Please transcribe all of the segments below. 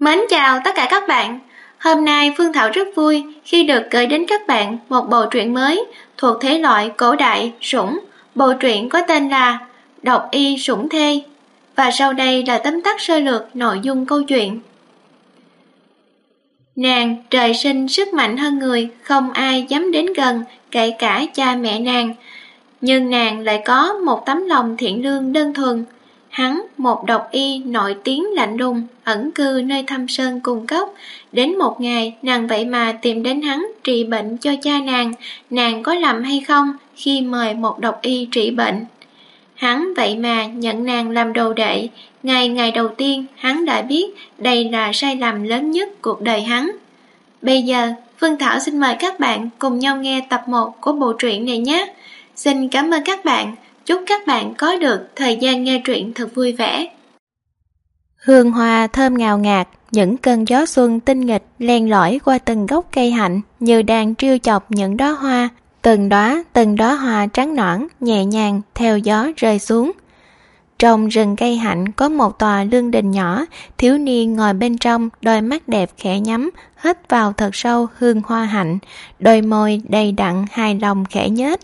Mến chào tất cả các bạn. Hôm nay Phương Thảo rất vui khi được gửi đến các bạn một bộ truyện mới thuộc thể loại cổ đại sủng. Bộ truyện có tên là Độc y sủng thê. Và sau đây là tóm tắt sơ lược nội dung câu chuyện. Nàng trời sinh sức mạnh hơn người, không ai dám đến gần, kể cả cha mẹ nàng. Nhưng nàng lại có một tấm lòng thiện lương đơn thuần, Hắn, một độc y nổi tiếng lạnh lùng, ẩn cư nơi thâm sơn cung cấp Đến một ngày, nàng vậy mà tìm đến hắn trị bệnh cho cha nàng. Nàng có lầm hay không khi mời một độc y trị bệnh? Hắn vậy mà nhận nàng làm đồ đệ. Ngày ngày đầu tiên, hắn đã biết đây là sai lầm lớn nhất cuộc đời hắn. Bây giờ, Phương Thảo xin mời các bạn cùng nhau nghe tập 1 của bộ truyện này nhé. Xin cảm ơn các bạn. Chúc các bạn có được thời gian nghe truyện thật vui vẻ. Hương hoa thơm ngào ngạt, những cơn gió xuân tinh nghịch len lỏi qua từng gốc cây hạnh như đang trêu chọc những đóa hoa, từng đóa từng đóa hoa trắng nõn nhẹ nhàng theo gió rơi xuống. Trong rừng cây hạnh có một tòa lương đình nhỏ, thiếu niên ngồi bên trong, đôi mắt đẹp khẽ nhắm, hít vào thật sâu hương hoa hạnh, đôi môi đầy đặn hài lòng khẽ nhếch,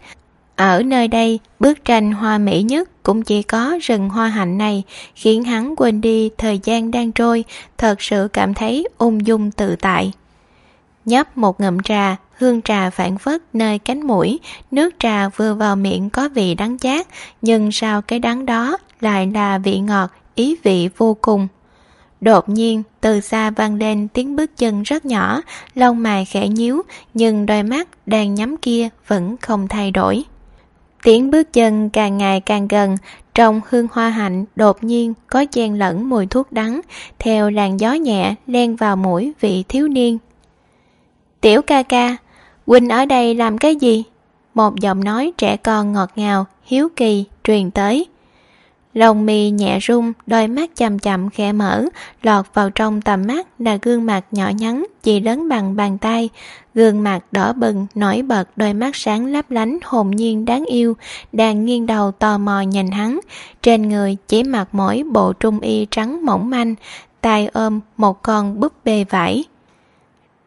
ở nơi đây, bức tranh hoa mỹ nhất cũng chỉ có rừng hoa hạnh này, khiến hắn quên đi thời gian đang trôi, thật sự cảm thấy ung dung tự tại. Nhấp một ngụm trà, hương trà phản phất nơi cánh mũi, nước trà vừa vào miệng có vị đắng chát, nhưng sau cái đắng đó lại là vị ngọt, ý vị vô cùng. Đột nhiên, từ xa vang lên tiếng bước chân rất nhỏ, lông mày khẽ nhíu, nhưng đôi mắt đang nhắm kia vẫn không thay đổi. Tiếng bước chân càng ngày càng gần, trong hương hoa hạnh đột nhiên có chen lẫn mùi thuốc đắng, theo làn gió nhẹ len vào mũi vị thiếu niên. Tiểu ca ca, Huynh ở đây làm cái gì? Một giọng nói trẻ con ngọt ngào, hiếu kỳ, truyền tới. lồng mì nhẹ rung, đôi mắt chậm chậm khẽ mở, lọt vào trong tầm mắt là gương mặt nhỏ nhắn, chỉ lớn bằng bàn tay. Gương mặt đỏ bừng, nổi bật, đôi mắt sáng lấp lánh, hồn nhiên đáng yêu, đang nghiêng đầu tò mò nhìn hắn. Trên người chỉ mặc mỗi bộ trung y trắng mỏng manh, tay ôm một con búp bê vải.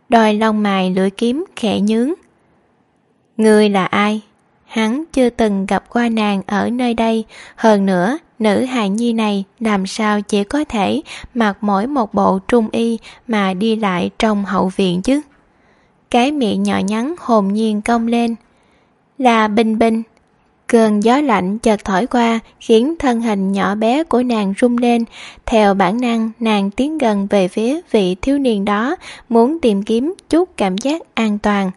Đôi lông mày lưỡi kiếm khẽ nhướng. Người là ai? Hắn chưa từng gặp qua nàng ở nơi đây, hơn nữa, nữ hài nhi này làm sao chỉ có thể mặc mỗi một bộ trung y mà đi lại trong hậu viện chứ? Cái miệng nhỏ nhắn hồn nhiên cong lên. Là Bình Bình. Cơn gió lạnh chợt thổi qua khiến thân hình nhỏ bé của nàng rung lên. Theo bản năng, nàng tiến gần về phía vị thiếu niên đó, muốn tìm kiếm chút cảm giác an toàn.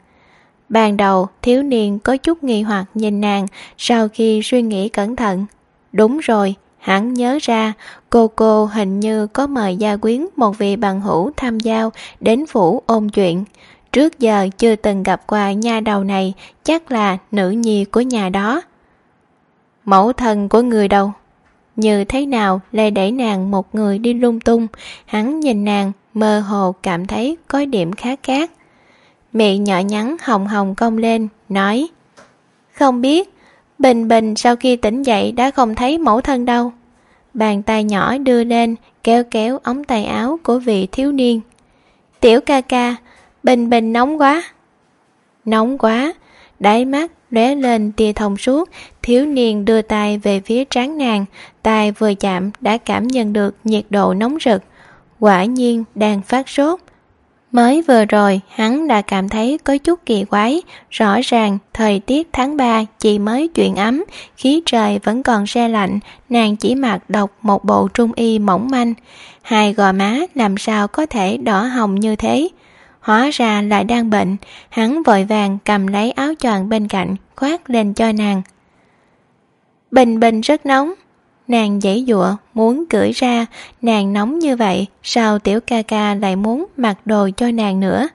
Ban đầu, thiếu niên có chút nghi hoặc nhìn nàng sau khi suy nghĩ cẩn thận. Đúng rồi, hắn nhớ ra cô cô hình như có mời gia quyến một vị bằng hữu tham giao đến phủ ôn chuyện. Trước giờ chưa từng gặp qua nha đầu này, chắc là nữ nhi của nhà đó. Mẫu thân của người đâu? Như thế nào lại đẩy nàng một người đi lung tung, hắn nhìn nàng mơ hồ cảm thấy có điểm khá khác miệng nhỏ nhắn hồng hồng cong lên, nói Không biết, Bình Bình sau khi tỉnh dậy đã không thấy mẫu thân đâu. Bàn tay nhỏ đưa lên, kéo kéo ống tay áo của vị thiếu niên. Tiểu ca ca, Bình Bình nóng quá. Nóng quá, đáy mắt lóe lên tia thông suốt, thiếu niên đưa tay về phía trán nàng, tay vừa chạm đã cảm nhận được nhiệt độ nóng rực. Quả nhiên đang phát sốt, Mới vừa rồi, hắn đã cảm thấy có chút kỳ quái, rõ ràng thời tiết tháng 3 chỉ mới chuyển ấm, khí trời vẫn còn se lạnh, nàng chỉ mặc độc một bộ trung y mỏng manh. Hai gò má làm sao có thể đỏ hồng như thế? Hóa ra lại đang bệnh, hắn vội vàng cầm lấy áo choàng bên cạnh, khoác lên cho nàng. Bình bình rất nóng, Nàng dãy dụa, muốn cưỡi ra, nàng nóng như vậy, sao tiểu ca ca lại muốn mặc đồ cho nàng nữa?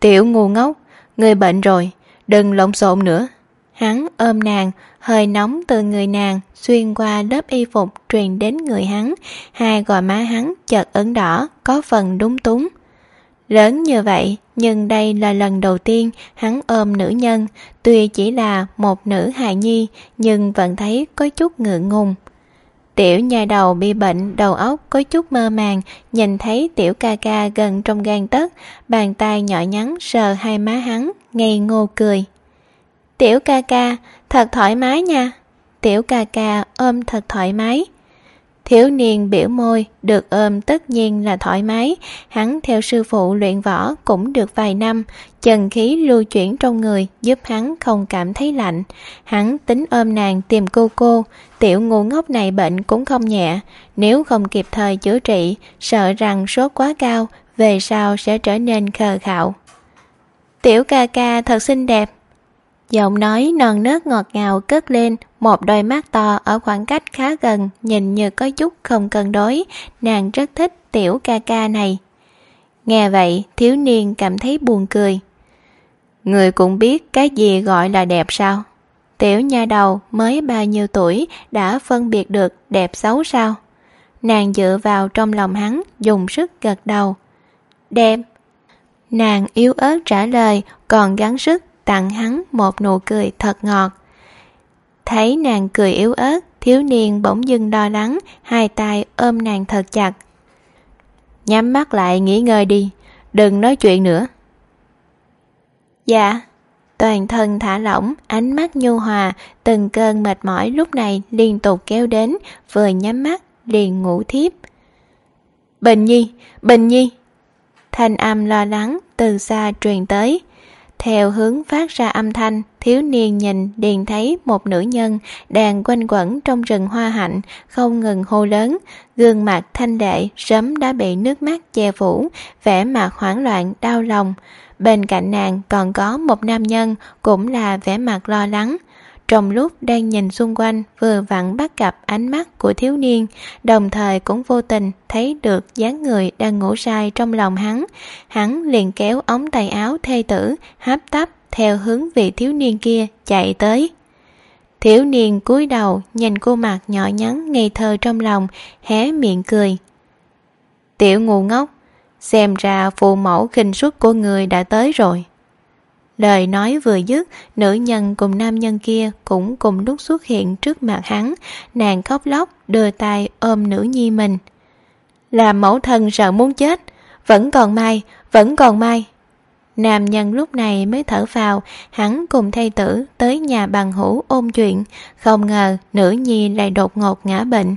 Tiểu ngu ngốc, người bệnh rồi, đừng lộn xộn nữa. Hắn ôm nàng, hơi nóng từ người nàng xuyên qua lớp y phục truyền đến người hắn, hai gò má hắn chợt ửng đỏ, có phần đúng túng. Lớn như vậy, nhưng đây là lần đầu tiên hắn ôm nữ nhân, tuy chỉ là một nữ hài nhi, nhưng vẫn thấy có chút ngượng ngùng. Tiểu nhà đầu bị bệnh đầu óc có chút mơ màng, nhìn thấy tiểu ca ca gần trong gan tấc, bàn tay nhỏ nhắn sờ hai má hắn, ngây ngô cười. Tiểu ca ca, thật thoải mái nha. Tiểu ca ca ôm thật thoải mái. Thiếu niên biểu môi, được ôm tất nhiên là thoải mái, hắn theo sư phụ luyện võ cũng được vài năm, chân khí lưu chuyển trong người giúp hắn không cảm thấy lạnh. Hắn tính ôm nàng tìm cô cô, tiểu ngu ngốc này bệnh cũng không nhẹ, nếu không kịp thời chữa trị, sợ rằng sốt quá cao, về sau sẽ trở nên khờ khạo. Tiểu ca ca thật xinh đẹp, Giọng nói non nớt ngọt ngào cất lên, một đôi mắt to ở khoảng cách khá gần, nhìn như có chút không cân đối, nàng rất thích tiểu ca ca này. Nghe vậy, thiếu niên cảm thấy buồn cười. Người cũng biết cái gì gọi là đẹp sao? Tiểu nha đầu mới bao nhiêu tuổi đã phân biệt được đẹp xấu sao? Nàng dựa vào trong lòng hắn, dùng sức gật đầu. Đẹp. Nàng yếu ớt trả lời, còn gắng sức tặng hắn một nụ cười thật ngọt. Thấy nàng cười yếu ớt, thiếu niên bỗng dưng đo lắng, hai tay ôm nàng thật chặt. Nhắm mắt lại nghỉ ngơi đi, đừng nói chuyện nữa. Dạ, toàn thân thả lỏng, ánh mắt nhu hòa, từng cơn mệt mỏi lúc này liên tục kéo đến, vừa nhắm mắt, liền ngủ thiếp. Bình Nhi, Bình Nhi! Thanh âm lo lắng từ xa truyền tới. Theo hướng phát ra âm thanh, thiếu niên nhìn điền thấy một nữ nhân đang quanh quẩn trong rừng hoa hạnh, không ngừng hô lớn, gương mặt thanh lệ sớm đã bị nước mắt che phủ, vẻ mặt hoảng loạn, đau lòng. Bên cạnh nàng còn có một nam nhân, cũng là vẻ mặt lo lắng. Trong lúc đang nhìn xung quanh vừa vặn bắt gặp ánh mắt của thiếu niên, đồng thời cũng vô tình thấy được dáng người đang ngủ say trong lòng hắn. Hắn liền kéo ống tay áo thê tử, hấp tấp theo hướng vị thiếu niên kia chạy tới. Thiếu niên cúi đầu nhìn cô mặt nhỏ nhắn ngây thơ trong lòng, hé miệng cười. Tiểu ngu ngốc, xem ra phụ mẫu khinh suất của người đã tới rồi. Lời nói vừa dứt, nữ nhân cùng nam nhân kia cũng cùng lúc xuất hiện trước mặt hắn, nàng khóc lóc đưa tay ôm nữ nhi mình. Làm mẫu thân sợ muốn chết, vẫn còn mai, vẫn còn mai. Nam nhân lúc này mới thở vào, hắn cùng thay tử tới nhà bằng hữu ôm chuyện, không ngờ nữ nhi lại đột ngột ngã bệnh.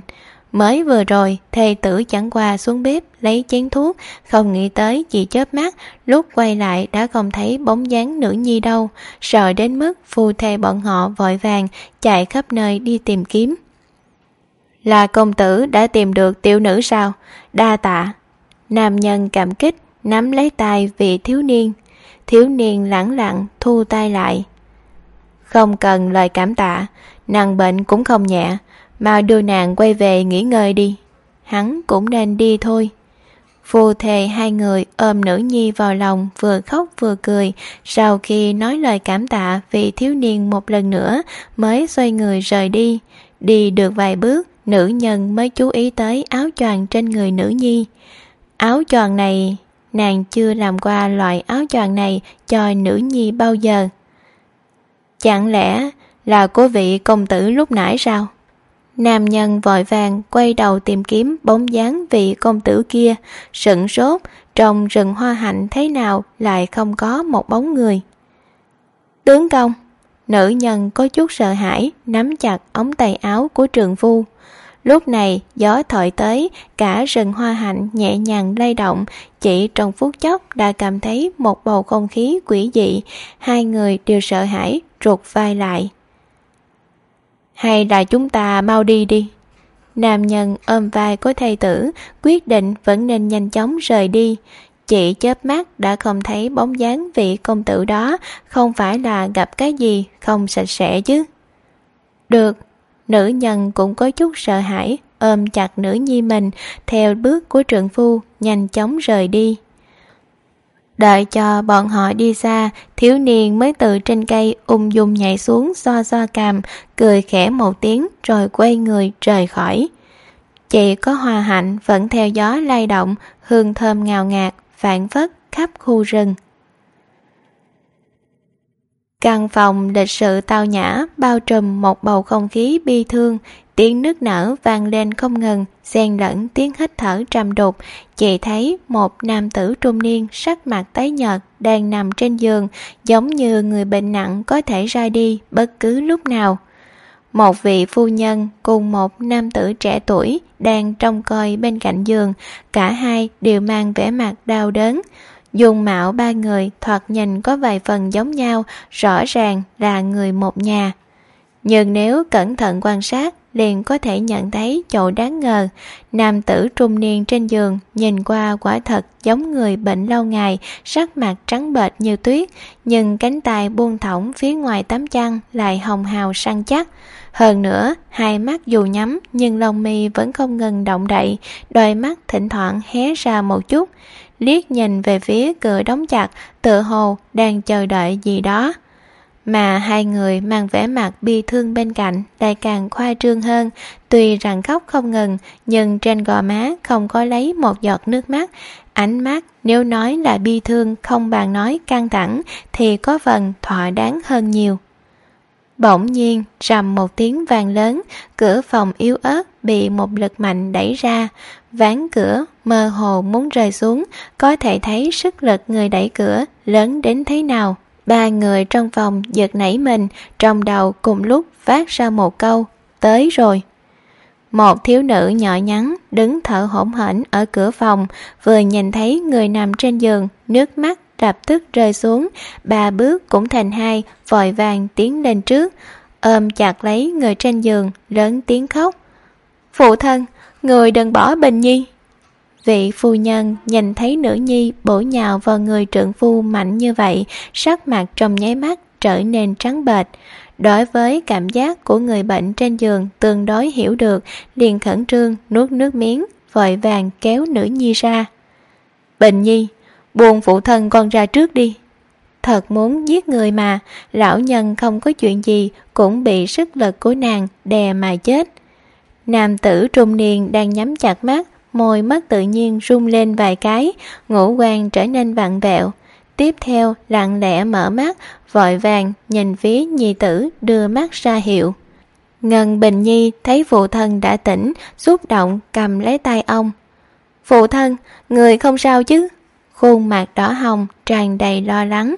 Mới vừa rồi, thầy tử chẳng qua xuống bếp lấy chén thuốc, không nghĩ tới chỉ chớp mắt, lúc quay lại đã không thấy bóng dáng nữ nhi đâu, sợ đến mức phu thê bọn họ vội vàng chạy khắp nơi đi tìm kiếm. Là công tử đã tìm được tiểu nữ sao? Đa tạ. Nam nhân cảm kích, nắm lấy tay vị thiếu niên. Thiếu niên lẳng lặng thu tay lại. Không cần lời cảm tạ, nàng bệnh cũng không nhẹ, Mau đưa nàng quay về nghỉ ngơi đi. Hắn cũng nên đi thôi. Phù thề hai người ôm nữ nhi vào lòng, vừa khóc vừa cười. Sau khi nói lời cảm tạ vì thiếu niên một lần nữa Mới xoay người rời đi. Đi được vài bước, Nữ nhân mới chú ý tới áo choàng trên người nữ nhi. Áo choàng này, Nàng chưa làm qua loại áo choàng này cho nữ nhi bao giờ. Chẳng lẽ là của vị công tử lúc nãy sao? Nam nhân vội vàng quay đầu tìm kiếm bóng dáng vị công tử kia, sững sốt, trong rừng hoa hạnh thế nào lại không có một bóng người. Tướng công, nữ nhân có chút sợ hãi, nắm chặt ống tay áo của trường phu. Lúc này gió thổi tới, cả rừng hoa hạnh nhẹ nhàng lay động, chỉ trong phút chốc đã cảm thấy một bầu không khí quỷ dị, hai người đều sợ hãi, rụt vai lại. Hay là chúng ta mau đi đi. Nam nhân ôm vai của thầy tử, Quyết định vẫn nên nhanh chóng rời đi. Chị chớp mắt đã không thấy bóng dáng vị công tử đó, Không phải là gặp cái gì không sạch sẽ chứ. Được, Nữ nhân cũng có chút sợ hãi, Ôm chặt nữ nhi mình, Theo bước của trượng phu, Nhanh chóng rời đi. Đợi cho bọn họ đi xa, thiếu niên mới từ trên cây ung dung nhảy xuống xoa xoa cằm, cười khẽ một tiếng rồi quay người rời khỏi. Chỉ có hoa hạnh vẫn theo gió lay động, hương thơm ngào ngạt, vạn phất khắp khu rừng. Căn phòng lịch sự tao nhã bao trùm một bầu không khí bi thương, tiếng nước nở vang lên không ngừng, xen lẫn tiếng hít thở trầm đục. Chị thấy một nam tử trung niên sắc mặt tái nhợt đang nằm trên giường, giống như người bệnh nặng có thể ra đi bất cứ lúc nào. Một vị phu nhân cùng một nam tử trẻ tuổi đang trông coi bên cạnh giường, cả hai đều mang vẻ mặt đau đớn. Dùng mạo ba người thoạt nhìn có vài phần giống nhau, rõ ràng là người một nhà. Nhưng nếu cẩn thận quan sát, liền có thể nhận thấy chỗ đáng ngờ. Nam tử trung niên trên giường nhìn qua quả thật giống người bệnh lâu ngày, sắc mặt trắng bệch như tuyết, nhưng cánh tay buông thõng phía ngoài tấm chăn lại hồng hào săn chắc. Hơn nữa, hai mắt dù nhắm nhưng lông mi vẫn không ngừng động đậy, đôi mắt thỉnh thoảng hé ra một chút, liếc nhìn về phía cửa đóng chặt, tựa hồ đang chờ đợi gì đó. Mà hai người mang vẻ mặt bi thương bên cạnh lại càng khoa trương hơn, tuy rằng khóc không ngừng, nhưng trên gò má không có lấy một giọt nước mắt. Ánh mắt nếu nói là bi thương không bàn nói căng thẳng thì có phần thỏa đáng hơn nhiều. Bỗng nhiên, rầm một tiếng vang lớn, cửa phòng yếu ớt bị một lực mạnh đẩy ra. Ván cửa mơ hồ muốn rơi xuống, có thể thấy sức lực người đẩy cửa lớn đến thế nào. Ba người trong phòng giật nảy mình, trong đầu cùng lúc phát ra một câu, tới rồi. Một thiếu nữ nhỏ nhắn đứng thở hổn hển ở cửa phòng, vừa nhìn thấy người nằm trên giường, nước mắt lập tức rơi xuống, ba bước cũng thành hai, vội vàng tiến lên trước, ôm chặt lấy người trên giường, lớn tiếng khóc. Phụ thân, người đừng bỏ Bình Nhi. Vị phu nhân nhìn thấy nữ nhi bổ nhào vào người trượng phu mạnh như vậy, sắc mặt trong nháy mắt trở nên trắng bệch. Đối với cảm giác của người bệnh trên giường tương đối hiểu được, liền khẩn trương nuốt nước miếng, vội vàng kéo nữ nhi ra. Bình nhi, buồn phụ thân con ra trước đi. Thật muốn giết người mà, lão nhân không có chuyện gì cũng bị sức lực của nàng đè mà chết. Nam tử trung niên đang nhắm chặt mắt, môi mắt tự nhiên rung lên vài cái, ngũ quan trở nên vặn vẹo. Tiếp theo lặng lẽ mở mắt, vội vàng nhìn phía nhi tử đưa mắt ra hiệu. Ngân Bình Nhi thấy phụ thân đã tỉnh, xúc động cầm lấy tay ông. Phụ thân, người không sao chứ? Khuôn mặt đỏ hồng, tràn đầy lo lắng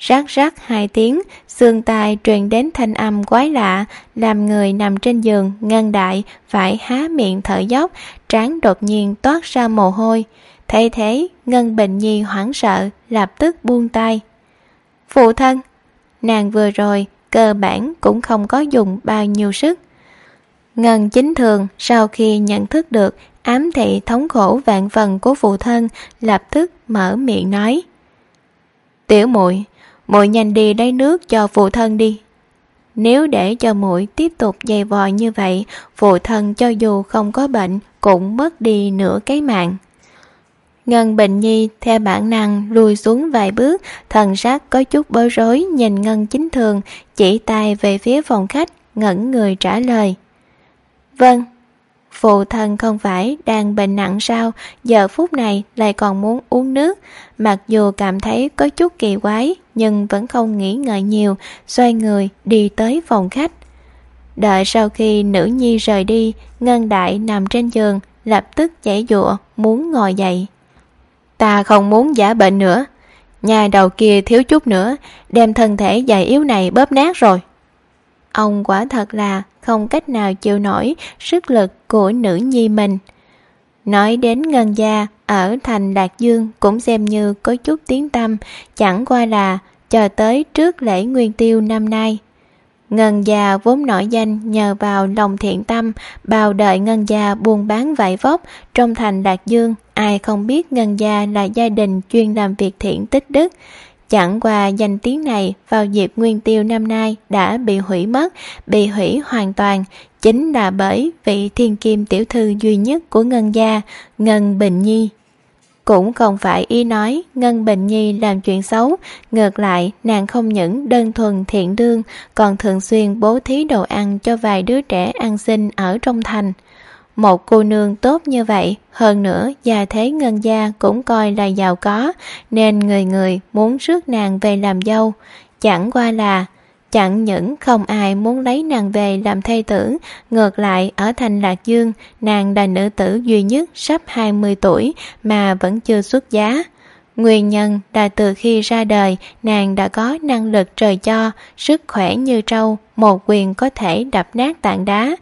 rác rác hai tiếng, xương tai truyền đến thanh âm quái lạ, làm người nằm trên giường, ngăn đại, phải há miệng thở dốc, trán đột nhiên toát ra mồ hôi. thay thế, Ngân Bình Nhi hoảng sợ, lập tức buông tay. Phụ thân, nàng vừa rồi, cơ bản cũng không có dùng bao nhiêu sức. Ngân chính thường sau khi nhận thức được ám thị thống khổ vạn phần của phụ thân lập tức mở miệng nói tiểu muội muội nhanh đi lấy nước cho phụ thân đi. Nếu để cho muội tiếp tục dày vò như vậy phụ thân cho dù không có bệnh cũng mất đi nửa cái mạng. Ngân Bình Nhi theo bản năng lùi xuống vài bước, thần sắc có chút bối rối nhìn Ngân Chính Thường, chỉ tay về phía phòng khách, ngẩn người trả lời. Vâng, Phụ thân không phải đang bệnh nặng sao, giờ phút này lại còn muốn uống nước. Mặc dù cảm thấy có chút kỳ quái, nhưng vẫn không nghĩ ngợi nhiều, xoay người đi tới phòng khách. Đợi sau khi nữ nhi rời đi, Ngân Đại nằm trên giường, lập tức chảy dụa, muốn ngồi dậy. Ta không muốn giả bệnh nữa. Nhà đầu kia thiếu chút nữa, đem thân thể già yếu này bóp nát rồi. Ông quả thật là không cách nào chịu nổi sức lực của nữ nhi mình. Nói đến Ngân Gia, ở thành Đạt Dương cũng xem như có chút tiếng tâm, chẳng qua là chờ tới trước lễ nguyên tiêu năm nay. Ngân Gia vốn nổi danh nhờ vào lòng thiện tâm, bào đợi Ngân Gia buôn bán vải vóc trong thành Đạt Dương. Ai không biết Ngân Gia là gia đình chuyên làm việc thiện tích đức. Chẳng qua danh tiếng này vào dịp nguyên tiêu năm nay đã bị hủy mất, bị hủy hoàn toàn, chính là bởi vị thiên kim tiểu thư duy nhất của Ngân gia, Ngân Bình Nhi. Cũng không phải ý nói Ngân Bình Nhi làm chuyện xấu, ngược lại nàng không những đơn thuần thiện đương, còn thường xuyên bố thí đồ ăn cho vài đứa trẻ ăn xin ở trong thành. Một cô nương tốt như vậy, hơn nữa gia thế ngân gia cũng coi là giàu có, nên người người muốn rước nàng về làm dâu. chẳng qua là chẳng những không ai muốn lấy nàng về làm thê tử, ngược lại ở thành Lạc Dương, nàng là nữ tử duy nhất sắp 20 tuổi mà vẫn chưa xuất giá. Nguyên nhân là từ khi ra đời, nàng đã có năng lực trời cho, sức khỏe như trâu, một quyền có thể đập nát tảng đá.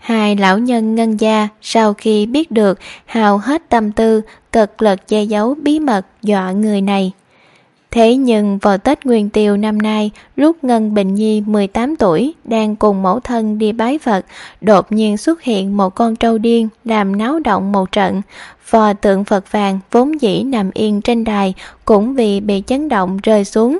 Hai lão nhân ngân gia sau khi biết được hào hết tâm tư, cực lực che giấu bí mật dọa người này. Thế nhưng vào Tết Nguyên Tiêu năm nay, lúc Ngân Bình Nhi 18 tuổi đang cùng mẫu thân đi bái Phật, đột nhiên xuất hiện một con trâu điên làm náo động một trận. Phò tượng Phật vàng vốn dĩ nằm yên trên đài cũng vì bị chấn động rơi xuống.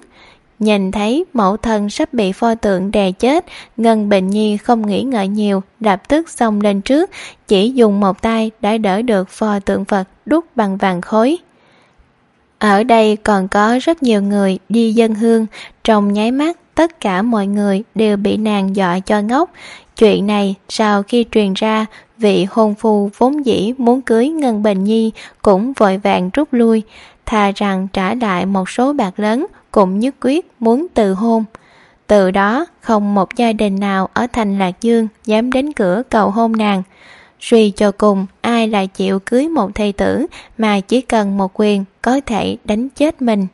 Nhìn thấy mẫu thân sắp bị pho tượng đè chết, Ngân Bình Nhi không nghĩ ngợi nhiều, lập tức xông lên trước, chỉ dùng một tay đã đỡ được pho tượng Phật đúc bằng vàng khối. Ở đây còn có rất nhiều người đi dân hương, trong nháy mắt tất cả mọi người đều bị nàng dọa cho ngốc. Chuyện này sau khi truyền ra, vị hôn phu vốn dĩ muốn cưới Ngân Bình Nhi cũng vội vàng rút lui, thà rằng trả lại một số bạc lớn cũng nhất quyết muốn từ hôn. Từ đó không một gia đình nào ở thành Lạc Dương dám đến cửa cầu hôn nàng. Suy cho cùng, ai lại chịu cưới một thầy tử mà chỉ cần một quyền có thể đánh chết mình.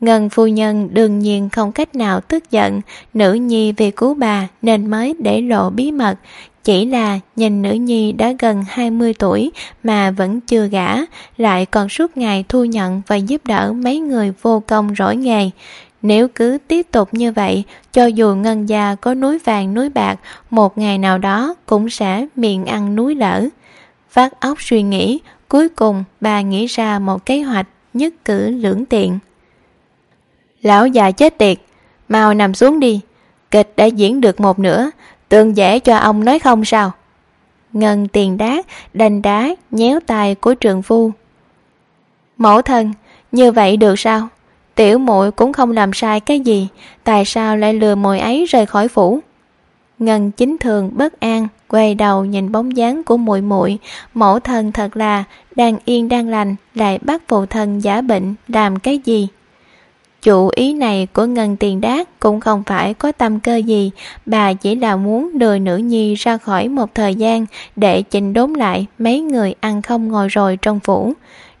Ngân phu nhân đương nhiên không cách nào tức giận, nữ nhi vì cứu bà nên mới để lộ bí mật. Chỉ là nhìn nữ nhi đã gần 20 tuổi mà vẫn chưa gả, lại còn suốt ngày thu nhận và giúp đỡ mấy người vô công rỗi nghề. Nếu cứ tiếp tục như vậy, cho dù ngân gia có núi vàng núi bạc, một ngày nào đó cũng sẽ miệng ăn núi lở. Phát óc suy nghĩ, cuối cùng bà nghĩ ra một kế hoạch nhất cử lưỡng tiện. Lão già chết tiệt, mau nằm xuống đi. Kịch đã diễn được một nửa, tương dễ cho ông nói không sao. Ngân tiền đát, đành đá, nhéo tay của trường phu. Mẫu thân, như vậy được sao? Tiểu muội cũng không làm sai cái gì, tại sao lại lừa muội ấy rời khỏi phủ? Ngân chính thường bất an, quay đầu nhìn bóng dáng của muội muội, mẫu thân thật là đang yên đang lành, lại bắt phụ thân giả bệnh làm cái gì? Chủ ý này của Ngân Tiền Đát cũng không phải có tâm cơ gì, bà chỉ là muốn đưa nữ nhi ra khỏi một thời gian để chỉnh đốn lại mấy người ăn không ngồi rồi trong phủ.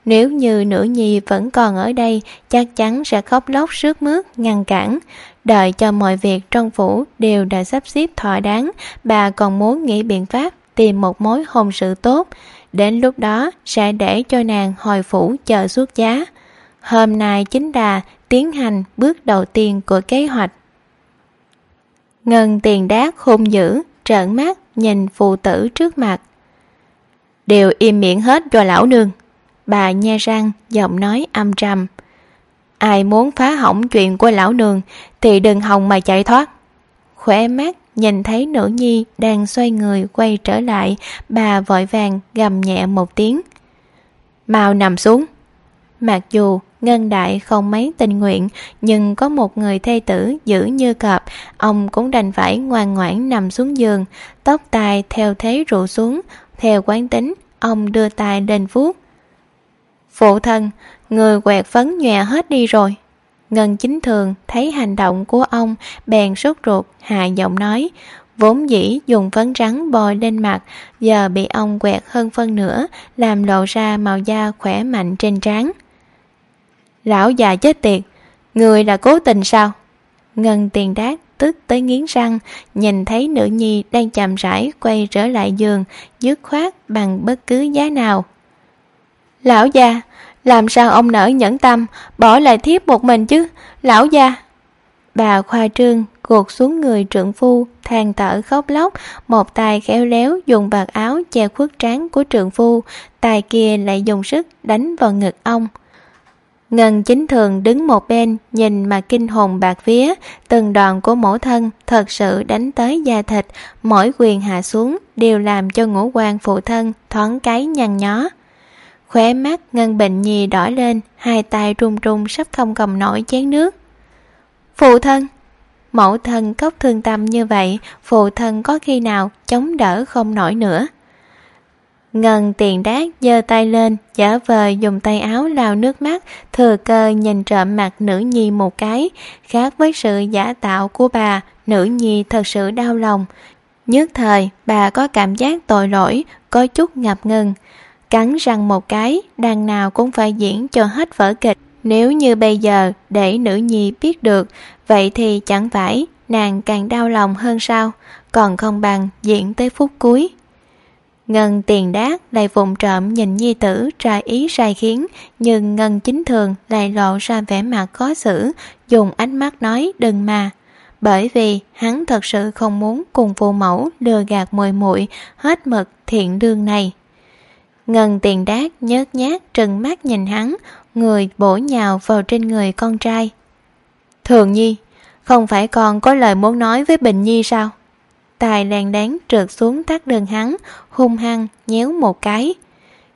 Nếu như nữ nhi vẫn còn ở đây, chắc chắn sẽ khóc lóc sướt mướt, ngăn cản. Đợi cho mọi việc trong phủ đều đã sắp xếp thỏa đáng, bà còn muốn nghĩ biện pháp tìm một mối hôn sự tốt. Đến lúc đó sẽ để cho nàng hồi phủ chờ xuất giá. Hôm nay chính là tiến hành bước đầu tiên của kế hoạch. Ngân tiền đát hung dữ, trợn mắt nhìn phụ tử trước mặt. Đều im miệng hết cho lão nương. Bà nhe răng, giọng nói âm trầm. Ai muốn phá hỏng chuyện của lão nương thì đừng hòng mà chạy thoát. Khỏe mắt nhìn thấy nữ nhi đang xoay người quay trở lại, bà vội vàng gầm nhẹ một tiếng. Mau nằm xuống. Mặc dù Ngân Đại không mấy tình nguyện, nhưng có một người thê tử giữ như cọp, ông cũng đành phải ngoan ngoãn nằm xuống giường, tóc tai theo thế rụ xuống, theo quán tính, ông đưa tay lên vuốt, Phụ thân, người quẹt phấn nhòe hết đi rồi. Ngân chính thường thấy hành động của ông bèn sốt ruột hạ giọng nói. Vốn dĩ dùng phấn trắng bôi lên mặt giờ bị ông quẹt hơn phân nữa làm lộ ra màu da khỏe mạnh trên trán lão già chết tiệt người là cố tình sao ngân tiền đát tức tới nghiến răng nhìn thấy nữ nhi đang chậm rãi quay trở lại giường dứt khoát bằng bất cứ giá nào Lão già, làm sao ông nỡ nhẫn tâm, bỏ lại thiếp một mình chứ, lão già. Bà khoa trương gột xuống người trượng phu, than thở khóc lóc, một tay khéo léo dùng vạt áo che khuất trán của trượng phu, tay kia lại dùng sức đánh vào ngực ông. Ngân chính thường đứng một bên, nhìn mà kinh hồn bạc vía, từng đòn của mẫu thân thật sự đánh tới da thịt, mỗi quyền hạ xuống đều làm cho ngũ quan phụ thân thoáng cái nhăn nhó. Khóe mắt Ngân Bệnh nhì đỏ lên, hai tay run run sắp không cầm nổi chén nước. Phụ thân! Mẫu thân cốc thương tâm như vậy, phụ thân có khi nào chống đỡ không nổi nữa. Ngân tiền đát giơ tay lên, giả vờ dùng tay áo lau nước mắt, thừa cơ nhìn trộm mặt nữ nhi một cái. Khác với sự giả tạo của bà, nữ nhi thật sự đau lòng. Nhất thời, bà có cảm giác tội lỗi, có chút ngập ngừng. Cắn răng một cái, đằng nào cũng phải diễn cho hết vở kịch. Nếu như bây giờ để nữ nhi biết được, vậy thì chẳng phải nàng càng đau lòng hơn sao, còn không bằng diễn tới phút cuối. Ngân tiền đát lại vụng trộm nhìn nhi tử ra ý sai khiến, nhưng Ngân chính thường lại lộ ra vẻ mặt khó xử, dùng ánh mắt nói đừng mà. Bởi vì hắn thật sự không muốn cùng phụ mẫu lừa gạt mùi muội hết mực thiện đương này. Ngân tiền đát nhớt nhát trừng mắt nhìn hắn, người bổ nhào vào trên người con trai. Thường nhi, không phải con có lời muốn nói với Bình Nhi sao? Tài đàn đáng trượt xuống thắt đơn hắn, hung hăng, nhéo một cái.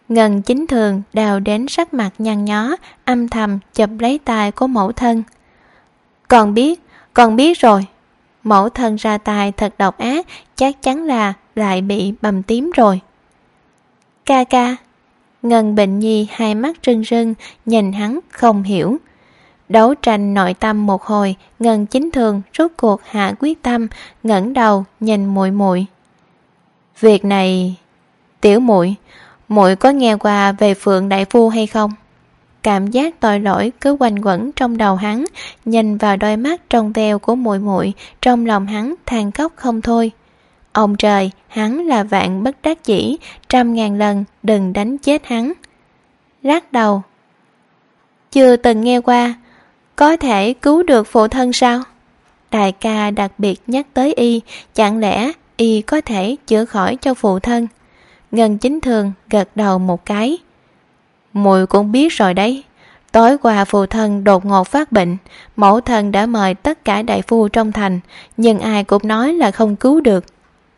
Ngân chính thường đào đến sắc mặt nhăn nhó, âm thầm chụp lấy tài của mẫu thân. còn biết, còn biết rồi. Mẫu thân ra tài thật độc ác, chắc chắn là lại bị bầm tím rồi. Ca ca. Ngân Bệnh Nhi hai mắt rưng rưng, nhìn hắn không hiểu. Đấu tranh nội tâm một hồi, Ngân Chính Thường rốt cuộc hạ quyết tâm, ngẩng đầu nhìn muội muội. Việc này, tiểu muội, muội có nghe qua về Phượng đại phu hay không? Cảm giác tội lỗi cứ quanh quẩn trong đầu hắn, nhìn vào đôi mắt trong veo của muội muội, trong lòng hắn than khóc không thôi. Ông trời, hắn là vạn bất đắc dĩ, trăm ngàn lần đừng đánh chết hắn. Lắc đầu. Chưa từng nghe qua, có thể cứu được phụ thân sao? Đại ca đặc biệt nhắc tới y, chẳng lẽ y có thể chữa khỏi cho phụ thân? Ngân chính thường gật đầu một cái. Mùi cũng biết rồi đấy. Tối qua phụ thân đột ngột phát bệnh, mẫu thân đã mời tất cả đại phu trong thành, nhưng ai cũng nói là không cứu được.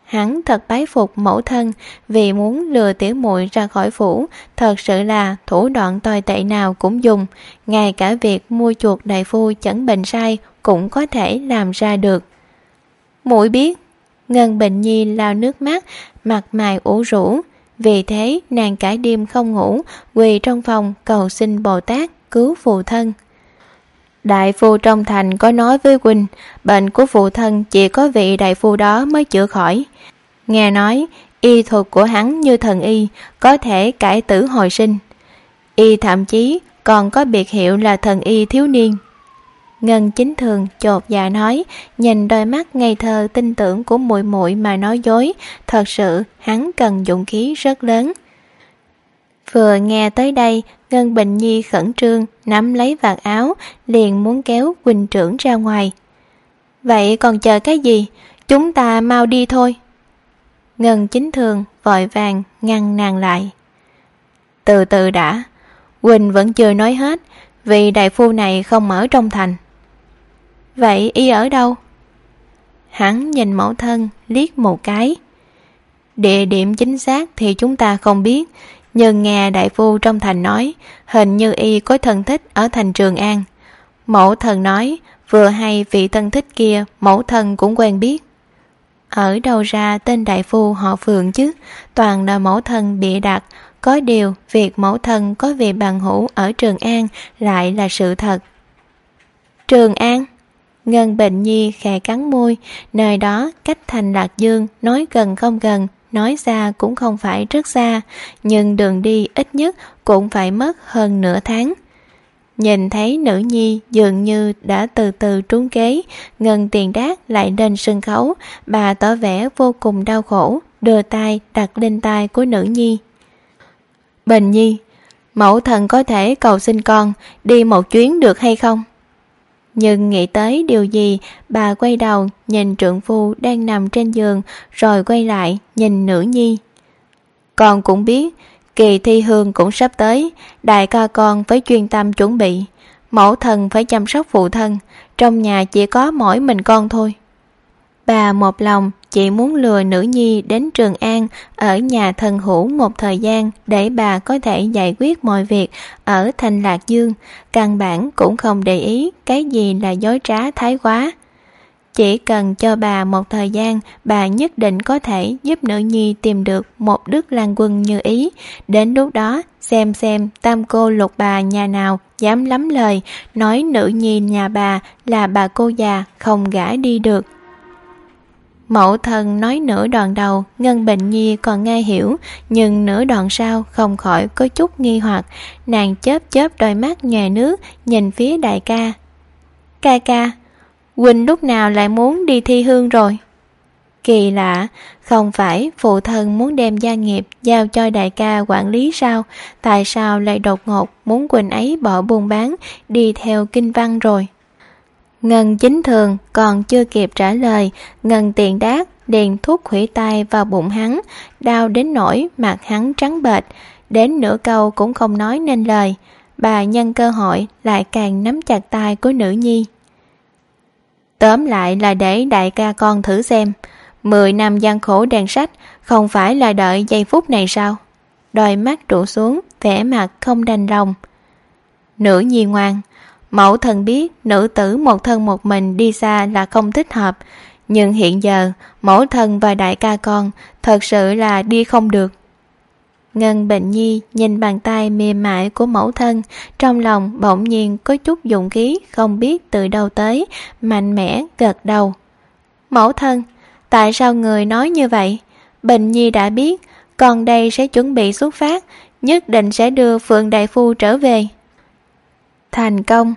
Hắn thật bái phục mẫu thân vì muốn lừa tiểu muội ra khỏi phủ, thật sự là thủ đoạn tồi tệ nào cũng dùng, ngay cả việc mua chuột đại phu chẩn bệnh sai cũng có thể làm ra được. Muội biết, Ngân Bình Nhi lao nước mắt, mặt mày ủ rũ, vì thế nàng cả đêm không ngủ, quỳ trong phòng cầu xin Bồ Tát cứu phụ thân. Đại phu trong thành có nói với Quỳnh, bệnh của phụ thân chỉ có vị đại phu đó mới chữa khỏi. Nghe nói, y thuật của hắn như thần y, có thể cải tử hồi sinh. Y thậm chí còn có biệt hiệu là thần y thiếu niên. Ngân chính thường chột dạ nói, nhìn đôi mắt ngây thơ tin tưởng của muội muội mà nói dối, thật sự hắn cần dụng khí rất lớn. Vừa nghe tới đây, Ngân Bình Nhi khẩn trương, nắm lấy vạt áo, liền muốn kéo Quỳnh trưởng ra ngoài. Vậy còn chờ cái gì? Chúng ta mau đi thôi. Ngân chính thường vội vàng ngăn nàng lại. Từ từ đã, Quỳnh vẫn chưa nói hết, vì đại phu này không ở trong thành. Vậy y ở đâu? Hắn nhìn mẫu thân liếc một cái. Địa điểm chính xác thì chúng ta không biết, nhưng nghe đại phu trong thành nói, hình như y có thân thích ở thành Trường An. Mẫu thần nói, vừa hay vị thân thích kia mẫu thần cũng quen biết. Ở đâu ra tên đại phu họ phượng chứ, toàn là mẫu thân bịa đặt, có điều việc mẫu thân có vị bằng hữu ở Trường An lại là sự thật. Trường An Ngân Bệnh Nhi khẽ cắn môi, nơi đó cách thành Lạc Dương nói gần không gần, nói xa cũng không phải rất xa, nhưng đường đi ít nhất cũng phải mất hơn nửa tháng. Nhìn thấy nữ nhi dường như đã từ từ trúng kế, ngân tiền đát lại lên sân khấu, bà tỏ vẻ vô cùng đau khổ, đưa tay đặt lên tay của nữ nhi. Bình nhi, mẫu thần có thể cầu xin con đi một chuyến được hay không? Nhưng nghĩ tới điều gì, bà quay đầu nhìn trượng phu đang nằm trên giường rồi quay lại nhìn nữ nhi. Con cũng biết, kỳ thi hương cũng sắp tới, đại ca con phải chuyên tâm chuẩn bị. Mẫu thần phải chăm sóc phụ thân, trong nhà chỉ có mỗi mình con thôi. Bà một lòng chị muốn lừa nữ nhi đến Trường An ở nhà thần hữu một thời gian để bà có thể giải quyết mọi việc ở thành Lạc Dương, căn bản cũng không để ý cái gì là dối trá thái quá. chỉ cần cho bà một thời gian, bà nhất định có thể giúp nữ nhi tìm được một đức lan quân như ý. Đến lúc đó, xem xem tam cô lục bà nhà nào dám lắm lời, nói nữ nhi nhà bà là bà cô già không gả đi được. Mẫu thân nói nửa đoạn đầu, Ngân Bệnh Nhi còn nghe hiểu, nhưng nửa đoạn sau không khỏi có chút nghi hoặc. Nàng chớp chớp đôi mắt nhòe nước, nhìn phía đại ca. Ca ca, Quỳnh lúc nào lại muốn đi thi hương rồi? Kỳ lạ, không phải phụ thân muốn đem gia nghiệp giao cho đại ca quản lý sao? Tại sao lại đột ngột muốn Quỳnh ấy bỏ buôn bán, đi theo kinh văn rồi? Ngân chính thường còn chưa kịp trả lời, Ngân tiền đát liền thuốc khủy tay vào bụng hắn, đau đến nỗi mặt hắn trắng bệch, đến nửa câu cũng không nói nên lời. Bà nhân cơ hội lại càng nắm chặt tay của nữ nhi. Tóm lại là để đại ca con thử xem, mười năm gian khổ đèn sách không phải là đợi giây phút này sao? Đôi mắt trụ xuống, vẻ mặt không đành lòng. Nữ nhi ngoan, Mẫu thần biết nữ tử một thân một mình đi xa là không thích hợp, nhưng hiện giờ mẫu thần và đại ca con thật sự là đi không được. Ngân bệnh nhi nhìn bàn tay mềm mại của mẫu thân, trong lòng bỗng nhiên có chút dụng khí không biết từ đâu tới, mạnh mẽ gật đầu. Mẫu thân, tại sao người nói như vậy? Bệnh nhi đã biết, con đây sẽ chuẩn bị xuất phát, nhất định sẽ đưa Phượng Đại Phu trở về. Thành công,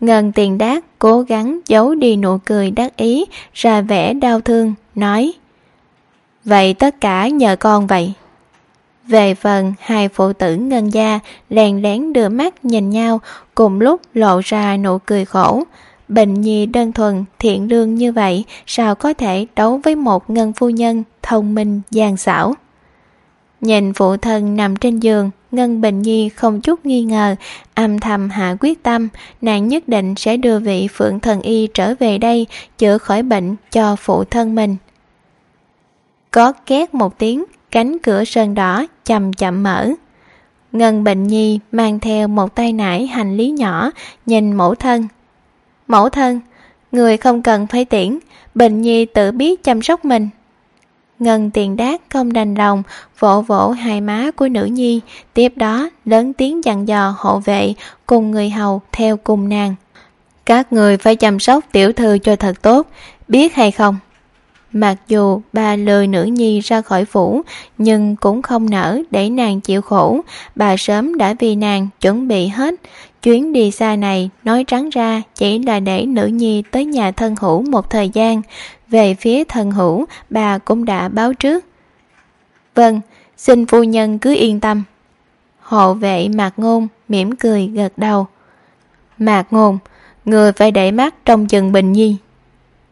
Ngân tiền đát cố gắng giấu đi nụ cười đắc ý ra vẻ đau thương, nói Vậy tất cả nhờ con vậy. Về phần hai phụ tử ngân gia lèn lén đưa mắt nhìn nhau cùng lúc lộ ra nụ cười khổ. bình nhi đơn thuần, thiện lương như vậy sao có thể đấu với một ngân phu nhân thông minh, gian xảo. Nhìn phụ thân nằm trên giường, Ngân Bình Nhi không chút nghi ngờ, âm thầm hạ quyết tâm, nàng nhất định sẽ đưa vị phượng thần y trở về đây chữa khỏi bệnh cho phụ thân mình. Có két một tiếng, cánh cửa sơn đỏ chậm chậm mở. Ngân Bệnh Nhi mang theo một tay nải hành lý nhỏ, nhìn mẫu thân. Mẫu thân, người không cần phải tiễn, Bệnh Nhi tự biết chăm sóc mình. Ngân tiền đát không đành lòng, vỗ vỗ hai má của nữ nhi, tiếp đó lớn tiếng dặn dò hộ vệ cùng người hầu theo cùng nàng. Các người phải chăm sóc tiểu thư cho thật tốt, biết hay không? Mặc dù bà lười nữ nhi ra khỏi phủ, nhưng cũng không nỡ để nàng chịu khổ, bà sớm đã vì nàng chuẩn bị hết. Chuyến đi xa này, nói trắng ra, chỉ là để nữ nhi tới nhà thân hữu một thời gian, về phía thần hữu, bà cũng đã báo trước. Vâng, xin phu nhân cứ yên tâm. Hộ vệ mạc ngôn, mỉm cười gật đầu. Mạc ngôn, người phải để mắt trong chừng bình nhi.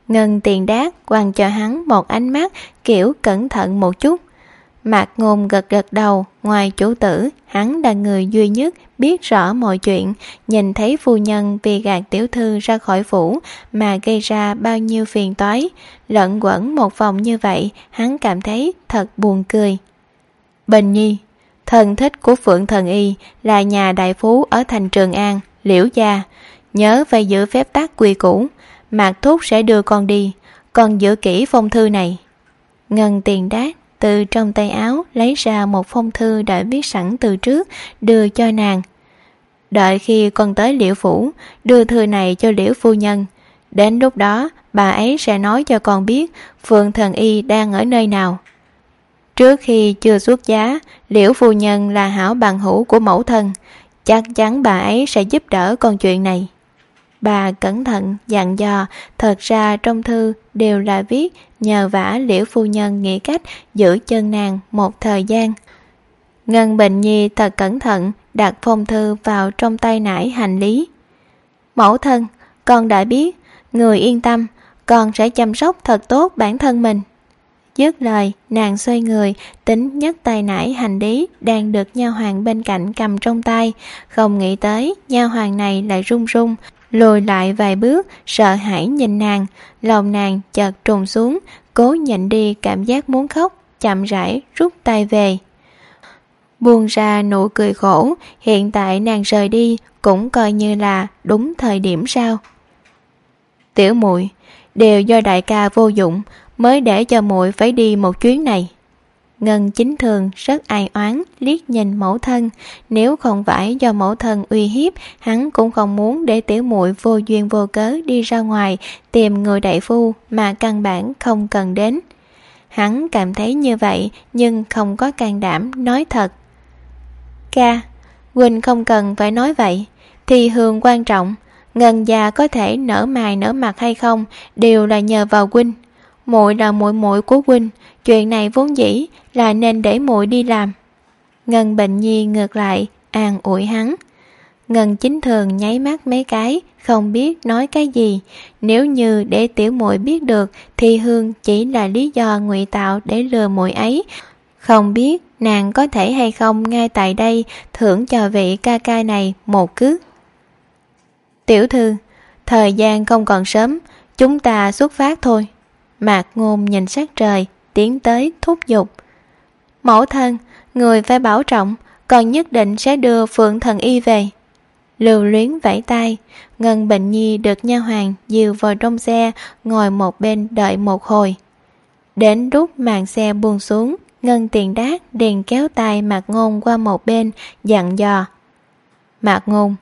Ngân tiền đát quăng cho hắn một ánh mắt kiểu cẩn thận một chút. Mạc Ngôn gật gật đầu, ngoài chủ tử, hắn là người duy nhất biết rõ mọi chuyện, nhìn thấy phu nhân vì gạt tiểu thư ra khỏi phủ mà gây ra bao nhiêu phiền toái. Lẫn quẩn một vòng như vậy, hắn cảm thấy thật buồn cười. Bình Nhi, thân thích của Phượng Thần Y là nhà đại phú ở thành Trường An, Liễu Gia. Nhớ phải giữ phép tắc quy cũ Mạc Thúc sẽ đưa con đi, con giữ kỹ phong thư này. Ngân tiền đát từ trong tay áo, lấy ra một phong thư đã viết sẵn từ trước, đưa cho nàng. Đợi khi con tới liễu phủ, đưa thư này cho liễu phu nhân. Đến lúc đó, bà ấy sẽ nói cho con biết phượng thần y đang ở nơi nào. Trước khi chưa xuất giá, liễu phu nhân là hảo bằng hữu của mẫu thân. Chắc chắn bà ấy sẽ giúp đỡ con chuyện này. Bà cẩn thận dặn dò, thật ra trong thư đều là viết nhờ vả liễu phu nhân nghĩ cách giữ chân nàng một thời gian. Ngân Bình Nhi thật cẩn thận đặt phong thư vào trong tay nải hành lý. Mẫu thân, con đã biết, người yên tâm, con sẽ chăm sóc thật tốt bản thân mình. Dứt lời, nàng xoay người, tính nhấc tay nải hành lý đang được nha hoàng bên cạnh cầm trong tay, không nghĩ tới nha hoàng này lại run run, lùi lại vài bước, sợ hãi nhìn nàng. Lòng nàng chợt trùng xuống, cố nhịn đi cảm giác muốn khóc, chậm rãi rút tay về. Buông ra nụ cười khổ, hiện tại nàng rời đi cũng coi như là đúng thời điểm sao. Tiểu muội, đều do đại ca vô dụng, mới để cho muội phải đi một chuyến này ngân chính thường rất ai oán, liếc nhìn mẫu thân. Nếu không phải do mẫu thân uy hiếp, hắn cũng không muốn để tiểu muội vô duyên vô cớ đi ra ngoài tìm người đại phu mà căn bản không cần đến. Hắn cảm thấy như vậy, nhưng không có can đảm nói thật. Ca, Quỳnh không cần phải nói vậy. Thì hương quan trọng, ngân già có thể nở mày nở mặt hay không, đều là nhờ vào Quỳnh muội là muội muội của huynh chuyện này vốn dĩ là nên để muội đi làm. Ngân bệnh nhi ngược lại, an ủi hắn. Ngân chính thường nháy mắt mấy cái, không biết nói cái gì. Nếu như để tiểu muội biết được, thì hương chỉ là lý do ngụy tạo để lừa muội ấy. Không biết nàng có thể hay không ngay tại đây thưởng cho vị ca ca này một cước. Tiểu thư, thời gian không còn sớm, chúng ta xuất phát thôi mạc ngôn nhìn sát trời, tiến tới thúc giục. Mẫu thân, người phải bảo trọng, còn nhất định sẽ đưa phượng thần y về. Lưu luyến vẫy tay, ngân bệnh nhi được nha hoàng dìu vào trong xe, ngồi một bên đợi một hồi. Đến lúc màn xe buông xuống, ngân tiền đát điền kéo tay mạc ngôn qua một bên, dặn dò. Mạc ngôn,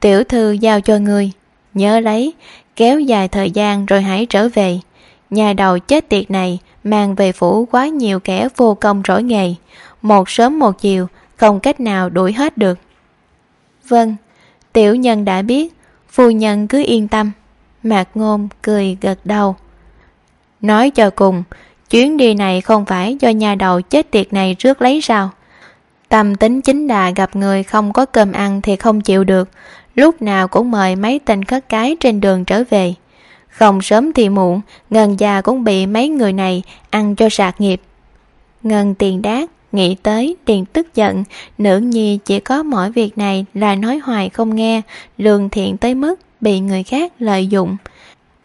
tiểu thư giao cho người, nhớ lấy, kéo dài thời gian rồi hãy trở về nhà đầu chết tiệt này mang về phủ quá nhiều kẻ vô công rỗi nghề. Một sớm một chiều, không cách nào đuổi hết được. Vâng tiểu nhân đã biết, phu nhân cứ yên tâm. Mạc ngôn cười gật đầu. Nói cho cùng, chuyến đi này không phải do nhà đầu chết tiệt này rước lấy sao? Tâm tính chính đà gặp người không có cơm ăn thì không chịu được, lúc nào cũng mời mấy tên khất cái trên đường trở về không sớm thì muộn, ngân già cũng bị mấy người này ăn cho sạc nghiệp. Ngân tiền đát nghĩ tới tiền tức giận, nữ nhi chỉ có mỗi việc này là nói hoài không nghe, lương thiện tới mức bị người khác lợi dụng.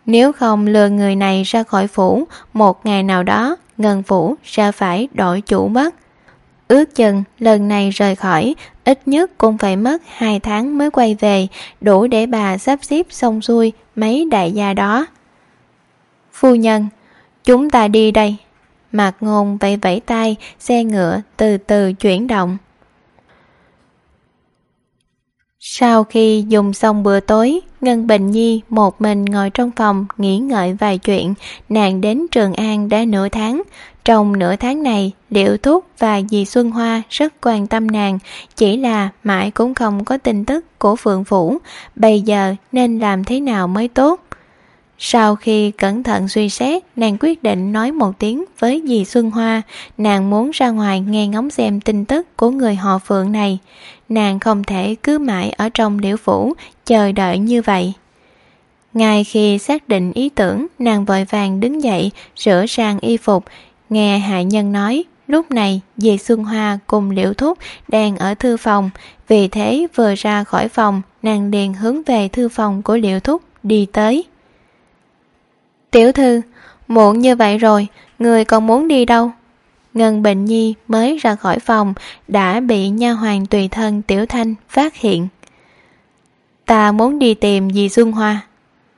Nếu không lừa người này ra khỏi phủ, một ngày nào đó, ngân phủ sẽ phải đổi chủ mất. Ước chừng lần này rời khỏi ít nhất cũng phải mất hai tháng mới quay về, đủ để bà sắp xếp xong xuôi mấy đại gia đó. Phu nhân, chúng ta đi đây. Mạc ngôn vẫy vẫy tay, xe ngựa từ từ chuyển động. Sau khi dùng xong bữa tối, ngân bình nhi một mình ngồi trong phòng nghĩ ngợi vài chuyện, nàng đến trường an đã nửa tháng trong nửa tháng này liệu thuốc và dì xuân hoa rất quan tâm nàng chỉ là mãi cũng không có tin tức của phượng phủ bây giờ nên làm thế nào mới tốt sau khi cẩn thận suy xét, nàng quyết định nói một tiếng với dì Xuân Hoa, nàng muốn ra ngoài nghe ngóng xem tin tức của người họ Phượng này. Nàng không thể cứ mãi ở trong liễu phủ, chờ đợi như vậy. Ngay khi xác định ý tưởng, nàng vội vàng đứng dậy, rửa sang y phục, nghe hạ nhân nói, lúc này dì Xuân Hoa cùng liễu thúc đang ở thư phòng, vì thế vừa ra khỏi phòng, nàng liền hướng về thư phòng của liễu thúc đi tới. Tiểu thư, muộn như vậy rồi, người còn muốn đi đâu? Ngân Bệnh Nhi mới ra khỏi phòng đã bị nha hoàng tùy thân Tiểu Thanh phát hiện. Ta muốn đi tìm dì Xuân Hoa.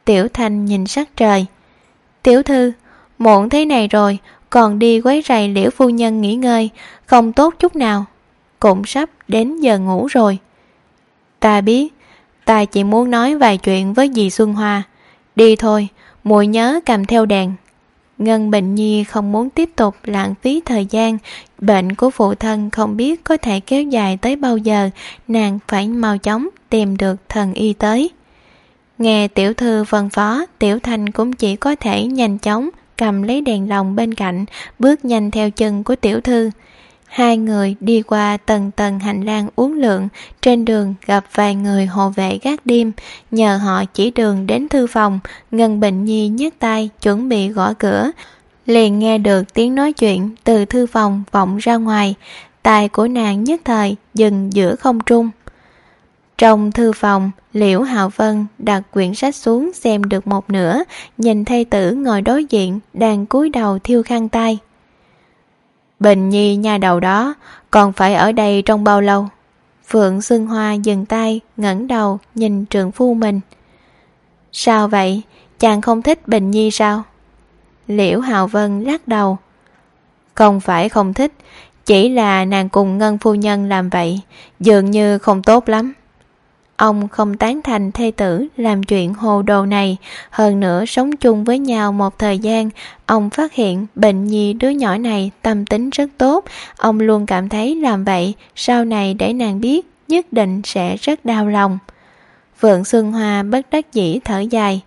Tiểu Thanh nhìn sắc trời. Tiểu thư, muộn thế này rồi, còn đi quấy rầy liễu phu nhân nghỉ ngơi, không tốt chút nào. Cũng sắp đến giờ ngủ rồi. Ta biết, ta chỉ muốn nói vài chuyện với dì Xuân Hoa. Đi thôi, muội nhớ cầm theo đèn ngân bệnh nhi không muốn tiếp tục lãng phí thời gian bệnh của phụ thân không biết có thể kéo dài tới bao giờ nàng phải mau chóng tìm được thần y tới nghe tiểu thư phân phó tiểu thanh cũng chỉ có thể nhanh chóng cầm lấy đèn lồng bên cạnh bước nhanh theo chân của tiểu thư. Hai người đi qua tầng tầng hành lang uốn lượn, trên đường gặp vài người hộ vệ gác đêm, nhờ họ chỉ đường đến thư phòng, Ngân Bệnh Nhi nhấc tay chuẩn bị gõ cửa, liền nghe được tiếng nói chuyện từ thư phòng vọng ra ngoài, tài của nàng nhất thời dừng giữa không trung. Trong thư phòng, Liễu Hạo Vân đặt quyển sách xuống xem được một nửa, nhìn thê tử ngồi đối diện đang cúi đầu thiêu khăn tay. Bình Nhi nhà đầu đó còn phải ở đây trong bao lâu? Phượng Xuân Hoa dừng tay, ngẩng đầu nhìn trường phu mình. Sao vậy? chàng không thích Bình Nhi sao? Liễu Hào Vân lắc đầu. Không phải không thích, chỉ là nàng cùng Ngân Phu Nhân làm vậy, dường như không tốt lắm. Ông không tán thành thê tử làm chuyện hồ đồ này, hơn nữa sống chung với nhau một thời gian, ông phát hiện bệnh nhi đứa nhỏ này tâm tính rất tốt, ông luôn cảm thấy làm vậy, sau này để nàng biết nhất định sẽ rất đau lòng. Vượng Xuân Hoa bất đắc dĩ thở dài.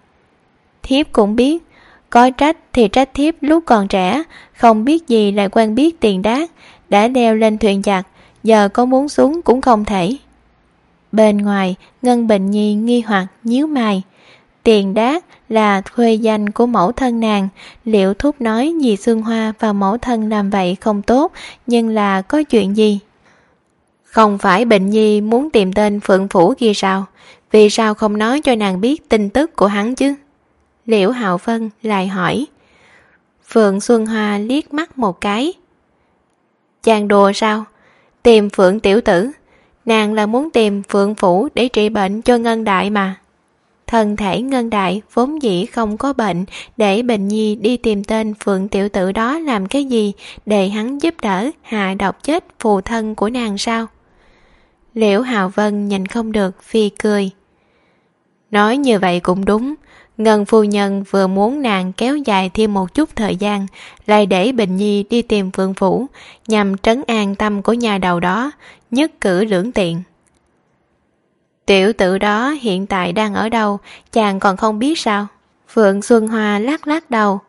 Thiếp cũng biết, có trách thì trách thiếp lúc còn trẻ, không biết gì lại quen biết tiền đát, đã đeo lên thuyền giặc, giờ có muốn xuống cũng không thể. Bên ngoài, Ngân Bình Nhi nghi hoặc nhíu mày. Tiền đát là thuê danh của mẫu thân nàng, liệu thúc nói dì Xuân Hoa và mẫu thân làm vậy không tốt, nhưng là có chuyện gì? Không phải Bình Nhi muốn tìm tên Phượng Phủ kia sao? Vì sao không nói cho nàng biết tin tức của hắn chứ? Liễu Hạo Vân lại hỏi. Phượng Xuân Hoa liếc mắt một cái. Chàng đùa sao? Tìm Phượng tiểu tử. Nàng là muốn tìm Phượng Phủ để trị bệnh cho Ngân Đại mà. Thân thể Ngân Đại vốn dĩ không có bệnh để Bình Nhi đi tìm tên Phượng tiểu tử đó làm cái gì để hắn giúp đỡ hạ độc chết phù thân của nàng sao? Liễu Hào Vân nhìn không được phi cười. Nói như vậy cũng đúng, Ngân phu nhân vừa muốn nàng kéo dài thêm một chút thời gian, lại để Bình Nhi đi tìm Phương Phủ, nhằm trấn an tâm của nhà đầu đó, nhất cử lưỡng tiện. Tiểu tử đó hiện tại đang ở đâu, chàng còn không biết sao? Phượng Xuân Hoa lắc lắc đầu.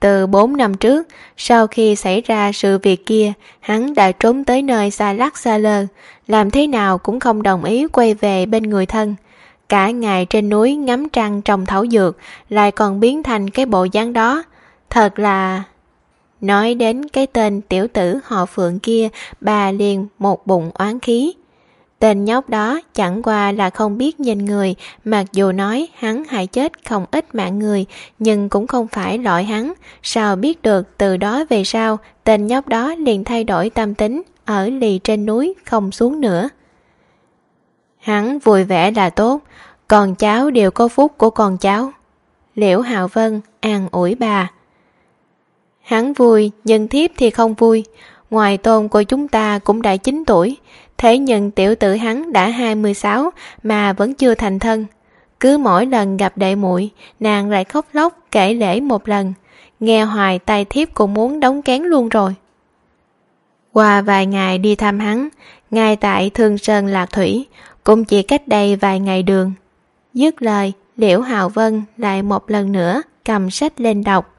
Từ bốn năm trước, sau khi xảy ra sự việc kia, hắn đã trốn tới nơi xa lắc xa lơ, làm thế nào cũng không đồng ý quay về bên người thân. Cả ngày trên núi ngắm trăng trồng thảo dược, lại còn biến thành cái bộ dáng đó. Thật là... Nói đến cái tên tiểu tử họ Phượng kia, bà liền một bụng oán khí. Tên nhóc đó chẳng qua là không biết nhìn người, mặc dù nói hắn hại chết không ít mạng người, nhưng cũng không phải loại hắn. Sao biết được từ đó về sau, tên nhóc đó liền thay đổi tâm tính, ở lì trên núi không xuống nữa. Hắn vui vẻ là tốt, còn cháu đều có phúc của con cháu. Liễu Hạo Vân an ủi bà. Hắn vui, nhưng thiếp thì không vui. Ngoài tôn của chúng ta cũng đã 9 tuổi, thế nhưng tiểu tử hắn đã 26 mà vẫn chưa thành thân. Cứ mỗi lần gặp đệ muội nàng lại khóc lóc kể lễ một lần. Nghe hoài tay thiếp cũng muốn đóng kén luôn rồi. Qua vài ngày đi thăm hắn, ngay tại Thương Sơn Lạc Thủy, cũng chỉ cách đây vài ngày đường. Dứt lời, Liễu Hào Vân lại một lần nữa cầm sách lên đọc.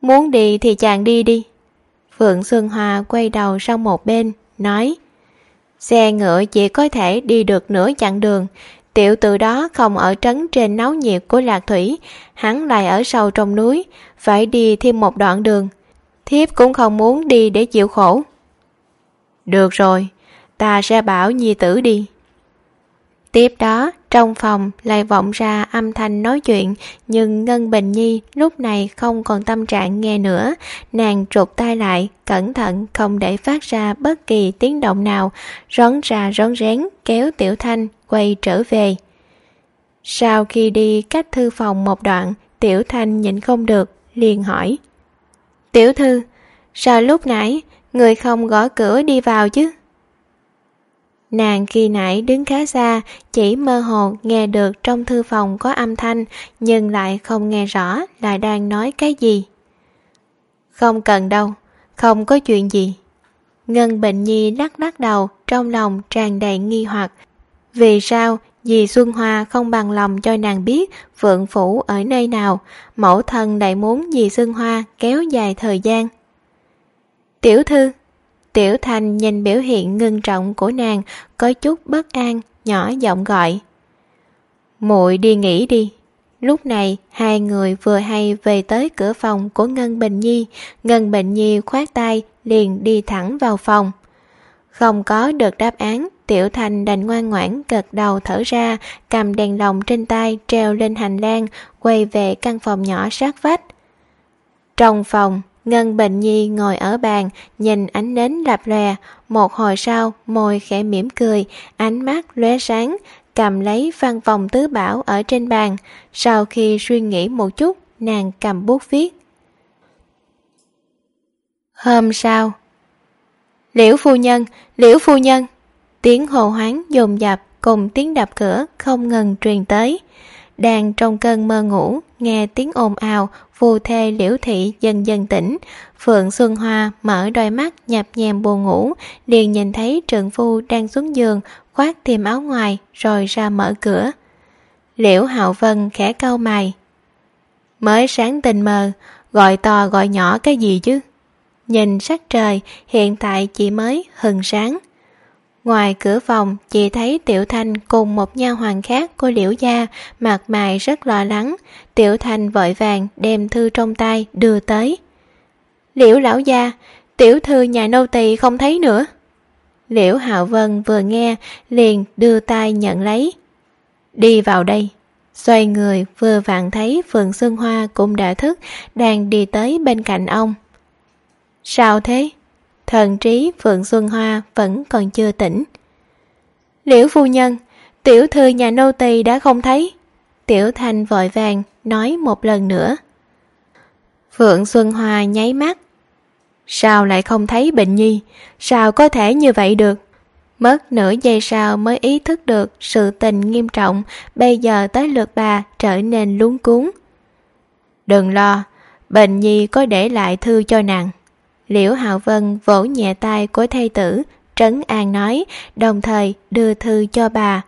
Muốn đi thì chàng đi đi. Phượng Xuân Hoa quay đầu sang một bên, nói Xe ngựa chỉ có thể đi được nửa chặng đường, tiểu từ đó không ở trấn trên náo nhiệt của Lạc Thủy, hắn lại ở sâu trong núi, phải đi thêm một đoạn đường. Thiếp cũng không muốn đi để chịu khổ. Được rồi, ta sẽ bảo nhi tử đi. Tiếp đó, trong phòng lại vọng ra âm thanh nói chuyện, nhưng Ngân Bình Nhi lúc này không còn tâm trạng nghe nữa. Nàng trục tay lại, cẩn thận không để phát ra bất kỳ tiếng động nào, rón ra rón rén kéo Tiểu Thanh quay trở về. Sau khi đi cách thư phòng một đoạn, Tiểu Thanh nhịn không được, liền hỏi. Tiểu thư, sao lúc nãy người không gõ cửa đi vào chứ? Nàng khi nãy đứng khá xa, chỉ mơ hồ nghe được trong thư phòng có âm thanh, nhưng lại không nghe rõ là đang nói cái gì. Không cần đâu, không có chuyện gì. Ngân Bệnh Nhi lắc lắc đầu, trong lòng tràn đầy nghi hoặc. Vì sao dì Xuân Hoa không bằng lòng cho nàng biết Phượng Phủ ở nơi nào, mẫu thân lại muốn dì Xuân Hoa kéo dài thời gian. Tiểu thư, Tiểu Thành nhìn biểu hiện ngưng trọng của nàng, có chút bất an, nhỏ giọng gọi. muội đi nghỉ đi. Lúc này, hai người vừa hay về tới cửa phòng của Ngân Bình Nhi. Ngân Bình Nhi khoát tay, liền đi thẳng vào phòng. Không có được đáp án, Tiểu Thành đành ngoan ngoãn gật đầu thở ra, cầm đèn lồng trên tay treo lên hành lang, quay về căn phòng nhỏ sát vách. Trong phòng, Ngân Bệnh Nhi ngồi ở bàn, nhìn ánh nến lập lòe, một hồi sau môi khẽ mỉm cười, ánh mắt lóe sáng, cầm lấy văn vòng tứ bảo ở trên bàn, sau khi suy nghĩ một chút, nàng cầm bút viết. Hôm sau Liễu phu nhân, liễu phu nhân. Tiếng hồ hoáng dồn dập cùng tiếng đập cửa không ngừng truyền tới. Đang trong cơn mơ ngủ nghe tiếng ồn ào phù thê liễu thị dần dần tỉnh. Phượng xuân hoa mở đôi mắt nhập nhèm buồn ngủ, liền nhìn thấy trượng phu đang xuống giường, khoác thêm áo ngoài, rồi ra mở cửa. Liễu hạo vân khẽ cau mày. Mới sáng tình mờ, gọi to gọi nhỏ cái gì chứ? Nhìn sắc trời, hiện tại chỉ mới hừng sáng. Ngoài cửa phòng, chị thấy Tiểu Thanh cùng một nha hoàng khác của Liễu Gia, mặt mày rất lo lắng. Tiểu Thanh vội vàng đem thư trong tay đưa tới. Liễu lão gia, tiểu thư nhà nô tỳ không thấy nữa. Liễu Hạo Vân vừa nghe, liền đưa tay nhận lấy. Đi vào đây. Xoay người vừa vặn thấy Phượng Xuân Hoa cũng đã thức, đang đi tới bên cạnh ông. Sao thế? Thần trí Phượng Xuân Hoa vẫn còn chưa tỉnh. Liễu phu nhân, tiểu thư nhà nô tỳ đã không thấy. Tiểu Thanh vội vàng nói một lần nữa. Phượng Xuân Hoa nháy mắt. Sao lại không thấy bệnh nhi? Sao có thể như vậy được? Mất nửa giây sau mới ý thức được sự tình nghiêm trọng, bây giờ tới lượt bà trở nên luống cuốn. Đừng lo, bệnh nhi có để lại thư cho nàng. Liễu Hạo Vân vỗ nhẹ tay của thầy tử, trấn an nói, đồng thời đưa thư cho bà.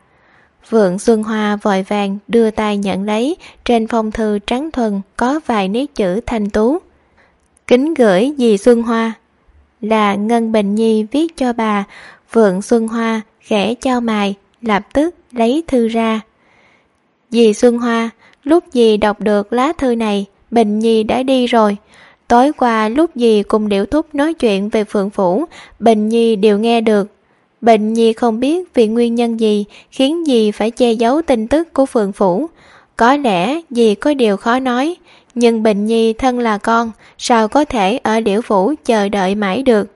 Vượng Xuân Hoa vội vàng đưa tay nhận lấy, trên phong thư trắng thuần có vài nét chữ thanh tú. Kính gửi dì Xuân Hoa là Ngân Bình Nhi viết cho bà, Vượng Xuân Hoa khẽ trao mài, lập tức lấy thư ra. Dì Xuân Hoa, lúc dì đọc được lá thư này, Bình Nhi đã đi rồi, Tối qua lúc gì cùng Điểu Thúc nói chuyện về Phượng Phủ, Bình Nhi đều nghe được. Bình Nhi không biết vì nguyên nhân gì khiến dì phải che giấu tin tức của Phượng Phủ. Có lẽ dì có điều khó nói, nhưng Bình Nhi thân là con, sao có thể ở Điểu Phủ chờ đợi mãi được.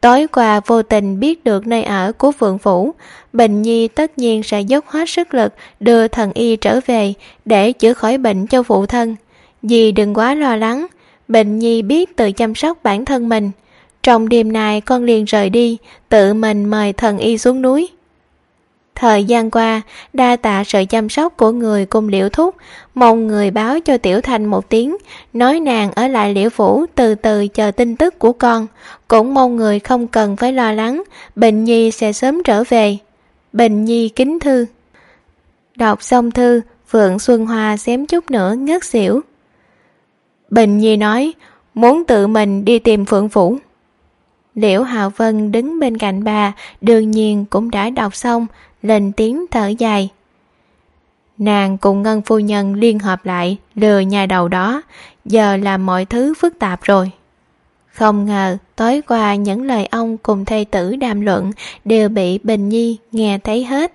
Tối qua vô tình biết được nơi ở của Phượng Phủ, Bình Nhi tất nhiên sẽ dốc hết sức lực đưa thần y trở về để chữa khỏi bệnh cho phụ thân. Dì đừng quá lo lắng, Bệnh nhi biết tự chăm sóc bản thân mình. Trong đêm này con liền rời đi, tự mình mời thần y xuống núi. Thời gian qua, đa tạ sự chăm sóc của người cùng liễu thúc, mong người báo cho Tiểu Thành một tiếng, nói nàng ở lại liễu phủ từ từ chờ tin tức của con, cũng mong người không cần phải lo lắng, Bình Nhi sẽ sớm trở về. Bình Nhi kính thư Đọc xong thư, Phượng Xuân Hoa xém chút nữa ngất xỉu. Bình Nhi nói, muốn tự mình đi tìm Phượng Phủ. Liễu Hạo Vân đứng bên cạnh bà, đương nhiên cũng đã đọc xong, lên tiếng thở dài. Nàng cùng Ngân Phu Nhân liên hợp lại, lừa nhà đầu đó, giờ là mọi thứ phức tạp rồi. Không ngờ, tối qua những lời ông cùng thầy tử đàm luận đều bị Bình Nhi nghe thấy hết.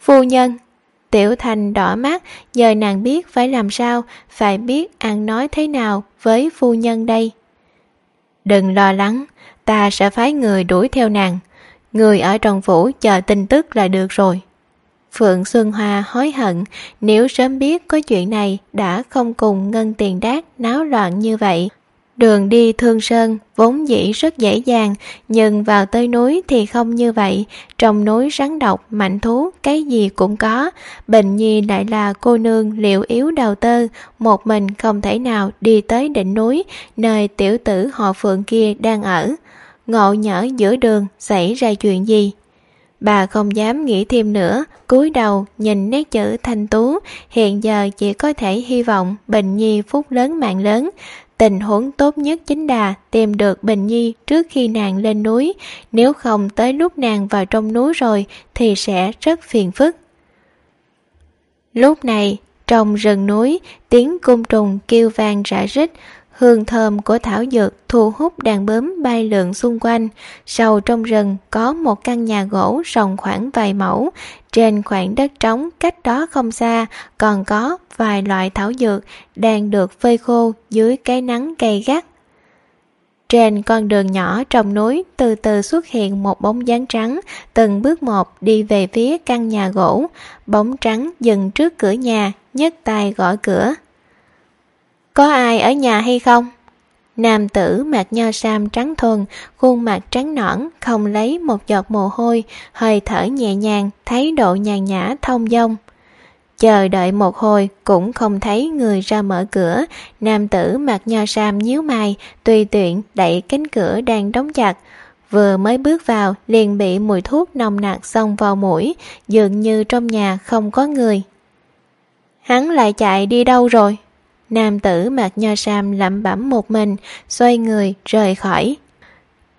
Phu nhân, Tiểu Thành đỏ mắt, giờ nàng biết phải làm sao, phải biết ăn nói thế nào với phu nhân đây. Đừng lo lắng, ta sẽ phái người đuổi theo nàng. Người ở trong phủ chờ tin tức là được rồi. Phượng Xuân Hoa hối hận, nếu sớm biết có chuyện này đã không cùng ngân tiền đát náo loạn như vậy. Đường đi Thương Sơn vốn dĩ rất dễ dàng, nhưng vào tới núi thì không như vậy. Trong núi rắn độc, mạnh thú, cái gì cũng có. Bình Nhi lại là cô nương liệu yếu đầu tơ, một mình không thể nào đi tới đỉnh núi, nơi tiểu tử họ Phượng kia đang ở. Ngộ nhỡ giữa đường xảy ra chuyện gì? Bà không dám nghĩ thêm nữa, cúi đầu nhìn nét chữ thanh tú, hiện giờ chỉ có thể hy vọng Bình Nhi phúc lớn mạng lớn, Tình huống tốt nhất chính là tìm được Bình Nhi trước khi nàng lên núi, nếu không tới lúc nàng vào trong núi rồi thì sẽ rất phiền phức. Lúc này, trong rừng núi, tiếng côn trùng kêu vang rã rít, hương thơm của thảo dược thu hút đàn bướm bay lượn xung quanh. Sâu trong rừng có một căn nhà gỗ rộng khoảng vài mẫu, trên khoảng đất trống cách đó không xa còn có vài loại thảo dược đang được phơi khô dưới cái nắng gay gắt. Trên con đường nhỏ trong núi từ từ xuất hiện một bóng dáng trắng, từng bước một đi về phía căn nhà gỗ. Bóng trắng dừng trước cửa nhà, nhấc tay gõ cửa. Có ai ở nhà hay không? Nam tử mặc nho sam trắng thuần, khuôn mặt trắng nõn, không lấy một giọt mồ hôi, hơi thở nhẹ nhàng, thấy độ nhàn nhã thông dong. Chờ đợi một hồi cũng không thấy người ra mở cửa, nam tử mặc nho sam nhíu mày, tùy tiện đẩy cánh cửa đang đóng chặt. Vừa mới bước vào liền bị mùi thuốc nồng nặc xông vào mũi, dường như trong nhà không có người. Hắn lại chạy đi đâu rồi? Nam tử mặc nho sam lẩm bẩm một mình, xoay người rời khỏi.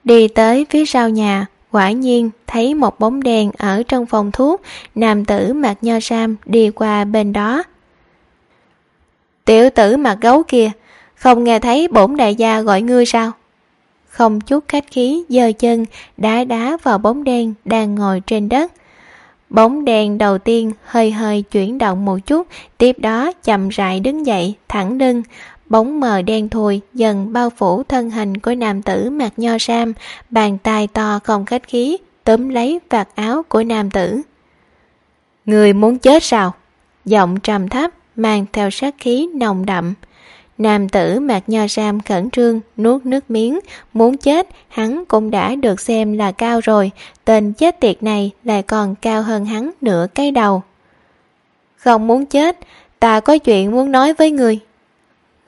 Đi tới phía sau nhà, quả nhiên thấy một bóng đèn ở trong phòng thuốc, nam tử mặc nho sam đi qua bên đó. Tiểu tử mặc gấu kia, không nghe thấy bổn đại gia gọi ngươi sao? Không chút khách khí giơ chân đá đá vào bóng đen đang ngồi trên đất. Bóng đèn đầu tiên hơi hơi chuyển động một chút, tiếp đó chậm rãi đứng dậy, thẳng lưng. Bóng mờ đen thui dần bao phủ thân hình của nam tử mặc nho sam, bàn tay to không khách khí, túm lấy vạt áo của nam tử. Người muốn chết sao? Giọng trầm thấp, mang theo sát khí nồng đậm. Nam tử mặc nho sam khẩn trương, nuốt nước miếng, muốn chết, hắn cũng đã được xem là cao rồi, tên chết tiệt này lại còn cao hơn hắn nửa cái đầu. Không muốn chết, ta có chuyện muốn nói với người.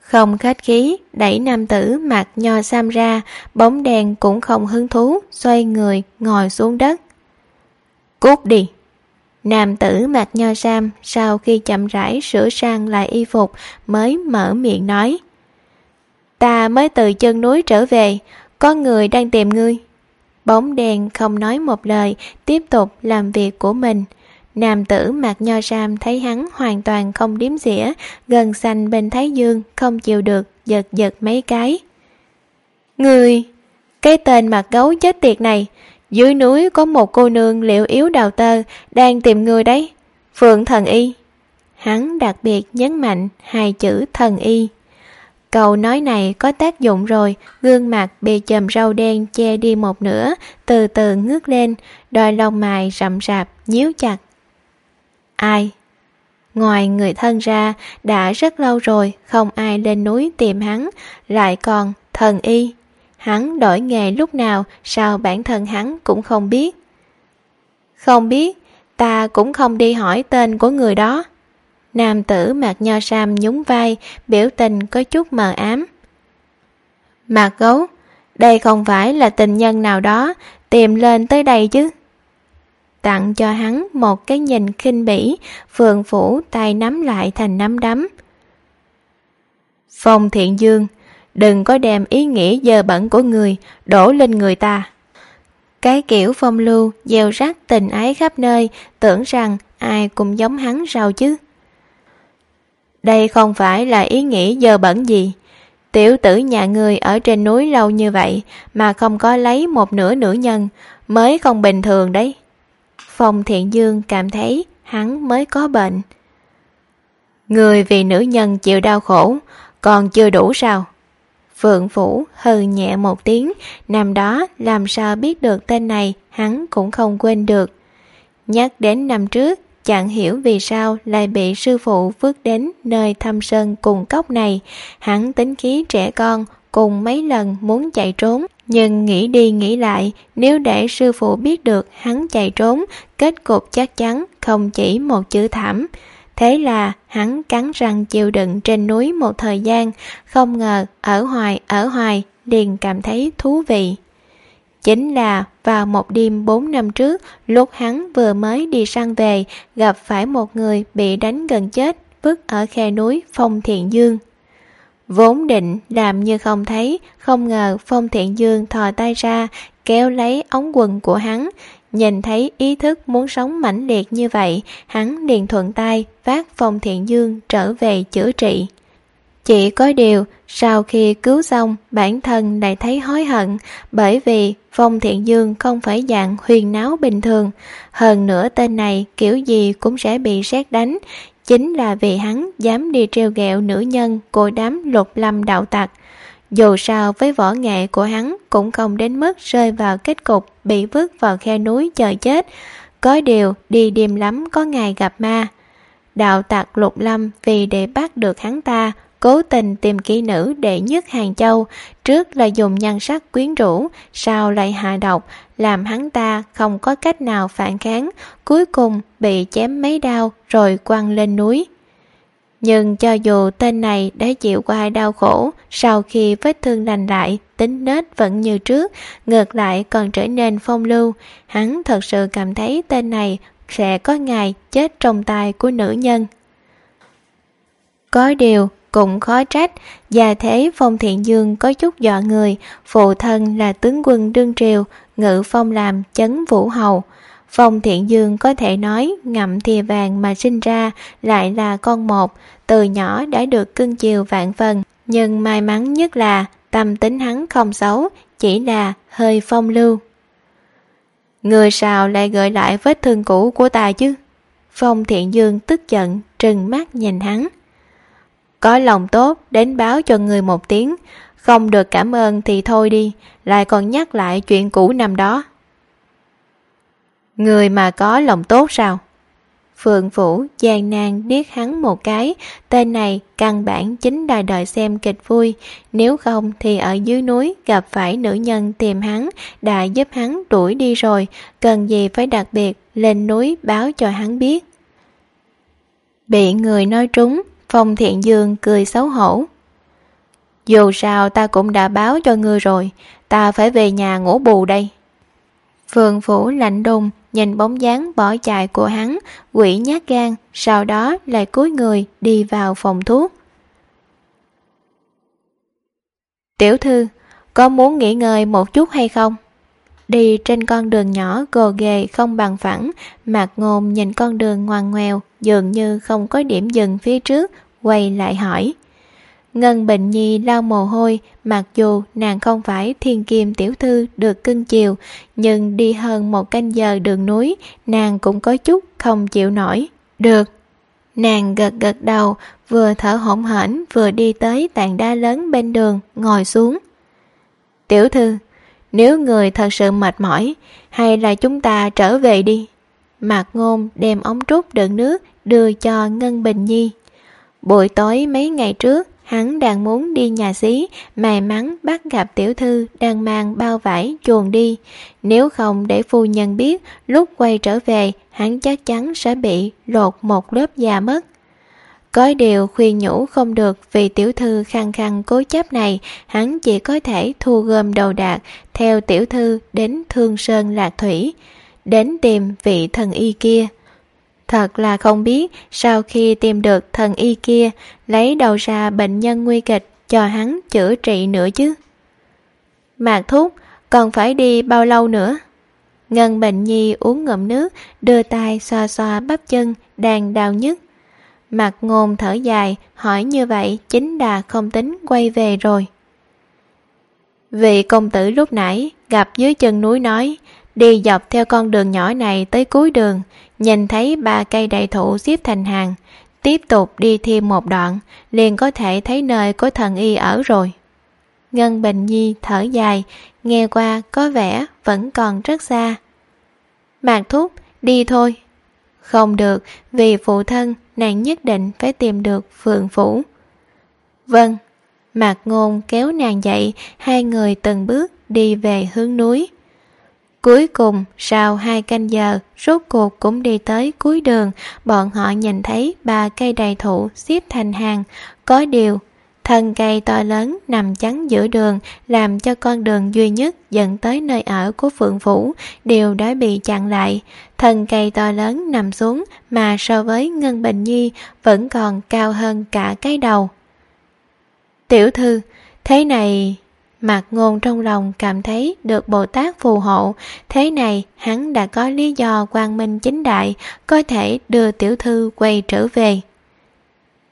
Không khách khí, đẩy nam tử mặc nho sam ra, bóng đèn cũng không hứng thú, xoay người, ngồi xuống đất. Cút đi! Nam tử mặc nho sam sau khi chậm rãi sửa sang lại y phục mới mở miệng nói. Ta mới từ chân núi trở về, có người đang tìm ngươi. Bóng đèn không nói một lời, tiếp tục làm việc của mình. Nam tử mặc nho sam thấy hắn hoàn toàn không điếm dĩa, gần xanh bên thái dương, không chịu được, giật giật mấy cái. Người, cái tên mặt gấu chết tiệt này, dưới núi có một cô nương liệu yếu đào tơ đang tìm người đấy. Phượng thần y. Hắn đặc biệt nhấn mạnh hai chữ thần y. Câu nói này có tác dụng rồi, gương mặt bị chầm râu đen che đi một nửa, từ từ ngước lên, đôi lông mày rậm rạp, nhíu chặt. Ai? Ngoài người thân ra, đã rất lâu rồi không ai lên núi tìm hắn, lại còn thần y. Hắn đổi nghề lúc nào sao bản thân hắn cũng không biết. Không biết, ta cũng không đi hỏi tên của người đó. Nam tử mặc nho sam nhún vai, biểu tình có chút mờ ám. Mạc gấu, đây không phải là tình nhân nào đó tìm lên tới đây chứ. Tặng cho hắn một cái nhìn khinh bỉ, phường phủ tay nắm lại thành nắm đấm. Phong thiện dương, đừng có đem ý nghĩa dơ bẩn của người đổ lên người ta. Cái kiểu phong lưu, gieo rắc tình ái khắp nơi, tưởng rằng ai cũng giống hắn sao chứ. Đây không phải là ý nghĩa dơ bẩn gì. Tiểu tử nhà người ở trên núi lâu như vậy mà không có lấy một nửa nữ nhân mới không bình thường đấy. Phong Thiện Dương cảm thấy hắn mới có bệnh. Người vì nữ nhân chịu đau khổ còn chưa đủ sao? Vượng Vũ hừ nhẹ một tiếng, năm đó làm sao biết được tên này hắn cũng không quên được. Nhắc đến năm trước, chẳng hiểu vì sao lại bị sư phụ vứt đến nơi thăm sơn cùng cốc này. Hắn tính khí trẻ con, cùng mấy lần muốn chạy trốn, nhưng nghĩ đi nghĩ lại, nếu để sư phụ biết được hắn chạy trốn, kết cục chắc chắn không chỉ một chữ thảm. Thế là hắn cắn răng chịu đựng trên núi một thời gian, không ngờ ở hoài ở hoài liền cảm thấy thú vị. Chính là vào một đêm 4 năm trước, lúc hắn vừa mới đi săn về, gặp phải một người bị đánh gần chết, vứt ở khe núi Phong Thiện Dương. Vốn định làm như không thấy, không ngờ Phong Thiện Dương thò tay ra, kéo lấy ống quần của hắn, Nhìn thấy ý thức muốn sống mãnh liệt như vậy, hắn liền thuận tay vác Phong Thiện Dương trở về chữa trị. Chỉ có điều, sau khi cứu xong, bản thân lại thấy hối hận, bởi vì Phong Thiện Dương không phải dạng huyền náo bình thường. Hơn nữa tên này kiểu gì cũng sẽ bị xét đánh, chính là vì hắn dám đi treo gẹo nữ nhân của đám lục lâm đạo tặc. dù sao với võ nghệ của hắn cũng không đến mức rơi vào kết cục bị vứt vào khe núi chờ chết. Có điều đi đêm lắm có ngày gặp ma. Đạo tặc lục lâm vì để bắt được hắn ta, cố tình tìm kỹ nữ đệ nhất Hàng Châu, trước là dùng nhan sắc quyến rũ, sau lại hạ độc, làm hắn ta không có cách nào phản kháng, cuối cùng bị chém mấy đau rồi quăng lên núi. Nhưng cho dù tên này đã chịu qua đau khổ, sau khi vết thương lành lại, tính nết vẫn như trước, ngược lại còn trở nên phong lưu, hắn thật sự cảm thấy tên này sẽ có ngày chết trong tay của nữ nhân. Có điều, cũng khó trách, già thế Phong Thiện Dương có chút dọa người, phụ thân là tướng quân đương triều, ngự phong làm chấn vũ hầu. Phong Thiện Dương có thể nói ngậm thìa vàng mà sinh ra lại là con một, từ nhỏ đã được cưng chiều vạn phần, nhưng may mắn nhất là tâm tính hắn không xấu, chỉ là hơi phong lưu. Người sao lại gợi lại vết thương cũ của ta chứ? Phong Thiện Dương tức giận, trừng mắt nhìn hắn. Có lòng tốt đến báo cho người một tiếng, không được cảm ơn thì thôi đi, lại còn nhắc lại chuyện cũ năm đó. Người mà có lòng tốt sao? Phượng Vũ gian nan điếc hắn một cái, tên này căn bản chính đài đợi xem kịch vui, nếu không thì ở dưới núi gặp phải nữ nhân tìm hắn, đã giúp hắn đuổi đi rồi, cần gì phải đặc biệt lên núi báo cho hắn biết. Bị người nói trúng, Phong Thiện Dương cười xấu hổ. Dù sao ta cũng đã báo cho ngươi rồi, ta phải về nhà ngủ bù đây. Phượng Phủ lạnh đùng nhìn bóng dáng bỏ chạy của hắn, quỷ nhát gan, sau đó lại cúi người đi vào phòng thuốc. Tiểu thư, có muốn nghỉ ngơi một chút hay không? Đi trên con đường nhỏ gồ ghề không bằng phẳng, mạc ngôn nhìn con đường ngoằn ngoèo, dường như không có điểm dừng phía trước, quay lại hỏi. Ngân Bình Nhi lau mồ hôi, mặc dù nàng không phải thiên kim tiểu thư được cưng chiều, nhưng đi hơn một canh giờ đường núi, nàng cũng có chút không chịu nổi. Được. Nàng gật gật đầu, vừa thở hổn hển vừa đi tới tàn đá lớn bên đường, ngồi xuống. Tiểu thư, nếu người thật sự mệt mỏi, hay là chúng ta trở về đi. Mạc Ngôn đem ống trúc đựng nước đưa cho Ngân Bình Nhi. Buổi tối mấy ngày trước, hắn đang muốn đi nhà xí, may mắn bắt gặp tiểu thư đang mang bao vải chuồn đi. Nếu không để phu nhân biết, lúc quay trở về, hắn chắc chắn sẽ bị lột một lớp da mất. Có điều khuyên nhủ không được vì tiểu thư khăng khăng cố chấp này, hắn chỉ có thể thu gom đầu đạc theo tiểu thư đến Thương Sơn Lạc Thủy, đến tìm vị thần y kia. Thật là không biết sau khi tìm được thần y kia lấy đầu ra bệnh nhân nguy kịch cho hắn chữa trị nữa chứ. Mạc thúc, còn phải đi bao lâu nữa? Ngân bệnh nhi uống ngụm nước, đưa tay xoa xoa bắp chân, đang đau nhức. Mặt ngôn thở dài, hỏi như vậy chính đà không tính quay về rồi. Vị công tử lúc nãy gặp dưới chân núi nói, đi dọc theo con đường nhỏ này tới cuối đường, nhìn thấy ba cây đại thụ xếp thành hàng, tiếp tục đi thêm một đoạn, liền có thể thấy nơi có thần y ở rồi. Ngân Bình Nhi thở dài, nghe qua có vẻ vẫn còn rất xa. Mạc thúc, đi thôi. Không được, vì phụ thân nàng nhất định phải tìm được phượng phủ. Vâng, Mạc Ngôn kéo nàng dậy, hai người từng bước đi về hướng núi. Cuối cùng, sau hai canh giờ, rốt cuộc cũng đi tới cuối đường, bọn họ nhìn thấy ba cây đầy thụ xếp thành hàng. Có điều, thân cây to lớn nằm chắn giữa đường, làm cho con đường duy nhất dẫn tới nơi ở của Phượng Vũ đều đã bị chặn lại. Thân cây to lớn nằm xuống mà so với Ngân Bình Nhi vẫn còn cao hơn cả cái đầu. Tiểu thư, thế này Mạc ngôn trong lòng cảm thấy được Bồ Tát phù hộ, thế này hắn đã có lý do quang minh chính đại, có thể đưa tiểu thư quay trở về.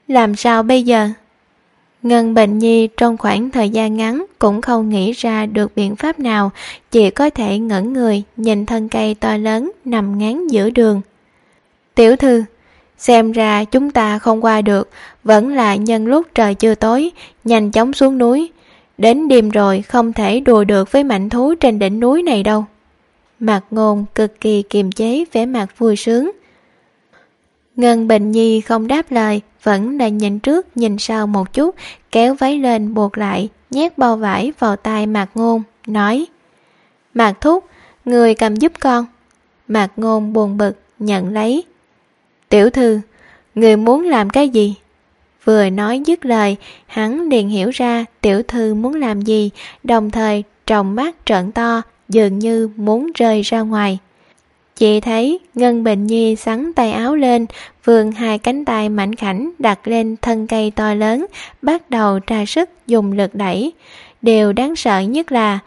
Làm sao bây giờ? Ngân Bệnh Nhi trong khoảng thời gian ngắn cũng không nghĩ ra được biện pháp nào, chỉ có thể ngẩn người nhìn thân cây to lớn nằm ngán giữa đường. Tiểu thư, xem ra chúng ta không qua được, vẫn là nhân lúc trời chưa tối, nhanh chóng xuống núi, Đến đêm rồi không thể đùa được với mạnh thú trên đỉnh núi này đâu. Mặt ngôn cực kỳ kiềm chế vẻ mặt vui sướng. Ngân Bình Nhi không đáp lời, vẫn là nhìn trước nhìn sau một chút, kéo váy lên buộc lại, nhét bao vải vào tay Mạc Ngôn, nói Mạc Thúc, người cầm giúp con. Mạc Ngôn buồn bực, nhận lấy. Tiểu thư, người muốn làm cái gì? Vừa nói dứt lời, hắn liền hiểu ra tiểu thư muốn làm gì, đồng thời tròng mắt trợn to, dường như muốn rơi ra ngoài. Chị thấy Ngân Bình Nhi sắn tay áo lên, vươn hai cánh tay mảnh khảnh đặt lên thân cây to lớn, bắt đầu tra sức dùng lực đẩy. Điều đáng sợ nhất là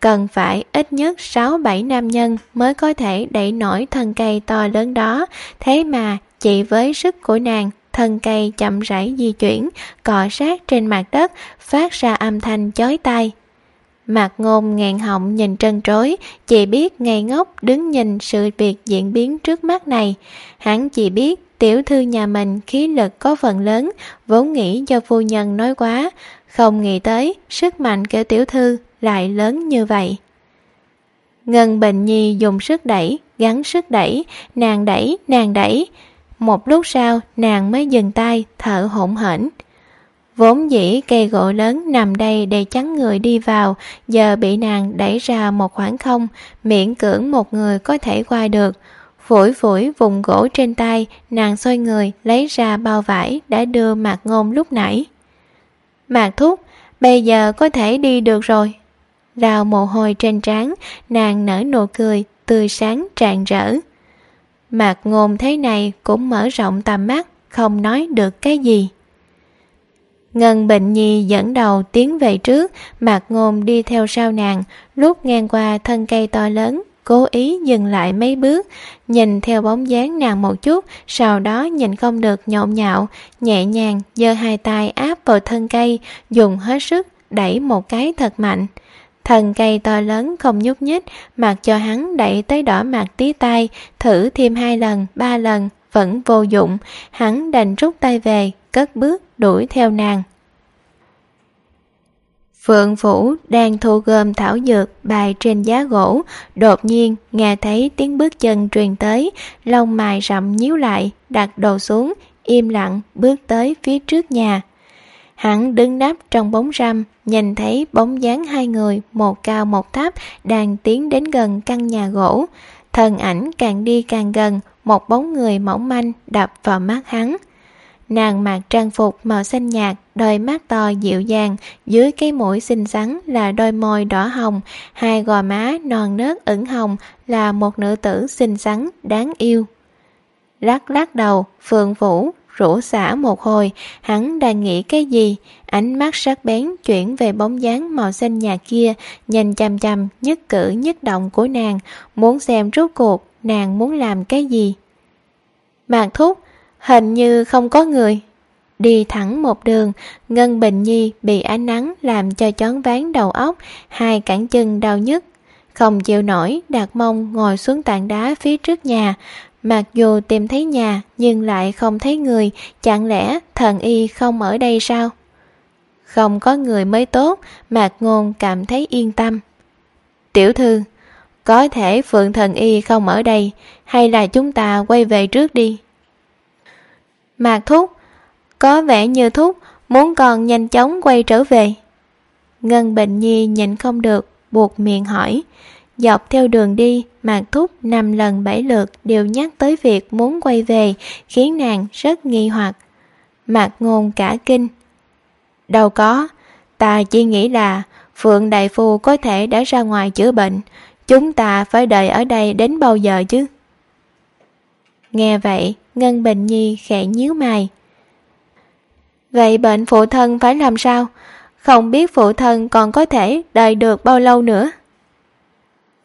cần phải ít nhất 6-7 nam nhân mới có thể đẩy nổi thân cây to lớn đó, thế mà chị với sức của nàng thân cây chậm rãi di chuyển, cọ sát trên mặt đất, phát ra âm thanh chói tai. Mặt ngôn ngàn họng nhìn trân trối, chỉ biết ngây ngốc đứng nhìn sự việc diễn biến trước mắt này. Hắn chỉ biết tiểu thư nhà mình khí lực có phần lớn, vốn nghĩ do phu nhân nói quá, không nghĩ tới sức mạnh của tiểu thư lại lớn như vậy. Ngân Bình Nhi dùng sức đẩy, gắn sức đẩy, nàng đẩy, nàng đẩy. Một lúc sau, nàng mới dừng tay, thở hổn hển. Vốn dĩ cây gỗ lớn nằm đây để chắn người đi vào, giờ bị nàng đẩy ra một khoảng không, miễn cưỡng một người có thể qua được. Phủi phủi vùng gỗ trên tay, nàng xoay người lấy ra bao vải đã đưa mạc ngôn lúc nãy. Mạc thúc, bây giờ có thể đi được rồi. Rào mồ hôi trên trán, nàng nở nụ cười, tươi sáng tràn rỡ. Mạc ngôn thế này cũng mở rộng tầm mắt, không nói được cái gì. Ngân Bệnh Nhi dẫn đầu tiến về trước, Mạc Ngôn đi theo sau nàng, lúc ngang qua thân cây to lớn, cố ý dừng lại mấy bước, nhìn theo bóng dáng nàng một chút, sau đó nhìn không được nhộn nhạo, nhẹ nhàng giơ hai tay áp vào thân cây, dùng hết sức đẩy một cái thật mạnh. Thần cây to lớn không nhúc nhích, mặc cho hắn đẩy tới đỏ mặt tí tay, thử thêm hai lần, ba lần, vẫn vô dụng, hắn đành rút tay về, cất bước đuổi theo nàng. Phượng Phủ đang thu gom thảo dược bài trên giá gỗ, đột nhiên nghe thấy tiếng bước chân truyền tới, lông mài rậm nhíu lại, đặt đầu xuống, im lặng bước tới phía trước nhà. Hắn đứng đắp trong bóng râm, nhìn thấy bóng dáng hai người, một cao một thấp, đang tiến đến gần căn nhà gỗ. Thần ảnh càng đi càng gần, một bóng người mỏng manh đập vào mắt hắn. Nàng mặc trang phục màu xanh nhạt, đôi mắt to dịu dàng, dưới cái mũi xinh xắn là đôi môi đỏ hồng, hai gò má non nớt ửng hồng là một nữ tử xinh xắn, đáng yêu. Lắc lắc đầu, Phượng Vũ rủ xả một hồi, hắn đang nghĩ cái gì? Ánh mắt sắc bén chuyển về bóng dáng màu xanh nhà kia, nhìn chằm chằm nhất cử nhất động của nàng, muốn xem rốt cuộc nàng muốn làm cái gì. Mạc thúc, hình như không có người. Đi thẳng một đường, Ngân Bình Nhi bị ánh nắng làm cho chón ván đầu óc, hai cẳng chân đau nhức. Không chịu nổi, đặt mông ngồi xuống tảng đá phía trước nhà, Mặc dù tìm thấy nhà nhưng lại không thấy người, chẳng lẽ thần y không ở đây sao? Không có người mới tốt, Mạc Ngôn cảm thấy yên tâm. Tiểu thư, có thể Phượng thần y không ở đây, hay là chúng ta quay về trước đi? Mạc Thúc, có vẻ như Thúc muốn còn nhanh chóng quay trở về. Ngân Bệnh Nhi nhìn không được, buộc miệng hỏi. Dọc theo đường đi, Mạc Thúc năm lần bảy lượt đều nhắc tới việc muốn quay về, khiến nàng rất nghi hoặc. Mạc Ngôn cả kinh. Đâu có, ta chỉ nghĩ là Phượng Đại Phu có thể đã ra ngoài chữa bệnh, chúng ta phải đợi ở đây đến bao giờ chứ? Nghe vậy, Ngân Bình Nhi khẽ nhíu mày. Vậy bệnh phụ thân phải làm sao? Không biết phụ thân còn có thể đợi được bao lâu nữa?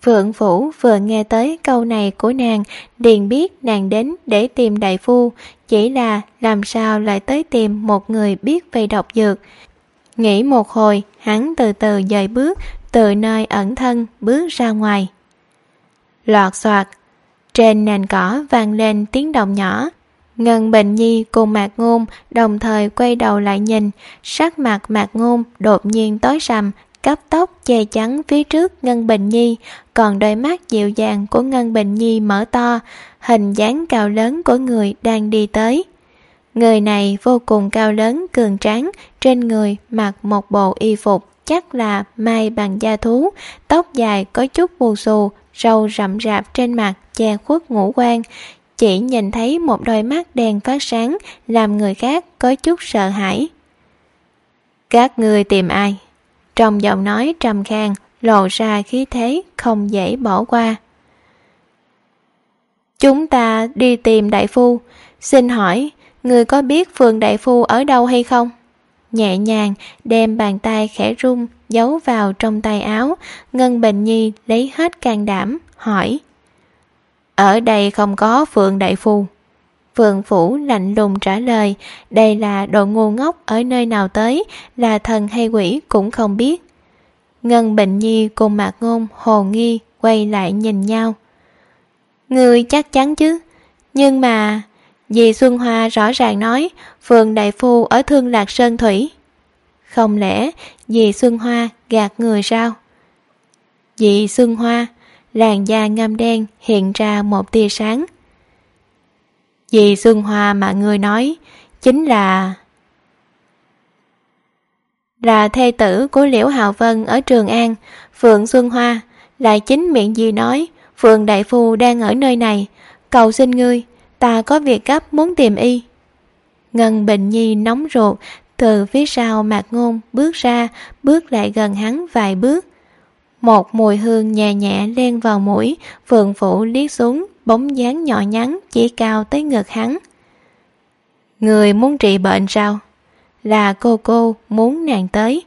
Phượng Vũ vừa nghe tới câu này của nàng, liền biết nàng đến để tìm đại phu, chỉ là làm sao lại tới tìm một người biết về độc dược. Nghĩ một hồi, hắn từ từ dời bước, từ nơi ẩn thân bước ra ngoài. Lọt soạt, trên nền cỏ vang lên tiếng động nhỏ, Ngân Bình Nhi cùng Mạc Ngôn đồng thời quay đầu lại nhìn, sắc mặt Mạc Ngôn đột nhiên tối sầm, cấp tóc che chắn phía trước Ngân Bình Nhi, còn đôi mắt dịu dàng của Ngân Bình Nhi mở to, hình dáng cao lớn của người đang đi tới. Người này vô cùng cao lớn, cường tráng, trên người mặc một bộ y phục chắc là mai bằng da thú, tóc dài có chút bù xù, râu rậm rạp trên mặt che khuất ngũ quan, chỉ nhìn thấy một đôi mắt đèn phát sáng làm người khác có chút sợ hãi. Các người tìm ai? Trong giọng nói trầm khang lộ ra khí thế không dễ bỏ qua. Chúng ta đi tìm đại phu, xin hỏi, người có biết phường đại phu ở đâu hay không? Nhẹ nhàng đem bàn tay khẽ rung giấu vào trong tay áo, Ngân Bình Nhi lấy hết can đảm, hỏi. Ở đây không có phường đại phu. Phượng Phủ lạnh lùng trả lời, đây là đồ ngu ngốc ở nơi nào tới, là thần hay quỷ cũng không biết. Ngân Bình Nhi cùng Mạc Ngôn hồ nghi quay lại nhìn nhau. Người chắc chắn chứ, nhưng mà... Dì Xuân Hoa rõ ràng nói Phường Đại Phu ở Thương Lạc Sơn Thủy. Không lẽ dì Xuân Hoa gạt người sao? Dì Xuân Hoa, làn da ngâm đen hiện ra một tia sáng vì Xuân Hoa mà người nói chính là... Là thê tử của Liễu Hào Vân ở Trường An, Phượng Xuân Hoa, lại chính miệng gì nói Phượng Đại Phu đang ở nơi này, cầu xin ngươi, ta có việc gấp muốn tìm y. Ngân Bình Nhi nóng ruột, từ phía sau mạc ngôn bước ra, bước lại gần hắn vài bước. Một mùi hương nhẹ nhẹ len vào mũi, phượng phủ liếc xuống, bóng dáng nhỏ nhắn chỉ cao tới ngực hắn. Người muốn trị bệnh sao? Là cô cô muốn nàng tới.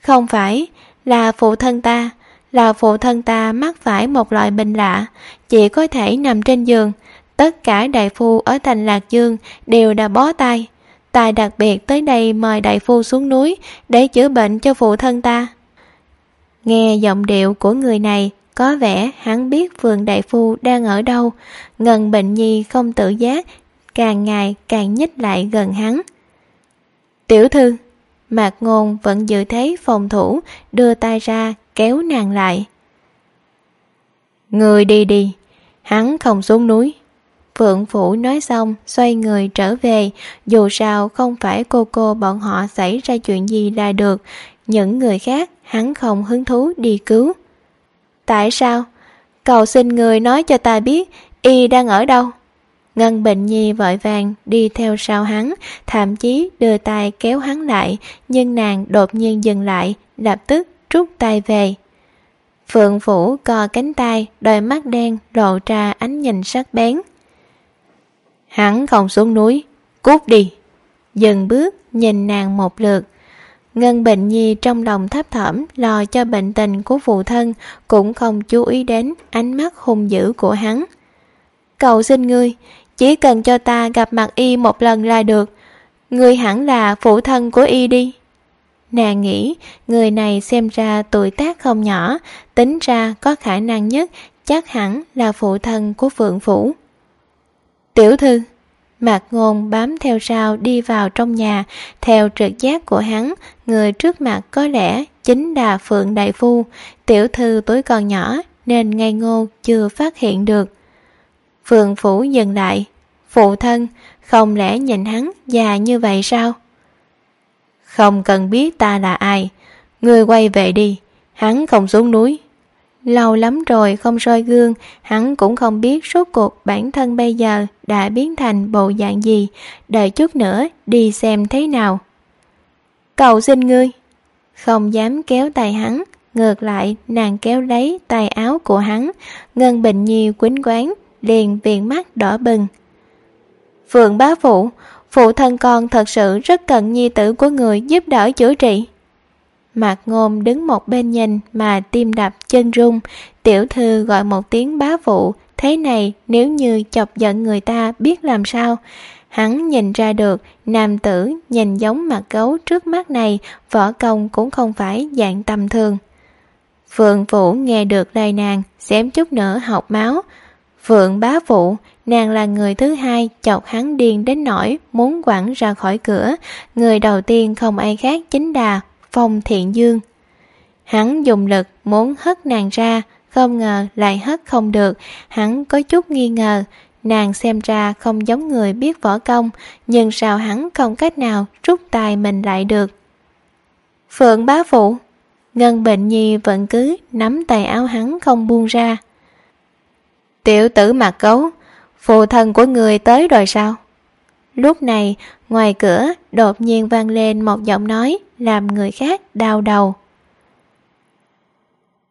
Không phải, là phụ thân ta, là phụ thân ta mắc phải một loại bệnh lạ, chỉ có thể nằm trên giường. Tất cả đại phu ở thành Lạc Dương đều đã bó tay. Ta đặc biệt tới đây mời đại phu xuống núi để chữa bệnh cho phụ thân ta. Nghe giọng điệu của người này, có vẻ hắn biết vườn đại phu đang ở đâu. ngần bệnh nhi không tự giác, càng ngày càng nhích lại gần hắn. Tiểu thư, Mạc Ngôn vẫn dự thế phòng thủ, đưa tay ra, kéo nàng lại. Người đi đi, hắn không xuống núi. Phượng Phủ nói xong, xoay người trở về, dù sao không phải cô cô bọn họ xảy ra chuyện gì là được, những người khác hắn không hứng thú đi cứu. Tại sao? Cầu xin người nói cho ta biết y đang ở đâu. Ngân Bệnh Nhi vội vàng đi theo sau hắn, thậm chí đưa tay kéo hắn lại, nhưng nàng đột nhiên dừng lại, lập tức rút tay về. Phượng Phủ co cánh tay, đôi mắt đen lộ ra ánh nhìn sắc bén. Hắn không xuống núi, cút đi. Dừng bước, nhìn nàng một lượt. Ngân Bệnh Nhi trong lòng thấp thỏm lo cho bệnh tình của phụ thân, cũng không chú ý đến ánh mắt hung dữ của hắn. Cầu xin ngươi, chỉ cần cho ta gặp mặt y một lần là được. Ngươi hẳn là phụ thân của y đi. Nàng nghĩ người này xem ra tuổi tác không nhỏ, tính ra có khả năng nhất chắc hẳn là phụ thân của Phượng Phủ. Tiểu thư Mạc Ngôn bám theo sau đi vào trong nhà, theo trực giác của hắn, người trước mặt có lẽ chính là Phượng Đại Phu, tiểu thư tuổi còn nhỏ nên ngây ngô chưa phát hiện được. Phượng Phủ dừng lại, phụ thân, không lẽ nhìn hắn già như vậy sao? Không cần biết ta là ai, người quay về đi, hắn không xuống núi, Lâu lắm rồi không soi gương, hắn cũng không biết rốt cuộc bản thân bây giờ đã biến thành bộ dạng gì, đợi chút nữa đi xem thế nào. Cầu xin ngươi! Không dám kéo tay hắn, ngược lại nàng kéo lấy tay áo của hắn, Ngân Bình Nhi quýnh quán, liền viền mắt đỏ bừng. Phượng bá phụ, phụ thân con thật sự rất cần nhi tử của người giúp đỡ chữa trị. Mạc Ngôn đứng một bên nhìn mà tim đập chân rung, tiểu thư gọi một tiếng bá phụ, thế này nếu như chọc giận người ta biết làm sao. Hắn nhìn ra được, nam tử nhìn giống mặt gấu trước mắt này, võ công cũng không phải dạng tầm thường. Phượng Vũ nghe được lời nàng, xém chút nữa học máu. Phượng bá phụ, nàng là người thứ hai chọc hắn điên đến nỗi muốn quẳng ra khỏi cửa. Người đầu tiên không ai khác chính là Phong Thiện Dương. Hắn dùng lực muốn hất nàng ra, không ngờ lại hất không được, hắn có chút nghi ngờ, nàng xem ra không giống người biết võ công, nhưng sao hắn không cách nào rút tay mình lại được. Phượng bá phụ Ngân bệnh nhi vẫn cứ nắm tay áo hắn không buông ra. Tiểu tử mặt cấu phụ thân của người tới rồi sao? Lúc này, ngoài cửa đột nhiên vang lên một giọng nói làm người khác đau đầu.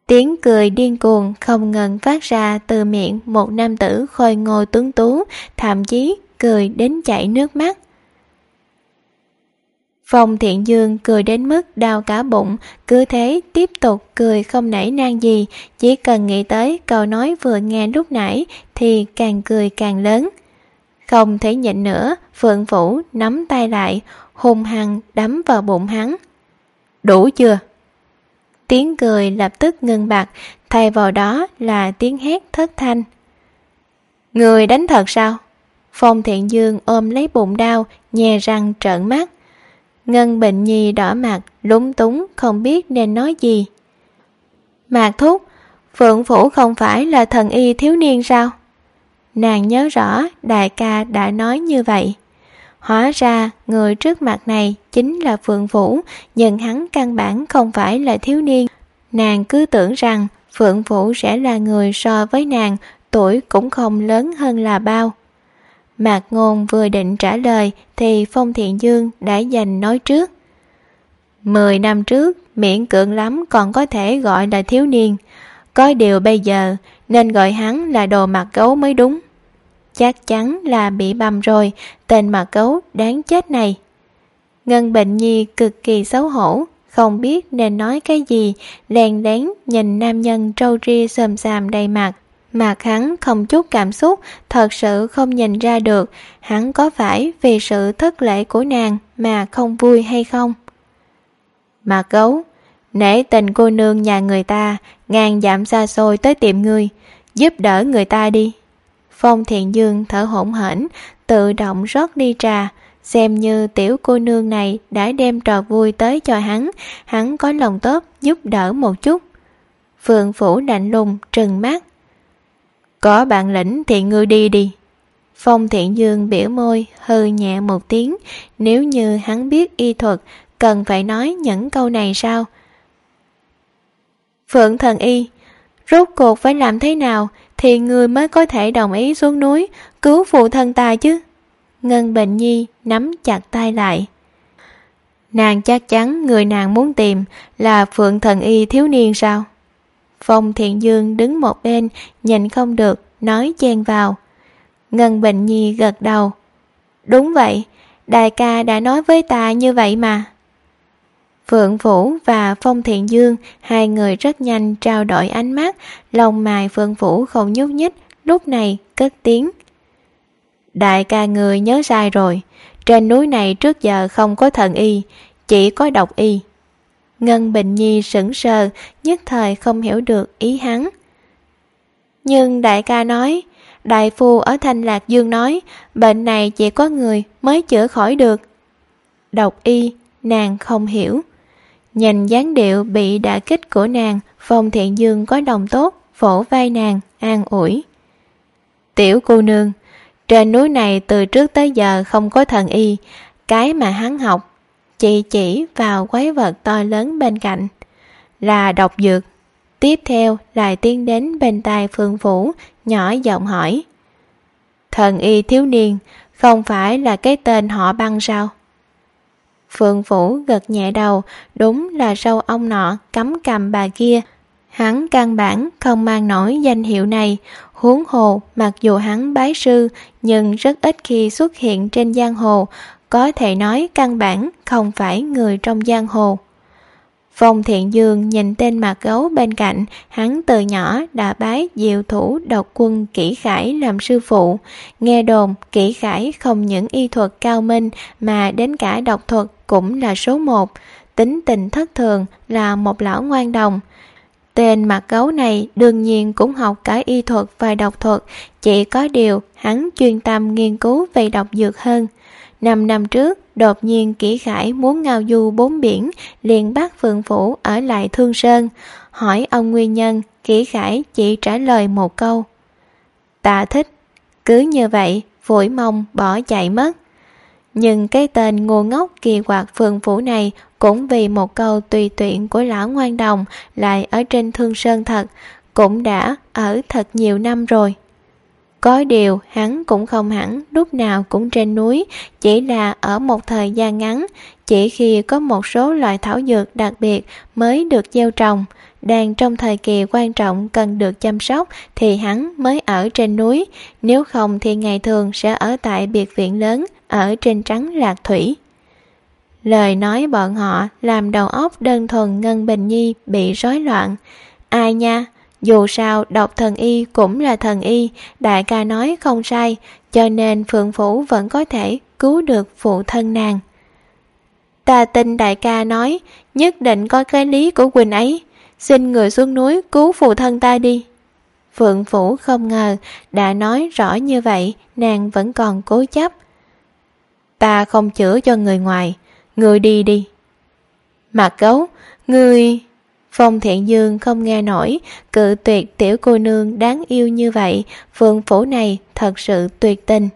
Tiếng cười điên cuồng không ngừng phát ra từ miệng một nam tử khôi ngồi tuấn tú, thậm chí cười đến chảy nước mắt. Phong thiện dương cười đến mức đau cả bụng, cứ thế tiếp tục cười không nảy nang gì, chỉ cần nghĩ tới câu nói vừa nghe lúc nãy thì càng cười càng lớn. Không thể nhịn nữa, Phượng Vũ nắm tay lại, hùng hăng đấm vào bụng hắn. Đủ chưa? Tiếng cười lập tức ngưng bặt, thay vào đó là tiếng hét thất thanh. Người đánh thật sao? Phong Thiện Dương ôm lấy bụng đau, nhè răng trợn mắt. Ngân Bệnh Nhi đỏ mặt, lúng túng, không biết nên nói gì. Mạc thúc, Phượng Phủ không phải là thần y thiếu niên sao? Nàng nhớ rõ đại ca đã nói như vậy. Hóa ra người trước mặt này chính là Phượng Vũ, nhưng hắn căn bản không phải là thiếu niên. Nàng cứ tưởng rằng Phượng Vũ sẽ là người so với nàng, tuổi cũng không lớn hơn là bao. Mạc Ngôn vừa định trả lời thì Phong Thiện Dương đã dành nói trước. Mười năm trước, miễn cưỡng lắm còn có thể gọi là thiếu niên. Có điều bây giờ nên gọi hắn là đồ mặt gấu mới đúng. Chắc chắn là bị bầm rồi, tên mặt gấu đáng chết này. Ngân Bệnh Nhi cực kỳ xấu hổ, không biết nên nói cái gì, lèn lén nhìn nam nhân trâu ria sờm xàm đầy mặt, mà hắn không chút cảm xúc, thật sự không nhìn ra được hắn có phải vì sự thất lễ của nàng mà không vui hay không. Mà gấu, nể tình cô nương nhà người ta, ngàn dặm xa xôi tới tìm ngươi, giúp đỡ người ta đi. Phong Thiện Dương thở hổn hển, tự động rót ly trà, xem như tiểu cô nương này đã đem trò vui tới cho hắn, hắn có lòng tốt giúp đỡ một chút. Phượng Phủ lạnh lùng, trừng mắt, có bạn lĩnh thì ngươi đi đi. Phong thiện dương biểu môi, hư nhẹ một tiếng, nếu như hắn biết y thuật, cần phải nói những câu này sao? Phượng thần y, rốt cuộc phải làm thế nào thì người mới có thể đồng ý xuống núi, cứu phụ thân ta chứ? Ngân Bệnh Nhi nắm chặt tay lại. Nàng chắc chắn người nàng muốn tìm là Phượng thần y thiếu niên sao? Phong Thiện Dương đứng một bên, nhìn không được, nói chen vào. Ngân Bình Nhi gật đầu. Đúng vậy, đại ca đã nói với ta như vậy mà. Phượng Vũ và Phong Thiện Dương, hai người rất nhanh trao đổi ánh mắt, lòng mài Phượng Vũ không nhúc nhích, lúc này cất tiếng. Đại ca người nhớ sai rồi, trên núi này trước giờ không có thần y, chỉ có độc y. Ngân Bình Nhi sững sờ, nhất thời không hiểu được ý hắn. Nhưng đại ca nói, đại phu ở Thanh Lạc Dương nói, bệnh này chỉ có người mới chữa khỏi được. Độc y, nàng không hiểu. Nhìn dáng điệu bị đả kích của nàng, Phong Thiện Dương có đồng tốt, phổ vai nàng, an ủi. Tiểu cô nương, trên núi này từ trước tới giờ không có thần y, cái mà hắn học Chị chỉ vào quái vật to lớn bên cạnh Là độc dược Tiếp theo lại tiến đến bên tai Phương Phủ Nhỏ giọng hỏi Thần y thiếu niên Không phải là cái tên họ băng sao Phương Phủ gật nhẹ đầu Đúng là sâu ông nọ cắm cầm bà kia Hắn căn bản không mang nổi danh hiệu này Huống hồ mặc dù hắn bái sư Nhưng rất ít khi xuất hiện trên giang hồ có thể nói căn bản không phải người trong giang hồ. Phong Thiện Dương nhìn tên mặt gấu bên cạnh, hắn từ nhỏ đã bái diệu thủ độc quân kỹ khải làm sư phụ. Nghe đồn, kỹ khải không những y thuật cao minh mà đến cả độc thuật cũng là số một. Tính tình thất thường là một lão ngoan đồng. Tên mặt gấu này đương nhiên cũng học cả y thuật và độc thuật, chỉ có điều hắn chuyên tâm nghiên cứu về độc dược hơn. Năm năm trước, đột nhiên kỹ khải muốn ngao du bốn biển, liền bắt phượng phủ ở lại Thương Sơn. Hỏi ông nguyên nhân, kỹ khải chỉ trả lời một câu. Ta thích. Cứ như vậy, vội mong bỏ chạy mất. Nhưng cái tên ngu ngốc kỳ quạt phường phủ này cũng vì một câu tùy tuyện của lão ngoan đồng lại ở trên thương sơn thật, cũng đã ở thật nhiều năm rồi. Có điều hắn cũng không hẳn lúc nào cũng trên núi, chỉ là ở một thời gian ngắn, chỉ khi có một số loại thảo dược đặc biệt mới được gieo trồng, đang trong thời kỳ quan trọng cần được chăm sóc thì hắn mới ở trên núi, nếu không thì ngày thường sẽ ở tại biệt viện lớn ở trên trắng lạc thủy. Lời nói bọn họ làm đầu óc đơn thuần Ngân Bình Nhi bị rối loạn. Ai nha, dù sao độc thần y cũng là thần y, đại ca nói không sai, cho nên Phượng Phủ vẫn có thể cứu được phụ thân nàng. Ta tin đại ca nói, nhất định có cái lý của Quỳnh ấy, xin người xuống núi cứu phụ thân ta đi. Phượng Phủ không ngờ, đã nói rõ như vậy, nàng vẫn còn cố chấp. Ta không chữa cho người ngoài, người đi đi. Mặt gấu, người... Phong Thiện Dương không nghe nổi, cự tuyệt tiểu cô nương đáng yêu như vậy, phượng phủ này thật sự tuyệt tình.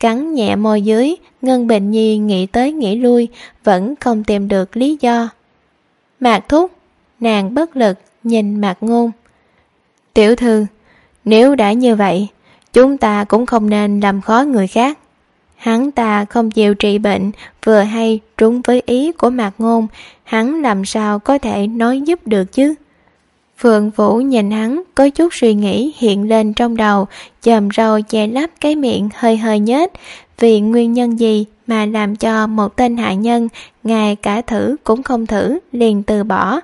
Cắn nhẹ môi dưới, Ngân Bình Nhi nghĩ tới nghĩ lui, vẫn không tìm được lý do. Mạc thúc, nàng bất lực, nhìn mạc ngôn. Tiểu thư, nếu đã như vậy, chúng ta cũng không nên làm khó người khác. Hắn ta không chịu trị bệnh, vừa hay trúng với ý của mạc ngôn, hắn làm sao có thể nói giúp được chứ? Phượng Vũ nhìn hắn có chút suy nghĩ hiện lên trong đầu, chòm râu che lắp cái miệng hơi hơi nhếch, vì nguyên nhân gì mà làm cho một tên hạ nhân ngài cả thử cũng không thử liền từ bỏ.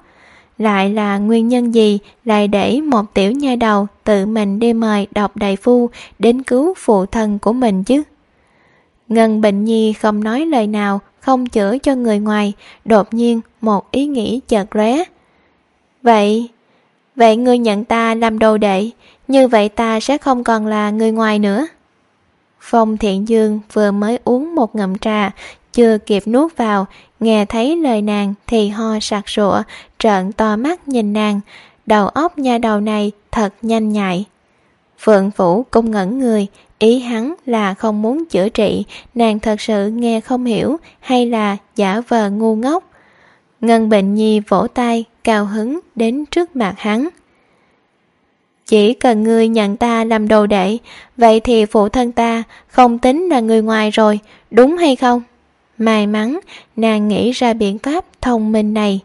Lại là nguyên nhân gì lại để một tiểu nha đầu tự mình đi mời độc đại phu đến cứu phụ thân của mình chứ? Ngân Bệnh Nhi không nói lời nào, không chữa cho người ngoài, đột nhiên một ý nghĩ chợt lóe. Vậy, vậy ngươi nhận ta làm đồ đệ, như vậy ta sẽ không còn là người ngoài nữa. Phong Thiện Dương vừa mới uống một ngụm trà, chưa kịp nuốt vào, nghe thấy lời nàng thì ho sặc sụa, trợn to mắt nhìn nàng, đầu óc nha đầu này thật nhanh nhạy. Phượng Phủ cũng ngẩn người, Ý hắn là không muốn chữa trị, nàng thật sự nghe không hiểu hay là giả vờ ngu ngốc. Ngân Bệnh Nhi vỗ tay, cao hứng đến trước mặt hắn. Chỉ cần ngươi nhận ta làm đồ đệ, vậy thì phụ thân ta không tính là người ngoài rồi, đúng hay không? May mắn, nàng nghĩ ra biện pháp thông minh này.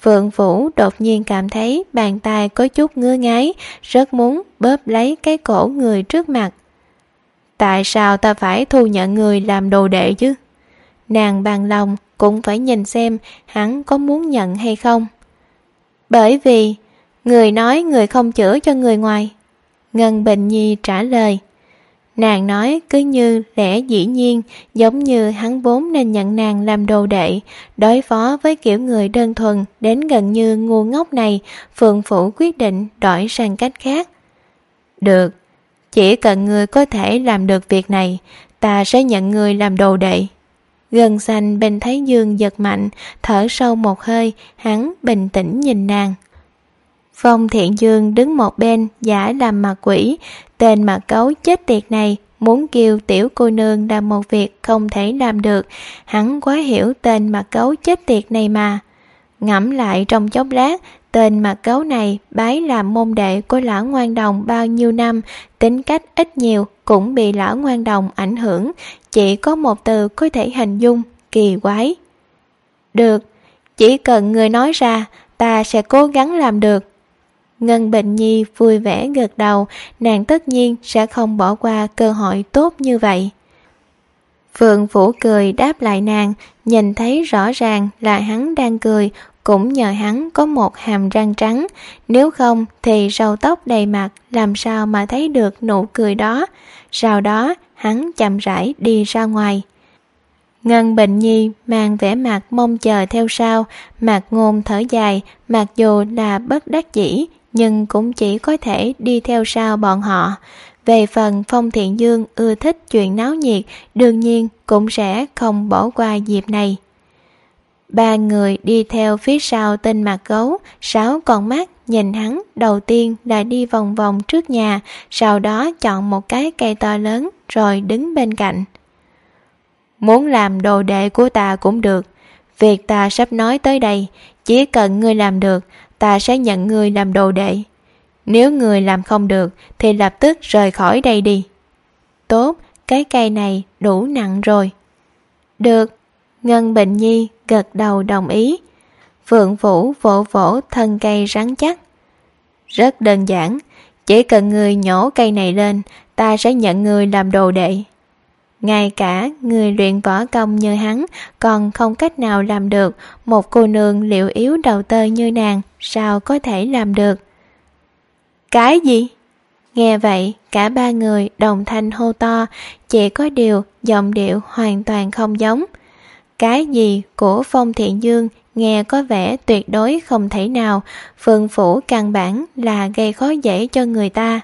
Phượng Vũ đột nhiên cảm thấy bàn tay có chút ngứa ngáy, rất muốn bóp lấy cái cổ người trước mặt. Tại sao ta phải thu nhận người làm đồ đệ chứ? Nàng bàn lòng cũng phải nhìn xem hắn có muốn nhận hay không. Bởi vì, người nói người không chữa cho người ngoài. Ngân Bình Nhi trả lời. Nàng nói cứ như lẽ dĩ nhiên, giống như hắn vốn nên nhận nàng làm đồ đệ, đối phó với kiểu người đơn thuần đến gần như ngu ngốc này, Phượng Phủ quyết định đổi sang cách khác. Được, chỉ cần ngươi có thể làm được việc này, ta sẽ nhận ngươi làm đồ đệ. Gần xanh bên thấy dương giật mạnh, thở sâu một hơi, hắn bình tĩnh nhìn nàng. Phong thiện dương đứng một bên, giả làm mặt quỷ, tên mặt cấu chết tiệt này muốn kêu tiểu cô nương làm một việc không thể làm được, hắn quá hiểu tên mặt cấu chết tiệt này mà. Ngẫm lại trong chốc lát, Tên mặt gấu này bái làm môn đệ của lão ngoan đồng bao nhiêu năm, tính cách ít nhiều cũng bị lão ngoan đồng ảnh hưởng, chỉ có một từ có thể hình dung, kỳ quái. Được, chỉ cần người nói ra, ta sẽ cố gắng làm được. Ngân Bình Nhi vui vẻ gật đầu, nàng tất nhiên sẽ không bỏ qua cơ hội tốt như vậy. Phượng Vũ cười đáp lại nàng, nhìn thấy rõ ràng là hắn đang cười, cũng nhờ hắn có một hàm răng trắng, nếu không thì râu tóc đầy mặt làm sao mà thấy được nụ cười đó. Sau đó hắn chậm rãi đi ra ngoài. Ngân Bình Nhi mang vẻ mặt mong chờ theo sau, mặt ngôn thở dài, mặc dù là bất đắc dĩ, nhưng cũng chỉ có thể đi theo sau bọn họ. Về phần Phong Thiện Dương ưa thích chuyện náo nhiệt, đương nhiên cũng sẽ không bỏ qua dịp này. Ba người đi theo phía sau tên mặt gấu, sáu con mắt nhìn hắn đầu tiên là đi vòng vòng trước nhà, sau đó chọn một cái cây to lớn rồi đứng bên cạnh. Muốn làm đồ đệ của ta cũng được, việc ta sắp nói tới đây, chỉ cần ngươi làm được, ta sẽ nhận ngươi làm đồ đệ. Nếu người làm không được thì lập tức rời khỏi đây đi. Tốt, cái cây này đủ nặng rồi. Được, Ngân Bình Nhi gật đầu đồng ý. Phượng Vũ vỗ vỗ thân cây rắn chắc. Rất đơn giản, chỉ cần người nhổ cây này lên, ta sẽ nhận người làm đồ đệ. Ngay cả người luyện võ công như hắn còn không cách nào làm được, một cô nương liệu yếu đầu tơ như nàng sao có thể làm được. Cái gì? Nghe vậy, cả ba người đồng thanh hô to, chỉ có điều giọng điệu hoàn toàn không giống. Cái gì của Phong Thiện Dương nghe có vẻ tuyệt đối không thể nào, phường phủ căn bản là gây khó dễ cho người ta.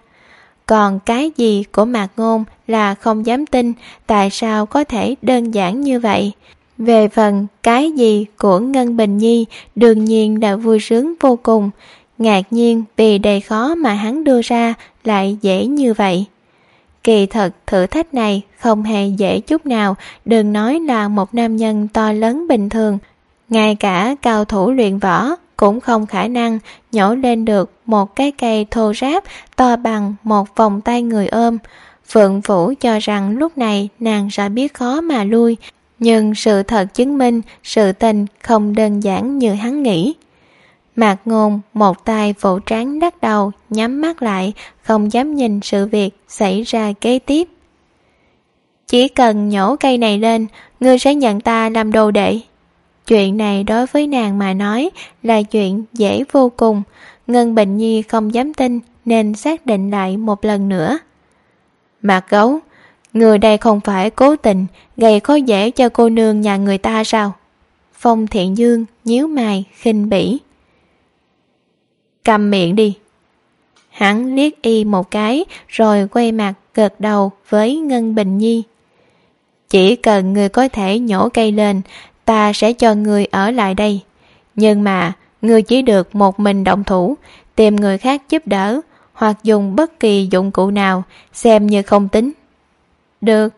Còn cái gì của Mạc Ngôn là không dám tin, tại sao có thể đơn giản như vậy? Về phần cái gì của Ngân Bình Nhi đương nhiên đã vui sướng vô cùng, ngạc nhiên vì đầy khó mà hắn đưa ra lại dễ như vậy. Kỳ thật thử thách này không hề dễ chút nào, đừng nói là một nam nhân to lớn bình thường, ngay cả cao thủ luyện võ cũng không khả năng nhổ lên được một cái cây thô ráp to bằng một vòng tay người ôm. Phượng Vũ cho rằng lúc này nàng sẽ biết khó mà lui, nhưng sự thật chứng minh sự tình không đơn giản như hắn nghĩ. Mạc Ngôn một tay vỗ trán đắt đầu, nhắm mắt lại, không dám nhìn sự việc xảy ra kế tiếp. Chỉ cần nhổ cây này lên, ngươi sẽ nhận ta làm đồ đệ. Chuyện này đối với nàng mà nói là chuyện dễ vô cùng. Ngân Bình Nhi không dám tin nên xác định lại một lần nữa. Mạc gấu, người đây không phải cố tình gây khó dễ cho cô nương nhà người ta sao? Phong Thiện Dương nhíu mày khinh bỉ. Cầm miệng đi. Hắn liếc y một cái rồi quay mặt gật đầu với Ngân Bình Nhi. Chỉ cần người có thể nhổ cây lên, ta sẽ cho người ở lại đây. Nhưng mà, người chỉ được một mình động thủ, tìm người khác giúp đỡ, hoặc dùng bất kỳ dụng cụ nào, xem như không tính. Được.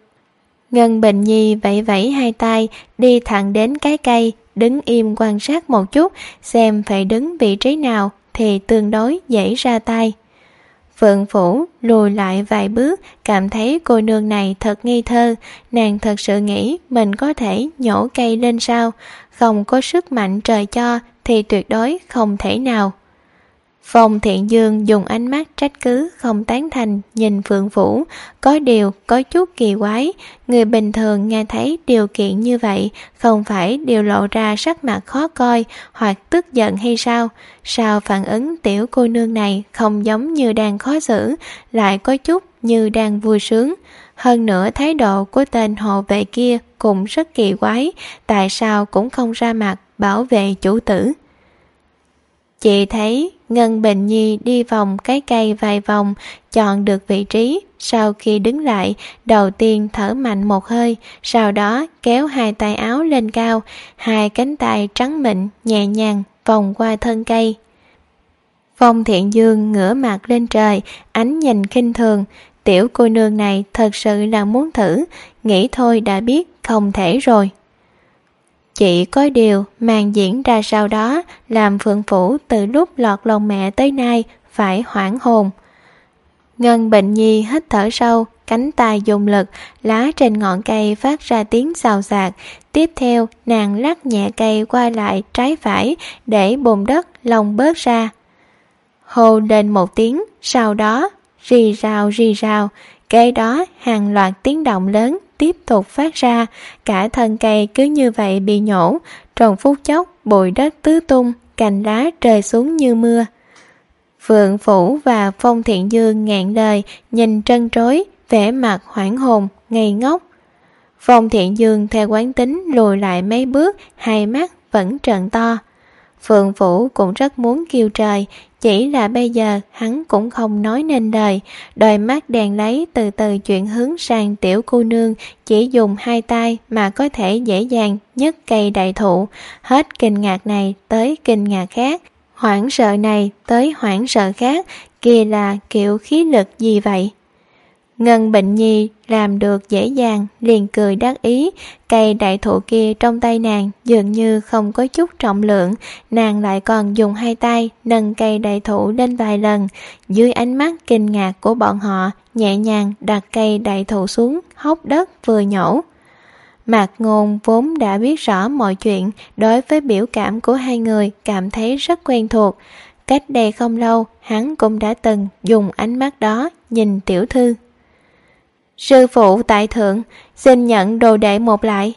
Ngân Bình Nhi vẫy vẫy hai tay, đi thẳng đến cái cây, đứng im quan sát một chút, xem phải đứng vị trí nào thì tương đối dễ ra tay. Phượng Phủ lùi lại vài bước, cảm thấy cô nương này thật nghi thơ, nàng thật sự nghĩ mình có thể nhổ cây lên sao, không có sức mạnh trời cho thì tuyệt đối không thể nào. Phong Thiện Dương dùng ánh mắt trách cứ không tán thành nhìn Phượng Vũ, có điều có chút kỳ quái, người bình thường nghe thấy điều kiện như vậy không phải đều lộ ra sắc mặt khó coi hoặc tức giận hay sao? Sao phản ứng tiểu cô nương này không giống như đang khó xử, lại có chút như đang vui sướng? Hơn nữa thái độ của tên hộ vệ kia cũng rất kỳ quái, tại sao cũng không ra mặt bảo vệ chủ tử. Chị thấy Ngân Bình Nhi đi vòng cái cây vài vòng, chọn được vị trí. Sau khi đứng lại, đầu tiên thở mạnh một hơi, sau đó kéo hai tay áo lên cao, hai cánh tay trắng mịn, nhẹ nhàng vòng qua thân cây. Phong Thiện Dương ngửa mặt lên trời, ánh nhìn khinh thường. Tiểu cô nương này thật sự là muốn thử, nghĩ thôi đã biết không thể rồi. Chỉ có điều màn diễn ra sau đó làm Phượng Phủ từ lúc lọt lòng mẹ tới nay phải hoảng hồn. Ngân Bệnh Nhi hít thở sâu, cánh tay dùng lực, lá trên ngọn cây phát ra tiếng xào xạc. Tiếp theo, nàng lắc nhẹ cây qua lại trái phải để bùn đất lồng bớt ra. Hô lên một tiếng, sau đó rì rào rì rào, kế đó hàng loạt tiếng động lớn tiếp tục phát ra, cả thân cây cứ như vậy bị nhổ, trong phút chốc bụi đất tứ tung, cành lá rơi xuống như mưa. Phượng Phủ và Phong Thiện Dương ngạn đời nhìn trân trối, vẻ mặt hoảng hồn, ngây ngốc. Phong thiện dương theo quán tính lùi lại mấy bước, hai mắt vẫn trợn to. Phượng Vũ cũng rất muốn kêu trời, chỉ là bây giờ hắn cũng không nói nên lời, đôi mắt đèn lấy từ từ chuyển hướng sang tiểu cô nương, chỉ dùng hai tay mà có thể dễ dàng nhấc cây đại thụ, hết kinh ngạc này tới kinh ngạc khác, hoảng sợ này tới hoảng sợ khác, kia là kiểu khí lực gì vậy? Ngân Bệnh Nhi làm được dễ dàng, liền cười đắc ý, cây đại thụ kia trong tay nàng dường như không có chút trọng lượng, nàng lại còn dùng hai tay nâng cây đại thụ lên vài lần, dưới ánh mắt kinh ngạc của bọn họ, nhẹ nhàng đặt cây đại thụ xuống, hốc đất vừa nhổ. Mạc Ngôn vốn đã biết rõ mọi chuyện, đối với biểu cảm của hai người cảm thấy rất quen thuộc. Cách đây không lâu, hắn cũng đã từng dùng ánh mắt đó nhìn tiểu thư. Sư phụ tại thượng, xin nhận đồ đệ một lại.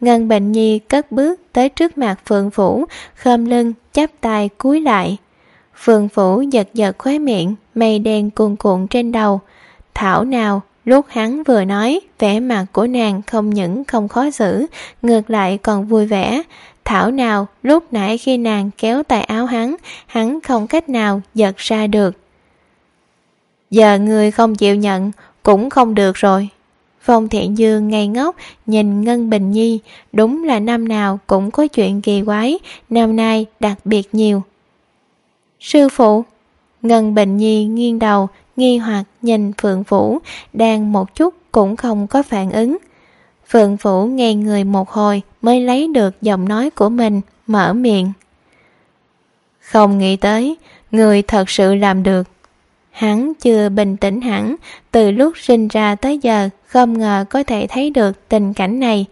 Ngân Bệnh Nhi cất bước tới trước mặt Phượng Phủ, khom lưng, chắp tay cúi lại. Phượng Phủ giật giật khóe miệng, mây đen cuồn cuộn trên đầu. Thảo nào, lúc hắn vừa nói, vẻ mặt của nàng không những không khó xử, ngược lại còn vui vẻ. Thảo nào, lúc nãy khi nàng kéo tay áo hắn, hắn không cách nào giật ra được. Giờ người không chịu nhận, cũng không được rồi. Phong Thiện Dương ngây ngốc nhìn Ngân Bình Nhi, đúng là năm nào cũng có chuyện kỳ quái, năm nay đặc biệt nhiều. Sư phụ, Ngân Bình Nhi nghiêng đầu, nghi hoặc nhìn Phượng Vũ, đang một chút cũng không có phản ứng. Phượng Vũ nghe người một hồi mới lấy được giọng nói của mình, mở miệng. Không nghĩ tới, người thật sự làm được. Hắn chưa bình tĩnh hẳn, từ lúc sinh ra tới giờ không ngờ có thể thấy được tình cảnh này.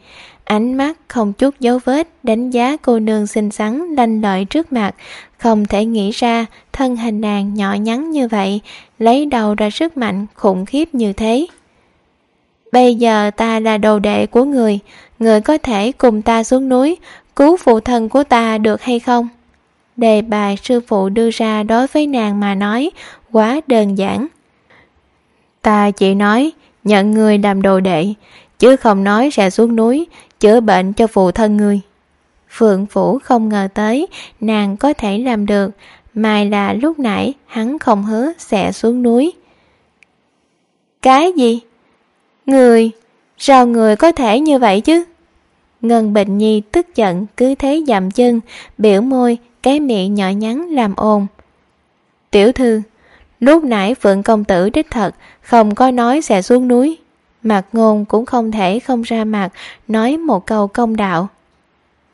Ánh mắt không chút dấu vết đánh giá cô nương xinh xắn lanh lợi trước mặt, không thể nghĩ ra thân hình nàng nhỏ nhắn như vậy, lấy đầu ra sức mạnh khủng khiếp như thế. Bây giờ ta là đồ đệ của người, người có thể cùng ta xuống núi, cứu phụ thân của ta được hay không? Đề bài sư phụ đưa ra đối với nàng mà nói quá đơn giản. Ta chỉ nói nhận người làm đồ đệ, chứ không nói sẽ xuống núi chữa bệnh cho phụ thân người. Phượng Phủ không ngờ tới nàng có thể làm được, mai là lúc nãy hắn không hứa sẽ xuống núi. Cái gì? Người? Sao người có thể như vậy chứ? Ngân Bình Nhi tức giận cứ thế dậm chân, biểu môi, cái miệng nhỏ nhắn làm ồn. Tiểu thư, lúc nãy Phượng Công Tử đích thật không có nói sẽ xuống núi. Mạc Ngôn cũng không thể không ra mặt nói một câu công đạo.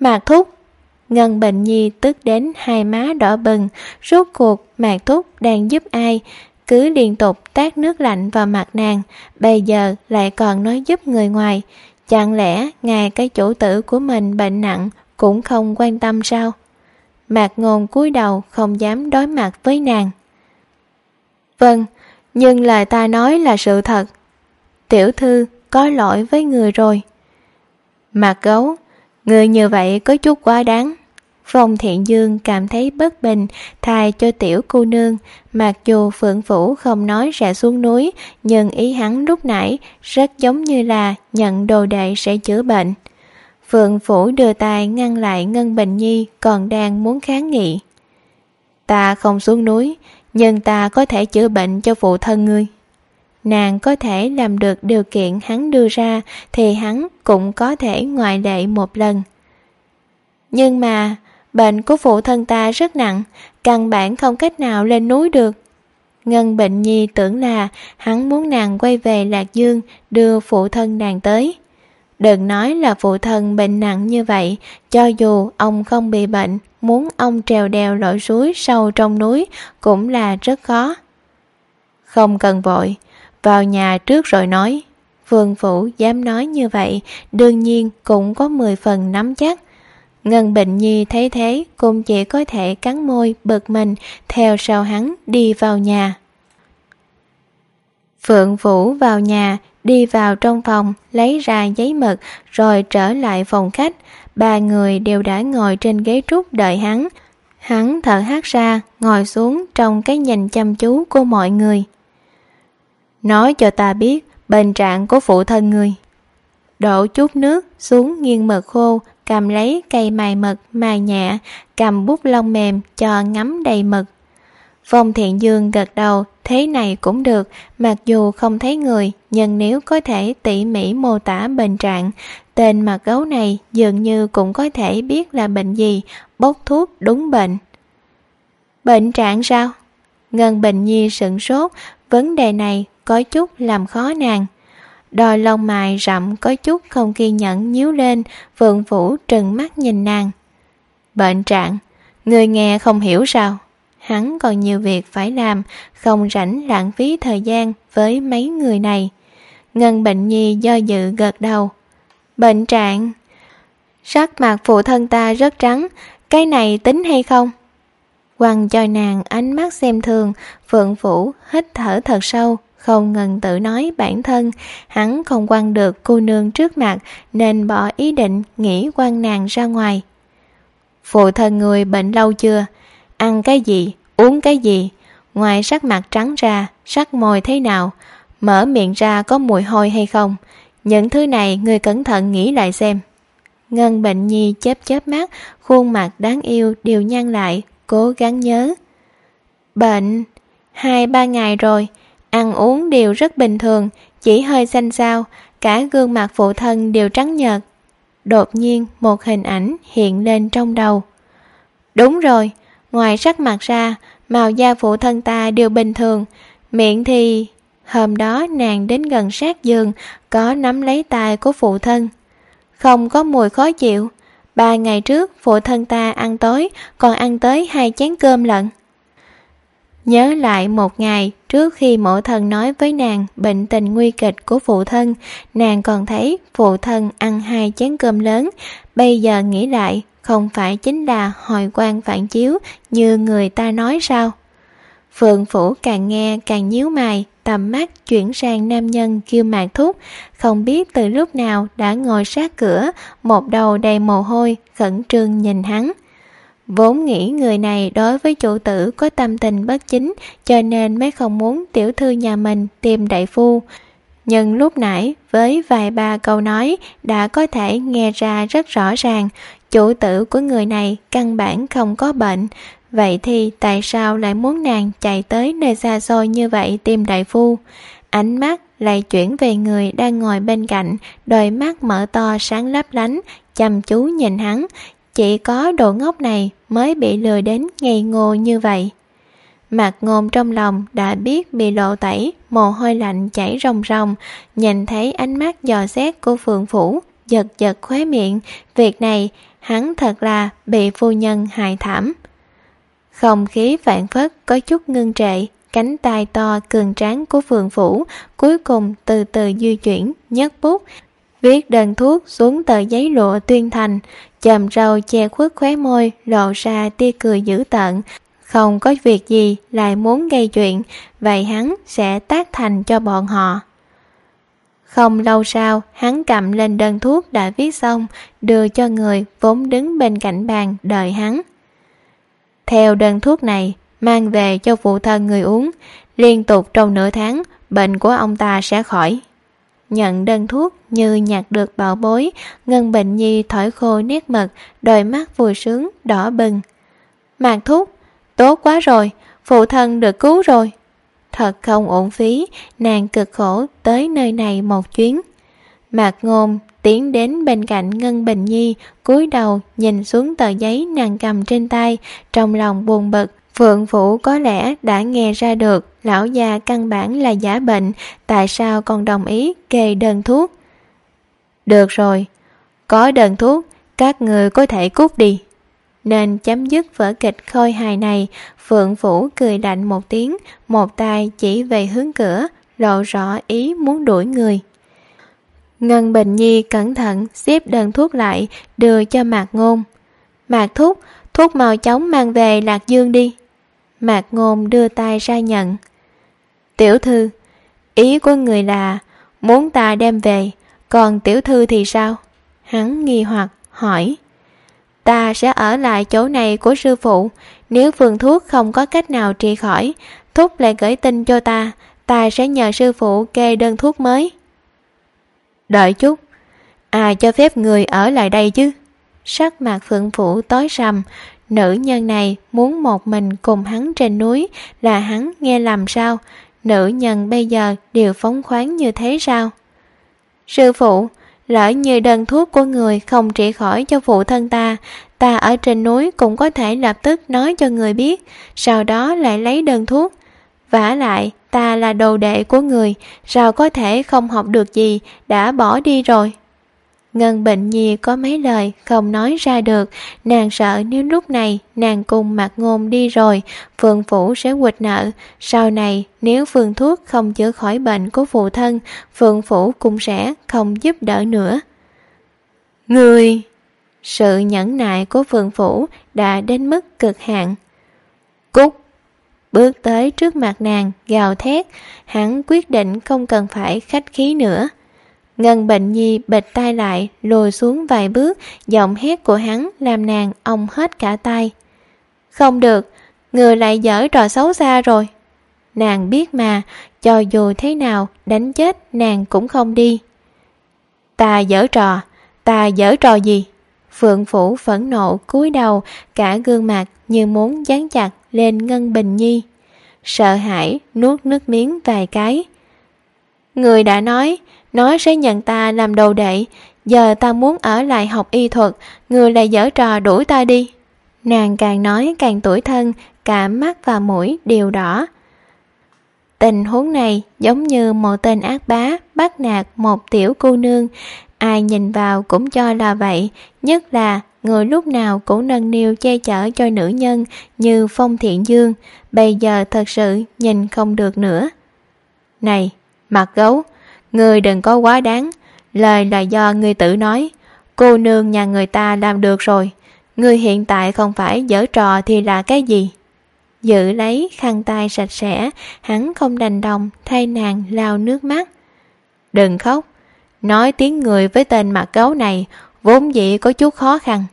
Mạc Thúc Ngân Bệnh Nhi tức đến hai má đỏ bừng, rốt cuộc Mạc Thúc đang giúp ai, cứ liên tục tát nước lạnh vào mặt nàng, bây giờ lại còn nói giúp người ngoài. Chẳng lẽ ngài cái chủ tử của mình bệnh nặng cũng không quan tâm sao? Mạc Ngôn cúi đầu không dám đối mặt với nàng. Vâng, nhưng lời ta nói là sự thật. Tiểu thư có lỗi với người rồi. Mạc Gấu, người như vậy có chút quá đáng. Phong Thiện Dương cảm thấy bất bình, thay cho tiểu cô nương, mặc dù Phượng Vũ không nói sẽ xuống núi, nhưng ý hắn lúc nãy rất giống như là nhận đồ đệ sẽ chữa bệnh. Phượng Phủ đưa tay ngăn lại Ngân Bình Nhi còn đang muốn kháng nghị. Ta không xuống núi, nhưng ta có thể chữa bệnh cho phụ thân ngươi. Nàng có thể làm được điều kiện hắn đưa ra thì hắn cũng có thể ngoại lệ một lần. Nhưng mà, bệnh của phụ thân ta rất nặng, căn bản không cách nào lên núi được. Ngân Bệnh Nhi tưởng là hắn muốn nàng quay về Lạc Dương đưa phụ thân nàng tới. Đừng nói là phụ thân bệnh nặng như vậy, cho dù ông không bị bệnh, muốn ông trèo đèo lội suối sâu trong núi cũng là rất khó. Không cần vội, vào nhà trước rồi nói. Vương Phủ dám nói như vậy, đương nhiên cũng có 10 phần nắm chắc. Ngân Bệnh Nhi thấy thế cũng chỉ có thể cắn môi bực mình theo sau hắn đi vào nhà. Phượng Vũ vào nhà đi vào trong phòng lấy ra giấy mực rồi trở lại phòng khách ba người đều đã ngồi trên ghế trúc đợi hắn. Hắn thở hát ra ngồi xuống trong cái nhìn chăm chú của mọi người. Nói cho ta biết bệnh trạng của phụ thân người đổ chút nước xuống nghiêng mực khô, cầm lấy cây mài mực mài nhẹ, cầm bút lông mềm cho ngắm đầy mực. Phong Thiện Dương gật đầu, thế này cũng được, mặc dù không thấy người, nhưng nếu có thể tỉ mỉ mô tả bệnh trạng, tên mặt gấu này dường như cũng có thể biết là bệnh gì, bốc thuốc đúng bệnh. Bệnh trạng sao? Ngân Bình Nhi sửng sốt, vấn đề này có chút làm khó nàng. Đôi lông mày rậm có chút không kiên nhẫn nhíu lên, vượng vũ trừng mắt nhìn nàng. Bệnh trạng, người nghe không hiểu sao? Hắn còn nhiều việc phải làm, không rảnh lãng phí thời gian với mấy người này. Ngân Bệnh Nhi do dự gật đầu. Bệnh trạng Sắc mặt phụ thân ta rất trắng, cái này tính hay không? Quăng cho nàng ánh mắt xem thường, Phượng Phủ hít thở thật sâu, không ngừng tự nói bản thân, hắn không quăng được cô nương trước mặt nên bỏ ý định nghĩ quăng nàng ra ngoài. Phụ thân người bệnh lâu chưa? Ăn cái gì? Uống cái gì? Ngoài sắc mặt trắng ra, sắc môi thế nào? Mở miệng ra có mùi hôi hay không? Những thứ này người cẩn thận nghĩ lại xem. Ngân bệnh nhi chớp chớp mắt, khuôn mặt đáng yêu đều nhăn lại, cố gắng nhớ. Bệnh, hai ba ngày rồi, ăn uống đều rất bình thường, chỉ hơi xanh xao, cả gương mặt phụ thân đều trắng nhợt. Đột nhiên một hình ảnh hiện lên trong đầu. Đúng rồi, ngoài sắc mặt ra, màu da phụ thân ta đều bình thường, miệng thì... Hôm đó nàng đến gần sát giường, có nắm lấy tay của phụ thân. Không có mùi khó chịu, Ba ngày trước phụ thân ta ăn tối Còn ăn tới hai chén cơm lận. Nhớ lại một ngày trước khi mẫu thân nói với nàng bệnh tình nguy kịch của phụ thân, nàng còn thấy phụ thân ăn hai chén cơm lớn. Bây giờ nghĩ lại, không phải chính là hồi quan phản chiếu như người ta nói sao? Phượng Phủ càng nghe càng nhíu mày, tầm mắt chuyển sang nam nhân kêu mạc thúc, không biết từ lúc nào đã ngồi sát cửa, một đầu đầy mồ hôi, khẩn trương nhìn hắn. Vốn nghĩ người này đối với chủ tử có tâm tình bất chính, cho nên mới không muốn tiểu thư nhà mình tìm đại phu. Nhưng lúc nãy, với vài ba câu nói, đã có thể nghe ra rất rõ ràng, chủ tử của người này căn bản không có bệnh, Vậy thì tại sao lại muốn nàng chạy tới nơi xa xôi như vậy tìm đại phu? Ánh mắt lại chuyển về người đang ngồi bên cạnh, đôi mắt mở to sáng lấp lánh, chăm chú nhìn hắn. Chỉ có đồ ngốc này mới bị lừa đến ngây ngô như vậy. Mặt ngôn trong lòng đã biết bị lộ tẩy, mồ hôi lạnh chảy ròng ròng, nhìn thấy ánh mắt dò xét của phượng phủ, giật giật khóe miệng. Việc này, hắn thật là bị phu nhân hại thảm. Không khí phản phất có chút ngưng trệ, cánh tay to cường tráng của phượng phủ cuối cùng từ từ di chuyển, nhấc bút, viết đơn thuốc xuống tờ giấy lụa tuyên thành, chầm râu che khuất khóe môi, lộ ra tia cười dữ tợn. Không có việc gì lại muốn gây chuyện, vậy hắn sẽ tác thành cho bọn họ. Không lâu sau, hắn cầm lên đơn thuốc đã viết xong, đưa cho người vốn đứng bên cạnh bàn đợi hắn. Theo đơn thuốc này, mang về cho phụ thân người uống, liên tục trong nửa tháng, bệnh của ông ta sẽ khỏi. Nhận đơn thuốc như nhặt được bảo bối, Ngân Bệnh Nhi thổi khô niết mật, đôi mắt vui sướng, đỏ bừng. Mạc thuốc, tốt quá rồi, phụ thân được cứu rồi. Thật không ổn phí, nàng cực khổ tới nơi này một chuyến. Mạc Ngôn tiến đến bên cạnh Ngân Bình Nhi, cúi đầu nhìn xuống tờ giấy nàng cầm trên tay, trong lòng buồn bực. Phượng Vũ có lẽ đã nghe ra được lão già căn bản là giả bệnh, tại sao còn đồng ý kê đơn thuốc? Được rồi, có đơn thuốc, các người có thể cút đi. Nên chấm dứt vở kịch khôi hài này, Phượng Vũ cười lạnh một tiếng, một tay chỉ về hướng cửa, lộ rõ ý muốn đuổi người. Ngân Bình Nhi cẩn thận xếp đơn thuốc lại, đưa cho Mạc Ngôn. Mạc thuốc, thuốc màu chóng mang về Lạc Dương đi. Mạc Ngôn đưa tay ra nhận. Tiểu thư, ý của người là muốn ta đem về, còn tiểu thư thì sao? Hắn nghi hoặc hỏi. Ta sẽ ở lại chỗ này của sư phụ, nếu phương thuốc không có cách nào trị khỏi, thúc lại gửi tin cho ta, ta sẽ nhờ sư phụ kê đơn thuốc mới. Đợi chút, Ai cho phép người ở lại đây chứ? Sắc mặt phượng phủ tối sầm, nữ nhân này muốn một mình cùng hắn trên núi là hắn nghe làm sao? Nữ nhân bây giờ đều phóng khoáng như thế sao? Sư phụ, lỡ như đơn thuốc của người không trị khỏi cho phụ thân ta, ta ở trên núi cũng có thể lập tức nói cho người biết, sau đó lại lấy đơn thuốc. vả lại, ta là đồ đệ của người, sao có thể không học được gì, đã bỏ đi rồi. Ngân bệnh nhi có mấy lời không nói ra được, nàng sợ nếu lúc này nàng cùng mặt ngôn đi rồi, phượng phủ sẽ quỵt nợ. Sau này nếu phương thuốc không chữa khỏi bệnh của phụ thân, phượng phủ cũng sẽ không giúp đỡ nữa. Người! Sự nhẫn nại của phượng phủ đã đến mức cực hạn. Cúc! Bước tới trước mặt nàng, gào thét, hắn quyết định không cần phải khách khí nữa. Ngân bệnh nhi bịch tay lại, lùi xuống vài bước, giọng hét của hắn làm nàng ông hết cả tay. Không được, người lại dở trò xấu xa rồi. Nàng biết mà, cho dù thế nào, đánh chết nàng cũng không đi. Ta dở trò, ta dở trò gì? Phượng Phủ phẫn nộ cúi đầu, cả gương mặt như muốn dán chặt lên Ngân Bình Nhi. Sợ hãi, nuốt nước miếng vài cái. Người đã nói, nó sẽ nhận ta làm đầu đệ, giờ ta muốn ở lại học y thuật, người lại dở trò đuổi ta đi. Nàng càng nói càng tuổi thân, cả mắt và mũi đều đỏ. Tình huống này giống như một tên ác bá bắt nạt một tiểu cô nương, ai nhìn vào cũng cho là vậy, nhất là người lúc nào cũng nâng niu che chở cho nữ nhân như Phong Thiện Dương, bây giờ thật sự nhìn không được nữa. Này, mặt gấu, Người đừng có quá đáng. Lời là do người tự nói. Cô nương nhà người ta làm được rồi. Người hiện tại không phải dở trò thì là cái gì? Giữ lấy khăn tay sạch sẽ, Hắn không đành đồng Thay nàng lao nước mắt. Đừng khóc. Nói tiếng người với tên mặt gấu này, Vốn dĩ có chút khó khăn.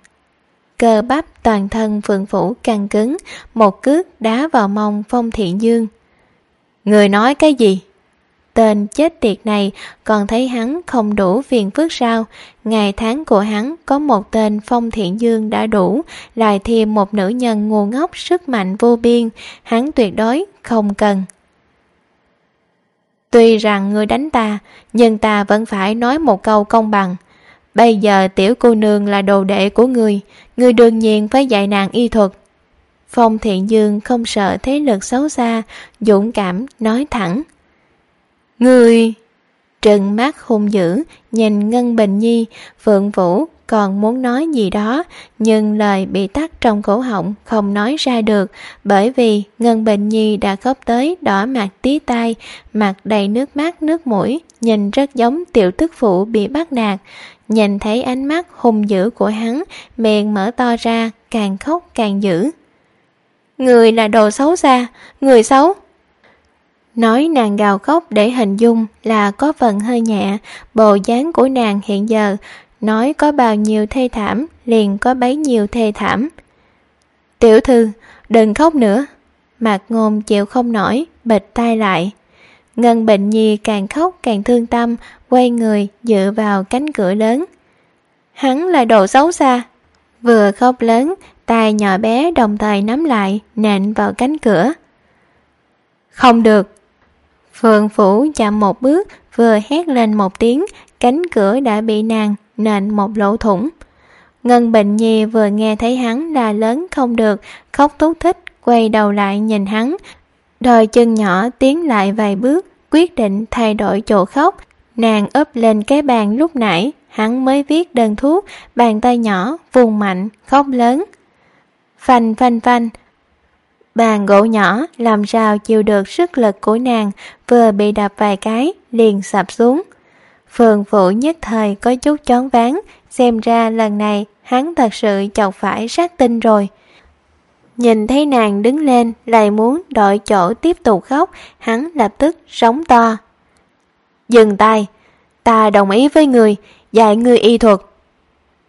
Cơ bắp toàn thân phượng phủ căng cứng, Một cước đá vào mông phong thiện dương. Người nói cái gì? Tên chết tiệt này, còn thấy hắn không đủ phiền phức sao? Ngày tháng của hắn có một tên phong thiện dương đã đủ, Lại thêm một nữ nhân ngu ngốc sức mạnh vô biên, Hắn tuyệt đối không cần. Tuy rằng ngươi đánh ta, Nhưng ta vẫn phải nói một câu công bằng. Bây giờ tiểu cô nương là đồ đệ của ngươi Ngươi đương nhiên phải dạy nàng y thuật. Phong thiện dương không sợ thế lực xấu xa, Dũng cảm, nói thẳng. Người... Trừng mắt hung dữ, nhìn Ngân Bình Nhi, Phượng Vũ còn muốn nói gì đó, nhưng lời bị tắt trong cổ họng không nói ra được, bởi vì Ngân Bình Nhi đã khóc tới đỏ mặt tí tai, mặt đầy nước mắt nước mũi, nhìn rất giống tiểu tức phụ bị bắt nạt. Nhìn thấy ánh mắt hung dữ của hắn, miệng mở to ra, càng khóc càng dữ. Người là đồ xấu xa, người xấu. Nói nàng gào khóc để hình dung là có phần hơi nhẹ, bộ dáng của nàng hiện giờ, nói có bao nhiêu thê thảm, liền có bấy nhiêu thê thảm. Tiểu thư, đừng khóc nữa. Mạc ngôn chịu không nổi, bịch tay lại. Ngân bệnh nhi càng khóc càng thương tâm, quay người dựa vào cánh cửa lớn. Hắn là đồ xấu xa. Vừa khóc lớn, tay nhỏ bé đồng thời nắm lại, nện vào cánh cửa. Không được, Phượng Phủ chạm một bước, vừa hét lên một tiếng, cánh cửa đã bị nàng nện một lỗ thủng. Ngân bình Nhi vừa nghe thấy hắn là lớn không được, khóc thúc thích, quay đầu lại nhìn hắn. Đôi chân nhỏ tiến lại vài bước, quyết định thay đổi chỗ khóc. Nàng ấp lên cái bàn lúc nãy, hắn mới viết đơn thuốc, bàn tay nhỏ, vùng mạnh, khóc lớn. Phanh phanh phanh, Bàn gỗ nhỏ làm sao chịu được sức lực của nàng vừa bị đập vài cái liền sập xuống. Phường phụ nhất thời có chút chón ván, xem ra lần này hắn thật sự chọc phải sát tinh rồi. Nhìn thấy nàng đứng lên lại muốn đổi chỗ tiếp tục khóc, hắn lập tức sống to. Dừng tay, ta đồng ý với người, dạy ngươi y thuật.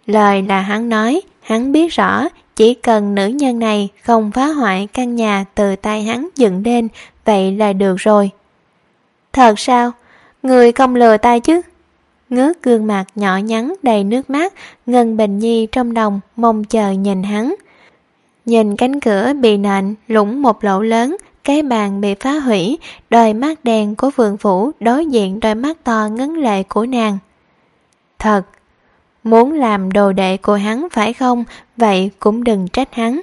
Lời là hắn nói, hắn biết rõ chỉ cần nữ nhân này không phá hoại căn nhà từ tay hắn dựng lên, vậy là được rồi. Thật sao? Người không lừa ta chứ? ngước gương mặt nhỏ nhắn đầy nước mắt, Ngân Bình Nhi trong lòng mong chờ nhìn hắn. Nhìn cánh cửa bị nện lũng một lỗ lớn, cái bàn bị phá hủy, đôi mắt đen của vườn phủ đối diện đôi mắt to ngấn lệ của nàng. Thật, muốn làm đồ đệ của hắn phải không, vậy cũng đừng trách hắn.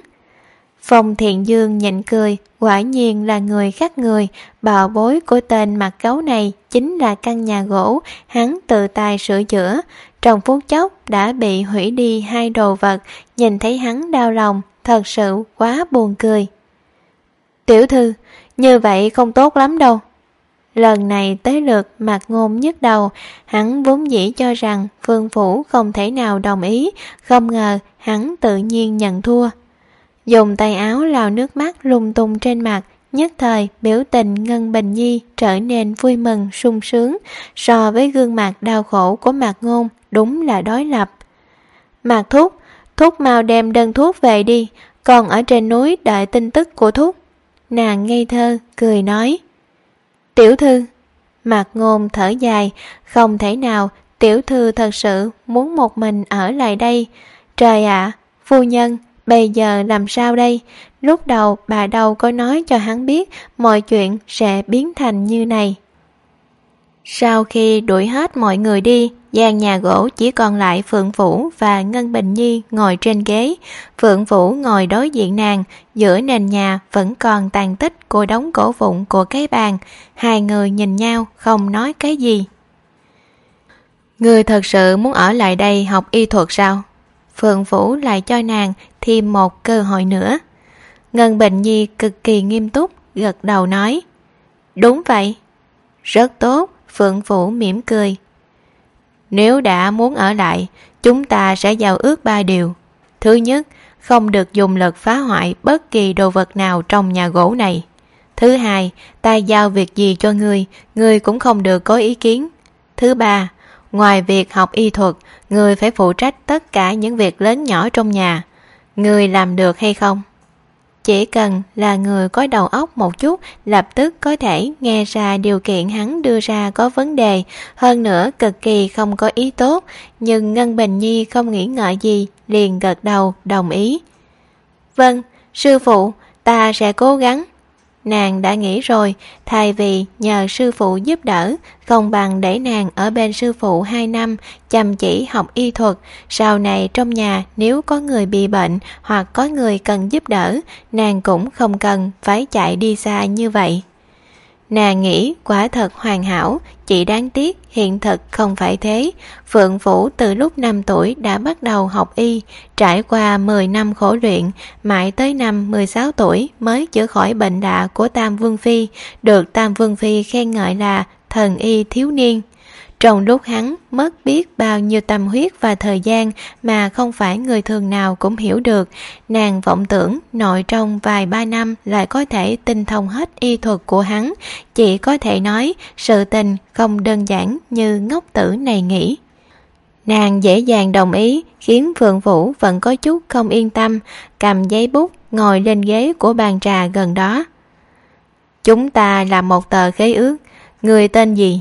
Phong Thiện Dương nhịn cười, quả nhiên là người khác người, bào bối của tên mặt gấu này chính là căn nhà gỗ, hắn tự tay sửa chữa. Trong phút chốc đã bị hủy đi hai đồ vật, nhìn thấy hắn đau lòng, thật sự quá buồn cười. Tiểu thư, như vậy không tốt lắm đâu. Lần này tới lượt mặt ngôn nhức đầu, hắn vốn dĩ cho rằng Phương Phủ không thể nào đồng ý, không ngờ hắn tự nhiên nhận thua. Dùng tay áo lao nước mắt lung tung trên mặt, nhất thời biểu tình Ngân Bình Nhi trở nên vui mừng, sung sướng, so với gương mặt đau khổ của Mạc Ngôn, đúng là đối lập. Mạc Thúc, Thúc mau đem đơn thuốc về đi, còn ở trên núi đợi tin tức của Thúc. Nàng ngây thơ, cười nói. Tiểu thư, Mạc Ngôn thở dài, không thể nào, tiểu thư thật sự muốn một mình ở lại đây. Trời ạ, phu nhân, Bây giờ làm sao đây? Lúc đầu bà đâu có nói cho hắn biết mọi chuyện sẽ biến thành như này. Sau khi đuổi hết mọi người đi, gian nhà gỗ chỉ còn lại Phượng Vũ và Ngân Bình Nhi ngồi trên ghế. Phượng Vũ ngồi đối diện nàng, giữa nền nhà vẫn còn tàn tích của đống cổ vụn của cái bàn. Hai người nhìn nhau không nói cái gì. Người thật sự muốn ở lại đây học y thuật sao? Phượng Vũ lại cho nàng thêm một cơ hội nữa. Ngân Bình Nhi cực kỳ nghiêm túc, gật đầu nói. Đúng vậy. Rất tốt, Phượng Vũ mỉm cười. Nếu đã muốn ở lại, chúng ta sẽ giao ước ba điều. Thứ nhất, không được dùng lực phá hoại bất kỳ đồ vật nào trong nhà gỗ này. Thứ hai, ta giao việc gì cho ngươi, ngươi cũng không được có ý kiến. Thứ ba, ngoài việc học y thuật, ngươi phải phụ trách tất cả những việc lớn nhỏ trong nhà. Người làm được hay không? Chỉ cần là người có đầu óc một chút lập tức có thể nghe ra điều kiện hắn đưa ra có vấn đề, hơn nữa cực kỳ không có ý tốt, nhưng Ngân Bình Nhi không nghĩ ngợi gì, liền gật đầu đồng ý. Vâng, sư phụ, ta sẽ cố gắng. Nàng đã nghĩ rồi, thay vì nhờ sư phụ giúp đỡ, không bằng để nàng ở bên sư phụ 2 năm, chăm chỉ học y thuật. Sau này trong nhà nếu có người bị bệnh hoặc có người cần giúp đỡ, nàng cũng không cần phải chạy đi xa như vậy. Nàng nghĩ quả thật hoàn hảo, chỉ đáng tiếc hiện thực không phải thế. Phượng Vũ từ lúc 5 tuổi đã bắt đầu học y, trải qua 10 năm khổ luyện, mãi tới năm 16 tuổi mới chữa khỏi bệnh đạ của Tam Vương Phi, được Tam Vương Phi khen ngợi là thần y thiếu niên. Trong lúc hắn mất biết bao nhiêu tâm huyết và thời gian mà không phải người thường nào cũng hiểu được, nàng vọng tưởng nội trong vài ba năm lại có thể tinh thông hết y thuật của hắn, chỉ có thể nói sự tình không đơn giản như ngốc tử này nghĩ. Nàng dễ dàng đồng ý khiến Phượng Vũ vẫn có chút không yên tâm, cầm giấy bút ngồi lên ghế của bàn trà gần đó. Chúng ta làm một tờ khế ước, người tên gì?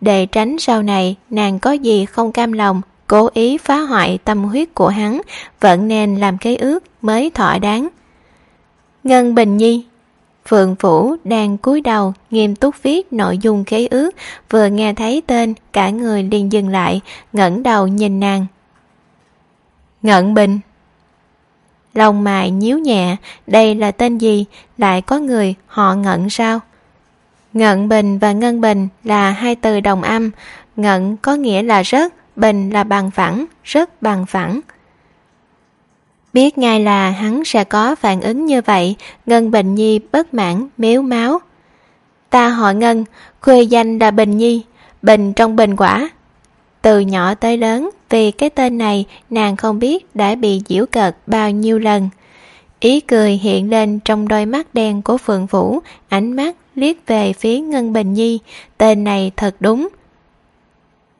Để tránh sau này, nàng có gì không cam lòng, cố ý phá hoại tâm huyết của hắn, vẫn nên làm cái ước mới thỏa đáng. Ngân bình nhi, phượng Vũ đang cúi đầu nghiêm túc viết nội dung khế ước, vừa nghe thấy tên, cả người liền dừng lại, ngẩng đầu nhìn nàng. Ngận bình, lòng mài nhíu nhẹ, đây là tên gì, lại có người họ ngận sao? Ngận bình và ngân bình là hai từ đồng âm, ngận có nghĩa là rất, bình là bằng phẳng, rất bằng phẳng. Biết ngay là hắn sẽ có phản ứng như vậy, Ngân Bình Nhi bất mãn, méo máu. Ta họ Ngân, khuê danh là Bình Nhi, Bình trong bình quả. Từ nhỏ tới lớn, vì cái tên này nàng không biết đã bị giễu cợt bao nhiêu lần. Ý cười hiện lên trong đôi mắt đen của Phượng Vũ, ánh mắt liếc về phía Ngân Bình Nhi, tên này thật đúng.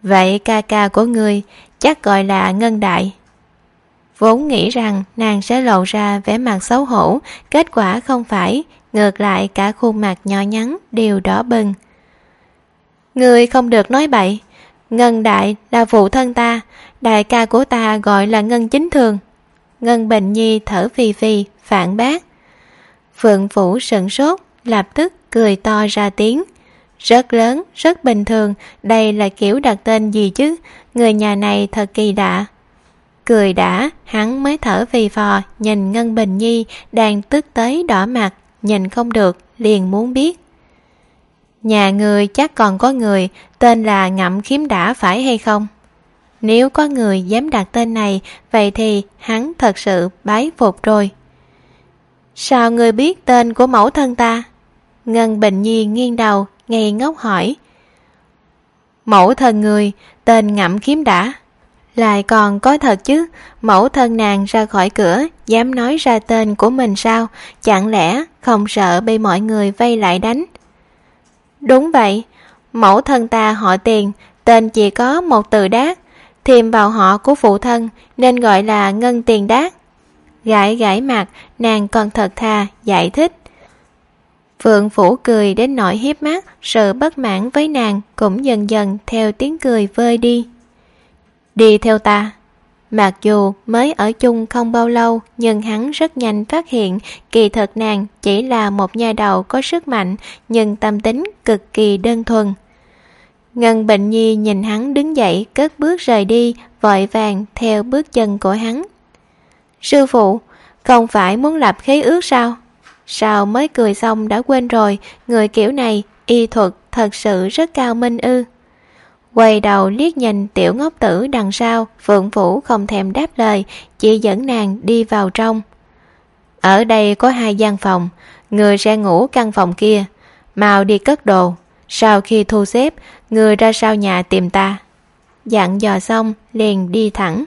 Vậy ca ca của người chắc gọi là Ngân Đại. Vốn nghĩ rằng nàng sẽ lộ ra vẻ mặt xấu hổ, kết quả không phải, ngược lại cả khuôn mặt nhỏ nhắn đều đỏ bừng. Người không được nói bậy, Ngân đại là phụ thân ta Đại ca của ta gọi là Ngân chính thường Ngân Bình Nhi thở phì phì Phản bác Phượng Phủ sửng sốt Lập tức cười to ra tiếng. Rất lớn, rất bình thường Đây là kiểu đặt tên gì chứ? Người nhà này thật kỳ lạ Cười đã, hắn mới thở phì phò Nhìn Ngân Bình Nhi Đang tức tới đỏ mặt Nhìn không được, liền muốn biết. Nhà người chắc còn có người Tên là Ngậm Khiếm Đã phải hay không? Nếu có người dám đặt tên này Vậy thì hắn thật sự bái phục rồi. Sao người biết tên của mẫu thân ta? Ngân Bình Nhi nghiêng đầu, ngây ngốc hỏi. Mẫu thân người, tên ngậm khiếm đã. Lại còn có thật chứ, mẫu thân nàng ra khỏi cửa, dám nói ra tên của mình sao? Chẳng lẽ không sợ bị mọi người vây lại đánh? Đúng vậy, mẫu thân ta họ tiền, tên chỉ có một từ đát, thêm vào họ của phụ thân nên gọi là ngân tiền đát. Gãi gãi mặt, nàng còn thật thà, giải thích. Phượng Phủ cười đến nỗi hiếp mắt, sự bất mãn với nàng cũng dần dần theo tiếng cười vơi đi. Đi theo ta. Mặc dù mới ở chung không bao lâu nhưng hắn rất nhanh phát hiện kỳ thật nàng chỉ là một nhà đầu có sức mạnh nhưng tâm tính cực kỳ đơn thuần. Ngân Bệnh Nhi nhìn hắn đứng dậy cất bước rời đi vội vàng theo bước chân của hắn Sư phụ, không phải muốn lập khế ước sao? Sao mới cười xong đã quên rồi, người kiểu này, y thuật thật sự rất cao minh ư. Quay đầu liếc nhìn tiểu ngốc tử đằng sau, Phượng Phủ không thèm đáp lời, chỉ dẫn nàng đi vào trong. Ở đây có hai gian phòng, người sẽ ngủ căn phòng kia, mau đi cất đồ. Sau khi thu xếp, người ra sau nhà tìm ta. Dặn dò xong, liền đi thẳng.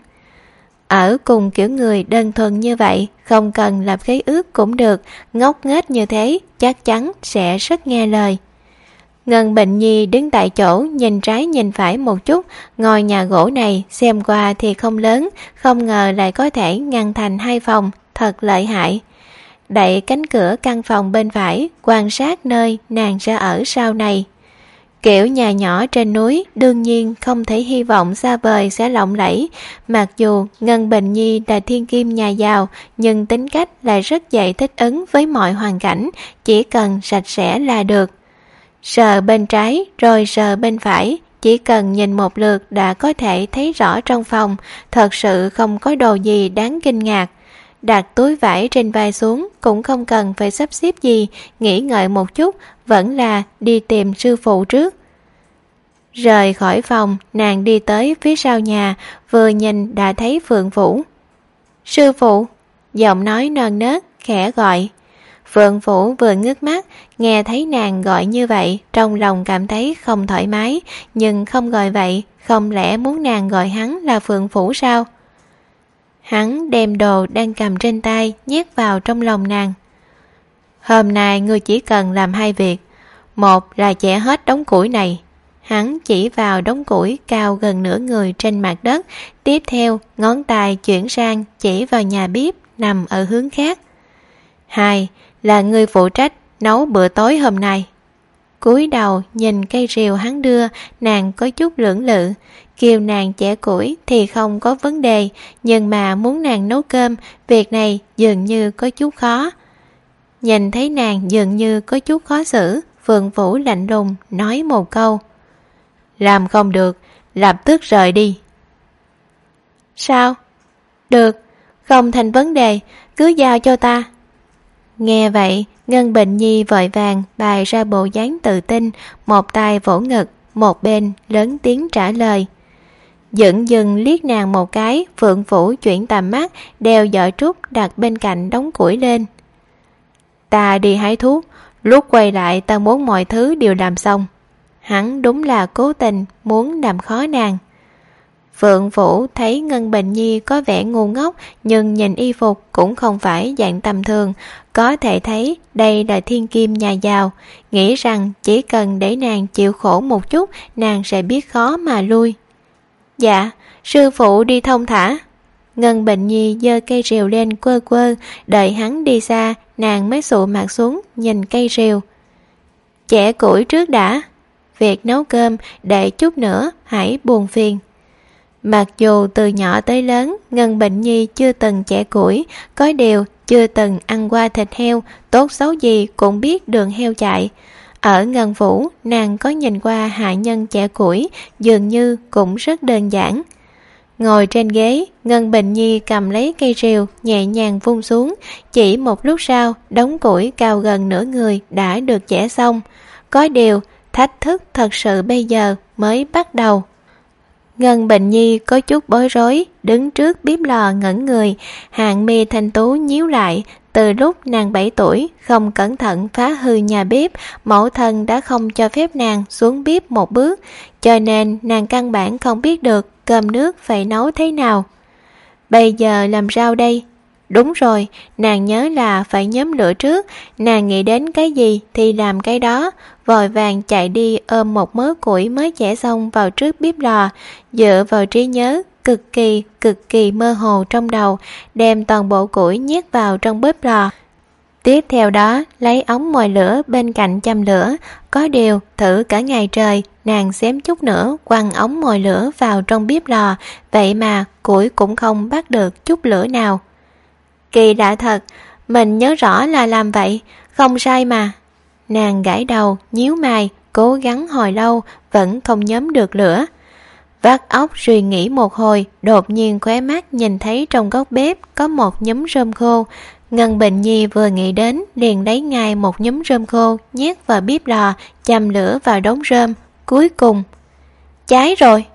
Ở cùng kiểu người đơn thuần như vậy, không cần làm khế ước cũng được, ngốc nghếch như thế, chắc chắn sẽ rất nghe lời. Ngân Bệnh Nhi đứng tại chỗ, nhìn trái nhìn phải một chút, ngôi nhà gỗ này xem qua thì không lớn, không ngờ lại có thể ngăn thành hai phòng, thật lợi hại. Đẩy cánh cửa căn phòng bên phải, quan sát nơi nàng sẽ ở sau này. Kiểu nhà nhỏ trên núi đương nhiên không thể hy vọng xa vời sẽ lộng lẫy, mặc dù Ngân Bình Nhi là thiên kim nhà giàu, nhưng tính cách lại rất dễ thích ứng với mọi hoàn cảnh, chỉ cần sạch sẽ là được. Sờ bên trái rồi sờ bên phải, chỉ cần nhìn một lượt đã có thể thấy rõ trong phòng, thật sự không có đồ gì đáng kinh ngạc đặt túi vải trên vai xuống cũng không cần phải sắp xếp gì, nghĩ ngợi một chút, vẫn là đi tìm sư phụ trước. Rời khỏi phòng, nàng đi tới phía sau nhà, vừa nhìn đã thấy Phượng Vũ. Sư phụ, giọng nói non nớt, khẽ gọi. Phượng Vũ vừa ngước mắt, nghe thấy nàng gọi như vậy, trong lòng cảm thấy không thoải mái, nhưng không gọi vậy, không lẽ muốn nàng gọi hắn là Phượng Vũ sao? Hắn đem đồ đang cầm trên tay nhét vào trong lòng nàng. Hôm nay ngươi chỉ cần làm hai việc. Một là chẻ hết đống củi này. Hắn chỉ vào đống củi cao gần nửa người trên mặt đất. Tiếp theo, ngón tay chuyển sang chỉ vào nhà bếp nằm ở hướng khác. Hai là người phụ trách nấu bữa tối hôm nay cúi đầu nhìn cây rìu hắn đưa nàng có chút lưỡng lự. Kêu nàng chẻ củi thì không có vấn đề nhưng mà muốn nàng nấu cơm việc này dường như có chút khó. Nhìn thấy nàng dường như có chút khó xử phượng vũ lạnh lùng nói một câu. Làm không được lập tức rời đi. Sao? Được không thành vấn đề cứ giao cho ta. Nghe vậy Ngân Bệnh Nhi vội vàng bày ra bộ dáng tự tin, một tay vỗ ngực, một bên lớn tiếng trả lời. Dựng dừng liếc nàng một cái, Phượng Phủ chuyển tầm mắt, đeo giỏ trúc đặt bên cạnh đóng củi lên. Ta đi hái thuốc, lúc quay lại ta muốn mọi thứ đều làm xong. Hắn đúng là cố tình muốn làm khó nàng. Phượng Vũ thấy Ngân Bình Nhi có vẻ ngu ngốc nhưng nhìn y phục cũng không phải dạng tầm thường, có thể thấy đây là thiên kim nhà giàu, nghĩ rằng chỉ cần để nàng chịu khổ một chút nàng sẽ biết khó mà lui. Dạ, sư phụ đi thông thả. Ngân Bình Nhi giơ cây rìu lên quơ quơ, đợi hắn đi xa, nàng mới sụ mặt xuống nhìn cây rìu. Chẻ củi trước đã. việc nấu cơm để chút nữa hãy buồn phiền. Mặc dù từ nhỏ tới lớn, Ngân Bệnh Nhi chưa từng chẻ củi, có điều chưa từng ăn qua thịt heo, tốt xấu gì cũng biết đường heo chạy. Ở Ngân Vũ nàng có nhìn qua hạ nhân chẻ củi, dường như cũng rất đơn giản. Ngồi trên ghế, Ngân Bình Nhi cầm lấy cây rìu, nhẹ nhàng vung xuống. Chỉ một lúc sau, đống củi cao gần nửa người đã được chẻ xong. Có điều, thách thức thật sự bây giờ mới bắt đầu. Ngân Bình Nhi có chút bối rối, đứng trước bếp lò ngẩn người, hạng mi thanh tú nhíu lại, từ lúc nàng 7 tuổi, không cẩn thận phá hư nhà bếp, mẫu thân đã không cho phép nàng xuống bếp một bước, cho nên nàng căn bản không biết được cơm nước phải nấu thế nào. Bây giờ làm sao đây? Đúng rồi, nàng nhớ là phải nhóm lửa trước, nàng nghĩ đến cái gì thì làm cái đó, vội vàng chạy đi ôm một mớ củi mới chẻ xong vào trước bếp lò, dựa vào trí nhớ cực kỳ cực kỳ mơ hồ trong đầu, đem toàn bộ củi nhét vào trong bếp lò. Tiếp theo đó, lấy ống mồi lửa bên cạnh châm lửa, có điều thử cả ngày trời, nàng xém chút nữa quăng ống mồi lửa vào trong bếp lò, vậy mà củi cũng không bắt được chút lửa nào. Kỳ đã thật, mình nhớ rõ là làm vậy, không sai mà. Nàng gãi đầu, nhíu mày, cố gắng hồi lâu, vẫn không nhóm được lửa. Vắt óc suy nghĩ một hồi, đột nhiên khóe mắt nhìn thấy trong góc bếp có một nhúm rơm khô. Ngân Bình Nhi vừa nghĩ đến, liền lấy ngay một nhúm rơm khô, nhét vào bếp lò, châm lửa vào đống rơm. Cuối cùng, cháy rồi!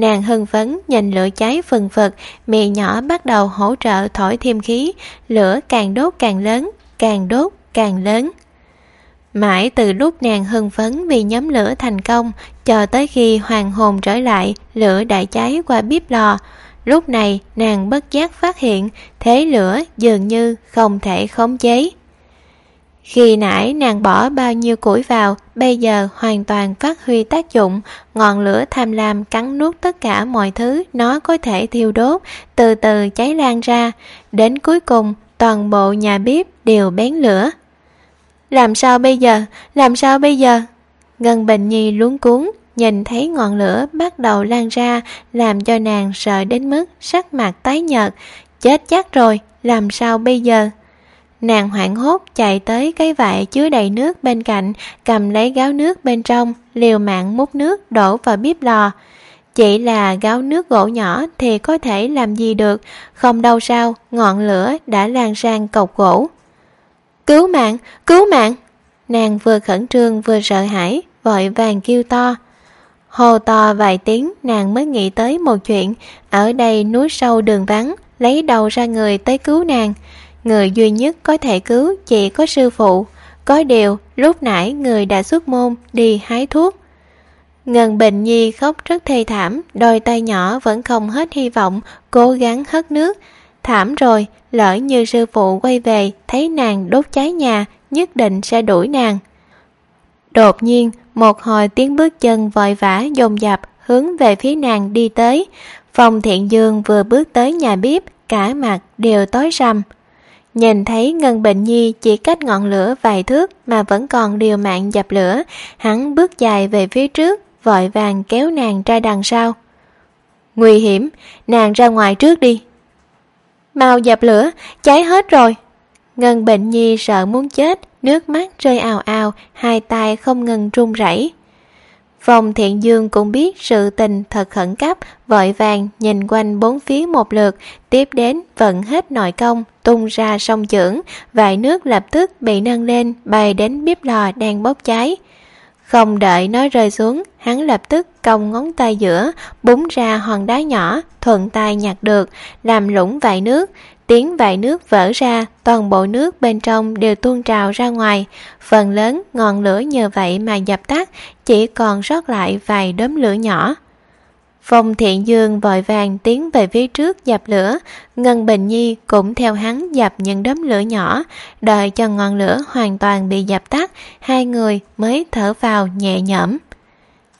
Nàng hưng phấn nhìn lửa cháy phần phật, miệng nhỏ bắt đầu hỗ trợ thổi thêm khí, lửa càng đốt càng lớn, càng đốt càng lớn. Mãi từ lúc nàng hưng phấn vì nhóm lửa thành công, cho tới khi hoàng hồn trở lại, lửa đã cháy qua bếp lò. Lúc này nàng bất giác phát hiện thế lửa dường như không thể khống chế. Khi nãy nàng bỏ bao nhiêu củi vào, bây giờ hoàn toàn phát huy tác dụng, ngọn lửa tham lam cắn nuốt tất cả mọi thứ nó có thể thiêu đốt, từ từ cháy lan ra, đến cuối cùng toàn bộ nhà bếp đều bén lửa. Làm sao bây giờ? Làm sao bây giờ? Ngân Bình Nhi luống cuốn, nhìn thấy ngọn lửa bắt đầu lan ra, làm cho nàng sợ đến mức sắc mặt tái nhợt. Chết chắc rồi, làm sao bây giờ? Nàng hoảng hốt chạy tới cái vại chứa đầy nước bên cạnh, cầm lấy gáo nước bên trong, liều mạng múc nước đổ vào bếp lò. Chỉ là gáo nước gỗ nhỏ thì có thể làm gì được, không đâu sao, ngọn lửa đã lan sang cọc gỗ. Cứu mạng, cứu mạng! Nàng vừa khẩn trương vừa sợ hãi, vội vàng kêu to. Hồ to vài tiếng nàng mới nghĩ tới một chuyện, ở đây núi sâu đường vắng, lấy đầu ra người tới cứu nàng. Người duy nhất có thể cứu chỉ có sư phụ, có điều lúc nãy người đã xuất môn đi hái thuốc. Ngân Bình Nhi khóc rất thê thảm, đôi tay nhỏ vẫn không hết hy vọng, cố gắng hất nước. Thảm rồi, lỡ như sư phụ quay về thấy nàng đốt cháy nhà, nhất định sẽ đuổi nàng. Đột nhiên, một hồi tiếng bước chân vội vã dồn dập hướng về phía nàng đi tới. Phòng thiện dương vừa bước tới nhà bếp, cả mặt đều tối rằm. Nhìn thấy Ngân Bệnh Nhi chỉ cách ngọn lửa vài thước mà vẫn còn điều mạng dập lửa, hắn bước dài về phía trước, vội vàng kéo nàng ra đằng sau. Nguy hiểm, nàng ra ngoài trước đi. Mau dập lửa, cháy hết rồi. Ngân Bệnh Nhi sợ muốn chết, nước mắt rơi ào ào, hai tay không ngừng run rẩy. Phòng thiện dương cũng biết sự tình thật khẩn cấp, vội vàng nhìn quanh bốn phía một lượt, tiếp đến vận hết nội công, tung ra sông chưởng, vài nước lập tức bị nâng lên, bay đến bếp lò đang bốc cháy. Không đợi nó rơi xuống, hắn lập tức cong ngón tay giữa, búng ra hòn đá nhỏ, thuận tay nhặt được, làm lũng vài nước, tiếng vài nước vỡ ra, toàn bộ nước bên trong đều tuôn trào ra ngoài. Phần lớn ngọn lửa nhờ vậy mà dập tắt, chỉ còn sót lại vài đốm lửa nhỏ. Phong thiện dương vội vàng tiến về phía trước dập lửa, Ngân Bình Nhi cũng theo hắn dập những đốm lửa nhỏ, đợi cho ngọn lửa hoàn toàn bị dập tắt, hai người mới thở vào nhẹ nhõm.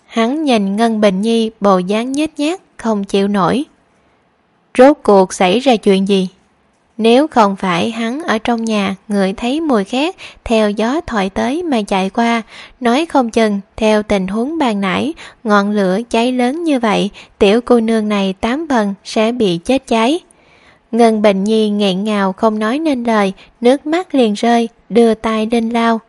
Hắn nhìn Ngân Bình Nhi bộ dáng nhếch nhác, không chịu nổi. Rốt cuộc xảy ra chuyện gì? Nếu không phải hắn ở trong nhà người thấy mùi khét theo gió thổi tới mà chạy qua, nói không chừng theo tình huống ban nãy, ngọn lửa cháy lớn như vậy, tiểu cô nương này tám phần sẽ bị chết cháy. Ngân Bình Nhi nghẹn ngào không nói nên lời, nước mắt liền rơi, đưa tay lên lao.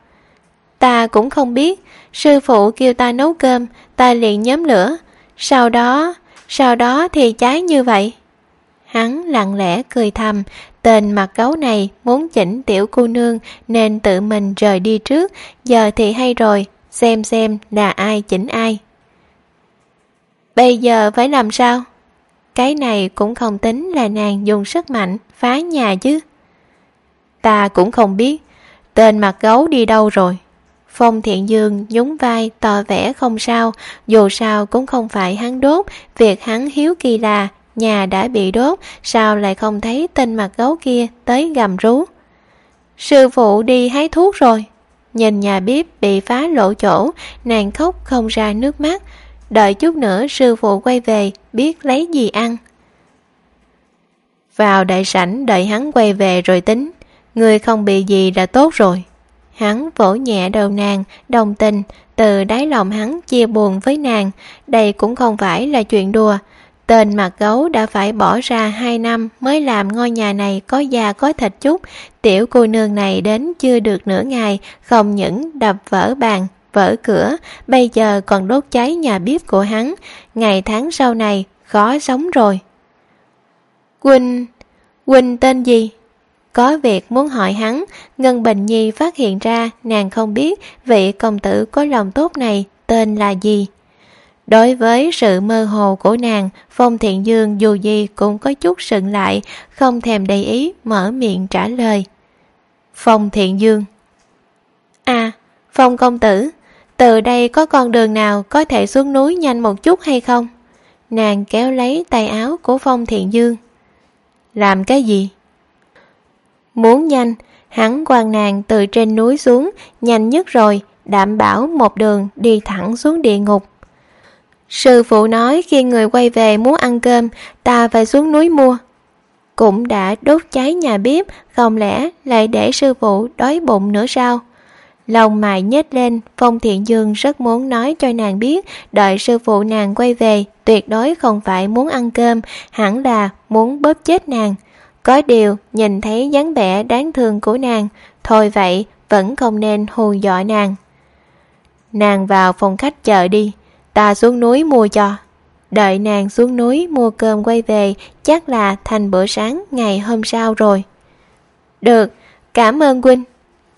Ta cũng không biết, sư phụ kêu ta nấu cơm, ta liền nhóm lửa. Sau đó, sau đó thì cháy như vậy. Hắn lặng lẽ cười thầm, tên mặt gấu này muốn chỉnh tiểu cô nương nên tự mình rời đi trước, giờ thì hay rồi, xem xem là ai chỉnh ai. Bây giờ phải làm sao? Cái này cũng không tính là nàng dùng sức mạnh phá nhà chứ. Ta cũng không biết, tên mặt gấu đi đâu rồi. Phong Thiện Dương nhún vai tỏ vẻ không sao, dù sao cũng không phải hắn đốt, việc hắn hiếu kỳ là nhà đã bị đốt, sao lại không thấy tên mặt gấu kia tới gầm rú. Sư phụ đi hái thuốc rồi. Nhìn nhà bếp bị phá lộ chỗ, nàng khóc không ra nước mắt. Đợi chút nữa sư phụ quay về, biết lấy gì ăn. Vào đại sảnh đợi hắn quay về rồi tính, người không bị gì là tốt rồi. Hắn vỗ nhẹ đầu nàng, đồng tình, từ đáy lòng hắn chia buồn với nàng, đây cũng không phải là chuyện đùa. Tên mặt gấu đã phải bỏ ra hai năm mới làm ngôi nhà này có da có thịt chút, tiểu cô nương này đến chưa được nửa ngày, không những đập vỡ bàn, vỡ cửa, bây giờ còn đốt cháy nhà bếp của hắn, ngày tháng sau này khó sống rồi. Quỳnh, Quỳnh tên gì? Có việc muốn hỏi hắn, Ngân Bình Nhi phát hiện ra nàng không biết vị công tử có lòng tốt này tên là gì. Đối với sự mơ hồ của nàng, Phong Thiện Dương dù gì cũng có chút sừng lại, không thèm để ý, mở miệng trả lời. Phong Thiện Dương À, Phong công tử, từ đây có con đường nào có thể xuống núi nhanh một chút hay không? Nàng kéo lấy tay áo của Phong Thiện Dương. Làm cái gì? Muốn nhanh, hắn quan nàng từ trên núi xuống, nhanh nhất rồi, đảm bảo một đường đi thẳng xuống địa ngục. Sư phụ nói khi người quay về muốn ăn cơm, ta phải xuống núi mua. Cũng đã đốt cháy nhà bếp, không lẽ lại để sư phụ đói bụng nữa sao? Lòng mày nhếch lên, Phong Thiện Dương rất muốn nói cho nàng biết, đợi sư phụ nàng quay về, tuyệt đối không phải muốn ăn cơm, hẳn là muốn bóp chết nàng. Có điều, nhìn thấy dáng vẻ đáng thương của nàng, thôi vậy, vẫn không nên hù dọa nàng. Nàng vào phòng khách chờ đi, ta xuống núi mua cho. Đợi nàng xuống núi mua cơm quay về, chắc là thành bữa sáng ngày hôm sau rồi. Được, cảm ơn huynh.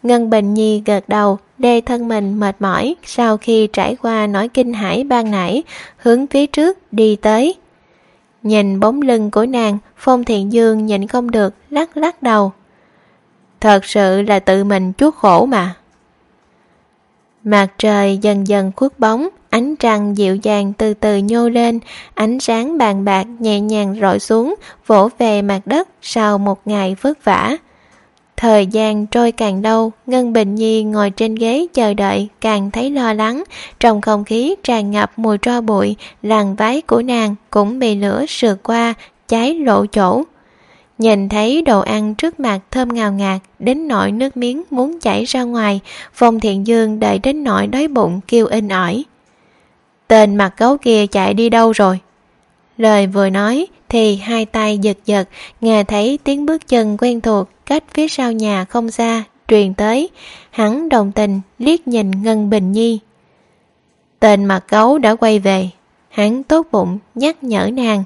Ngân Bình Nhi gật đầu, đê thân mình mệt mỏi sau khi trải qua nỗi kinh hãi ban nãy, hướng phía trước đi tới. Nhìn bóng lưng của nàng, Phong Thiện Dương nhìn không được, lắc lắc đầu. Thật sự là tự mình chuốc khổ mà. Mặt trời dần dần khuất bóng, ánh trăng dịu dàng từ từ nhô lên, ánh sáng bàn bạc nhẹ nhàng rọi xuống, vỗ về mặt đất sau một ngày vất vả. Thời gian trôi càng lâu, Ngân Bình Nhi ngồi trên ghế chờ đợi càng thấy lo lắng, trong không khí tràn ngập mùi tro bụi, làn váy của nàng cũng bị lửa sượt qua, cháy lộ chỗ. Nhìn thấy đồ ăn trước mặt thơm ngào ngạt, đến nỗi nước miếng muốn chảy ra ngoài, Phong Thiện Dương đợi đến nỗi đói bụng kêu in ỏi. Tên mặt gấu kia chạy đi đâu rồi? Lời vừa nói thì hai tay giật giật, nghe thấy tiếng bước chân quen thuộc cách phía sau nhà không xa, truyền tới. Hắn đồng tình liếc nhìn Ngân Bình Nhi. Tên mặt gấu đã quay về, hắn tốt bụng nhắc nhở nàng.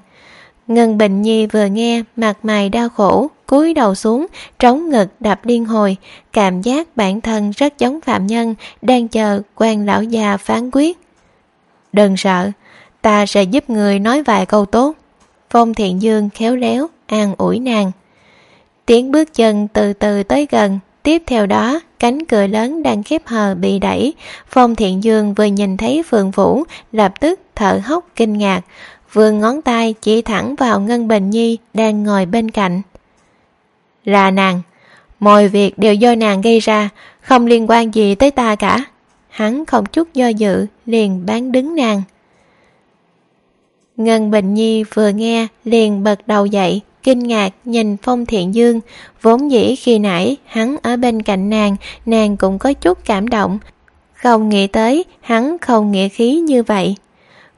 Ngân Bình Nhi vừa nghe mặt mày đau khổ, cúi đầu xuống, trống ngực đập liên hồi, cảm giác bản thân rất giống phạm nhân, đang chờ quan lão già phán quyết. Đừng sợ, ta sẽ giúp người nói vài câu tốt. Phong Thiện Dương khéo léo, an ủi nàng. Tiếng bước chân từ từ tới gần, tiếp theo đó cánh cửa lớn đang khép hờ bị đẩy. Phong Thiện Dương vừa nhìn thấy Phượng Vũ, lập tức thở hốc kinh ngạc, vươn ngón tay chỉ thẳng vào Ngân Bình Nhi đang ngồi bên cạnh. Là nàng, mọi việc đều do nàng gây ra, không liên quan gì tới ta cả. Hắn không chút do dự, liền bán đứng nàng. Ngân Bình Nhi vừa nghe liền bật đầu dậy, kinh ngạc nhìn Phong Thiện Dương, vốn dĩ khi nãy hắn ở bên cạnh nàng, nàng cũng có chút cảm động. Không nghĩ tới hắn không nghĩa khí như vậy.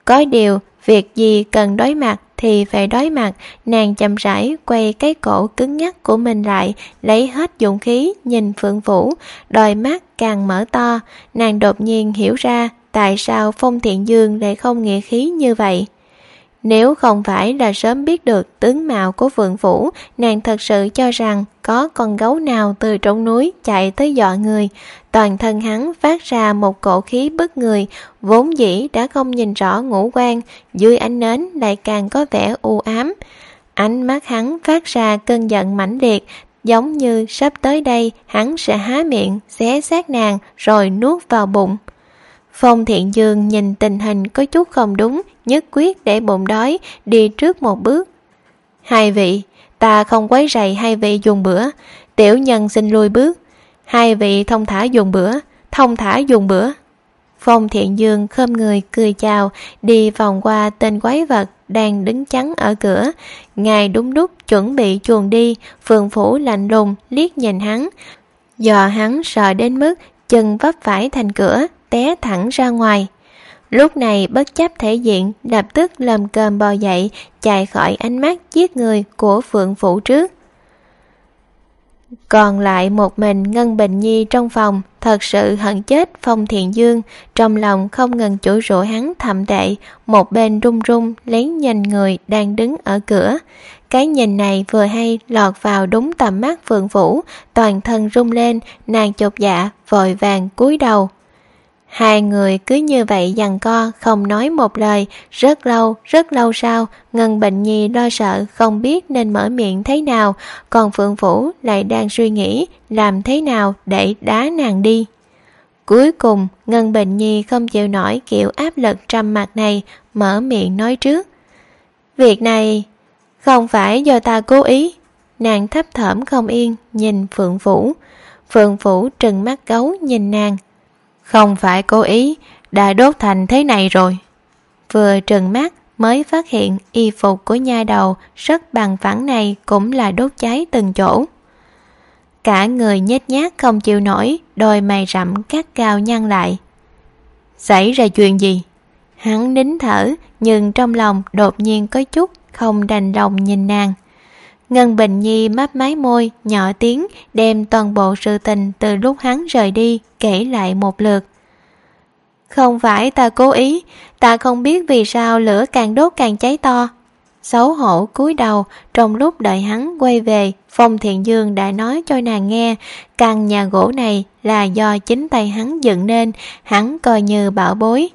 Có điều, việc gì cần đối mặt thì phải đối mặt, nàng chậm rãi quay cái cổ cứng nhắc của mình lại, lấy hết dũng khí nhìn Phượng Vũ, đôi mắt càng mở to, nàng đột nhiên hiểu ra tại sao Phong Thiện Dương lại không nghĩa khí như vậy. Nếu không phải là sớm biết được tướng mạo của Phượng Vũ, nàng thật sự cho rằng có con gấu nào từ trong núi chạy tới dọa người. Toàn thân hắn phát ra một cổ khí bức người, vốn dĩ đã không nhìn rõ ngũ quan, dưới ánh nến lại càng có vẻ u ám. Ánh mắt hắn phát ra cơn giận mãnh liệt, giống như sắp tới đây hắn sẽ há miệng, xé xác nàng rồi nuốt vào bụng. Phong Thiện Dương nhìn tình hình có chút không đúng, nhất quyết để bụng đói, đi trước một bước. Hai vị, ta không quấy rầy hai vị dùng bữa, tiểu nhân xin lui bước. Hai vị thông thả dùng bữa, thông thả dùng bữa. Phong Thiện Dương khom người cười chào, đi vòng qua tên quái vật đang đứng chắn ở cửa. Ngài đúng đúc chuẩn bị chuồn đi, phường phủ lạnh lùng liếc nhìn hắn. dò hắn sợ đến mức chân vấp phải thành cửa, té thẳng ra ngoài. Lúc này bất chấp thể diện, lập tức làm cơm bò dậy, chạy khỏi ánh mắt giết người của Phượng Phủ trước. Còn lại một mình Ngân Bình Nhi trong phòng, thật sự hận chết Phong Thiện Dương, trong lòng không ngừng chửi rủa hắn thậm tệ, một bên run run lấy nhìn người đang đứng ở cửa. Cái nhìn này vừa hay lọt vào đúng tầm mắt Phượng Vũ, toàn thân rung lên, nàng chột dạ, vội vàng cúi đầu. Hai người cứ như vậy dằn co, không nói một lời, rất lâu, rất lâu sau, Ngân Bệnh Nhi lo sợ không biết nên mở miệng thế nào, còn Phượng Vũ lại đang suy nghĩ làm thế nào để đá nàng đi. Cuối cùng, Ngân Bệnh Nhi không chịu nổi kiểu áp lực trầm mặt này, mở miệng nói trước. Việc này không phải do ta cố ý. Nàng thấp thởm không yên, nhìn Phượng Vũ. Phượng Vũ trừng mắt gấu nhìn nàng, không phải cố ý, đã đốt thành thế này rồi. Vừa trừng mắt mới phát hiện y phục của nha đầu rất bằng phẳng này cũng là đốt cháy từng chỗ. Cả người nhếch nhát không chịu nổi, đôi mày rậm cắt cao nhăn lại. Xảy ra chuyện gì? Hắn nín thở, nhưng trong lòng đột nhiên có chút không đành lòng nhìn nàng. Ngân Bình Nhi mấp máy môi, nhỏ tiếng, đem toàn bộ sự tình từ lúc hắn rời đi, kể lại một lượt. Không phải ta cố ý, ta không biết vì sao lửa càng đốt càng cháy to. Xấu hổ cúi đầu, trong lúc đợi hắn quay về, Phong Thiện Dương đã nói cho nàng nghe, căn nhà gỗ này là do chính tay hắn dựng nên, hắn coi như bảo bối.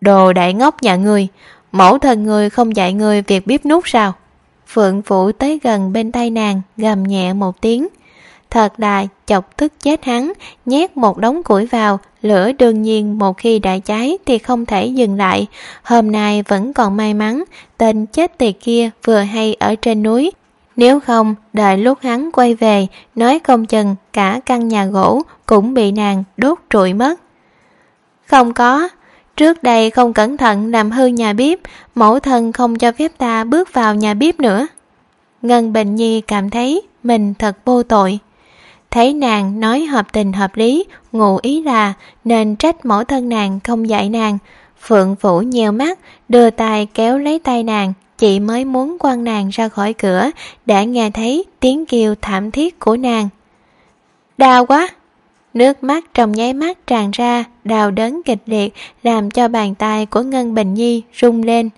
Đồ đại ngốc nhà người, mẫu thần người không dạy người việc bếp nút sao? Phượng Vũ tới gần bên tay nàng, gầm nhẹ một tiếng. Thật là chọc tức chết hắn, nhét một đống củi vào, lửa đương nhiên một khi đã cháy thì không thể dừng lại. Hôm nay vẫn còn may mắn, tên chết tiệt kia vừa hay ở trên núi. Nếu không, đợi lúc hắn quay về, nói không chừng cả căn nhà gỗ cũng bị nàng đốt trụi mất. Không có, Trước đây không cẩn thận làm hư nhà bếp, mẫu thân không cho phép ta bước vào nhà bếp nữa. Ngân Bình Nhi cảm thấy mình thật vô tội. Thấy nàng nói hợp tình hợp lý, ngụ ý là nên trách mẫu thân nàng không dạy nàng. Phượng Vũ nheo mắt, đưa tay kéo lấy tay nàng, chị mới muốn quăng nàng ra khỏi cửa, đã nghe thấy tiếng kêu thảm thiết của nàng. Đau quá! Nước mắt trong nháy mắt tràn ra, đào đớn kịch liệt, làm cho bàn tay của Ngân Bình Nhi rung lên.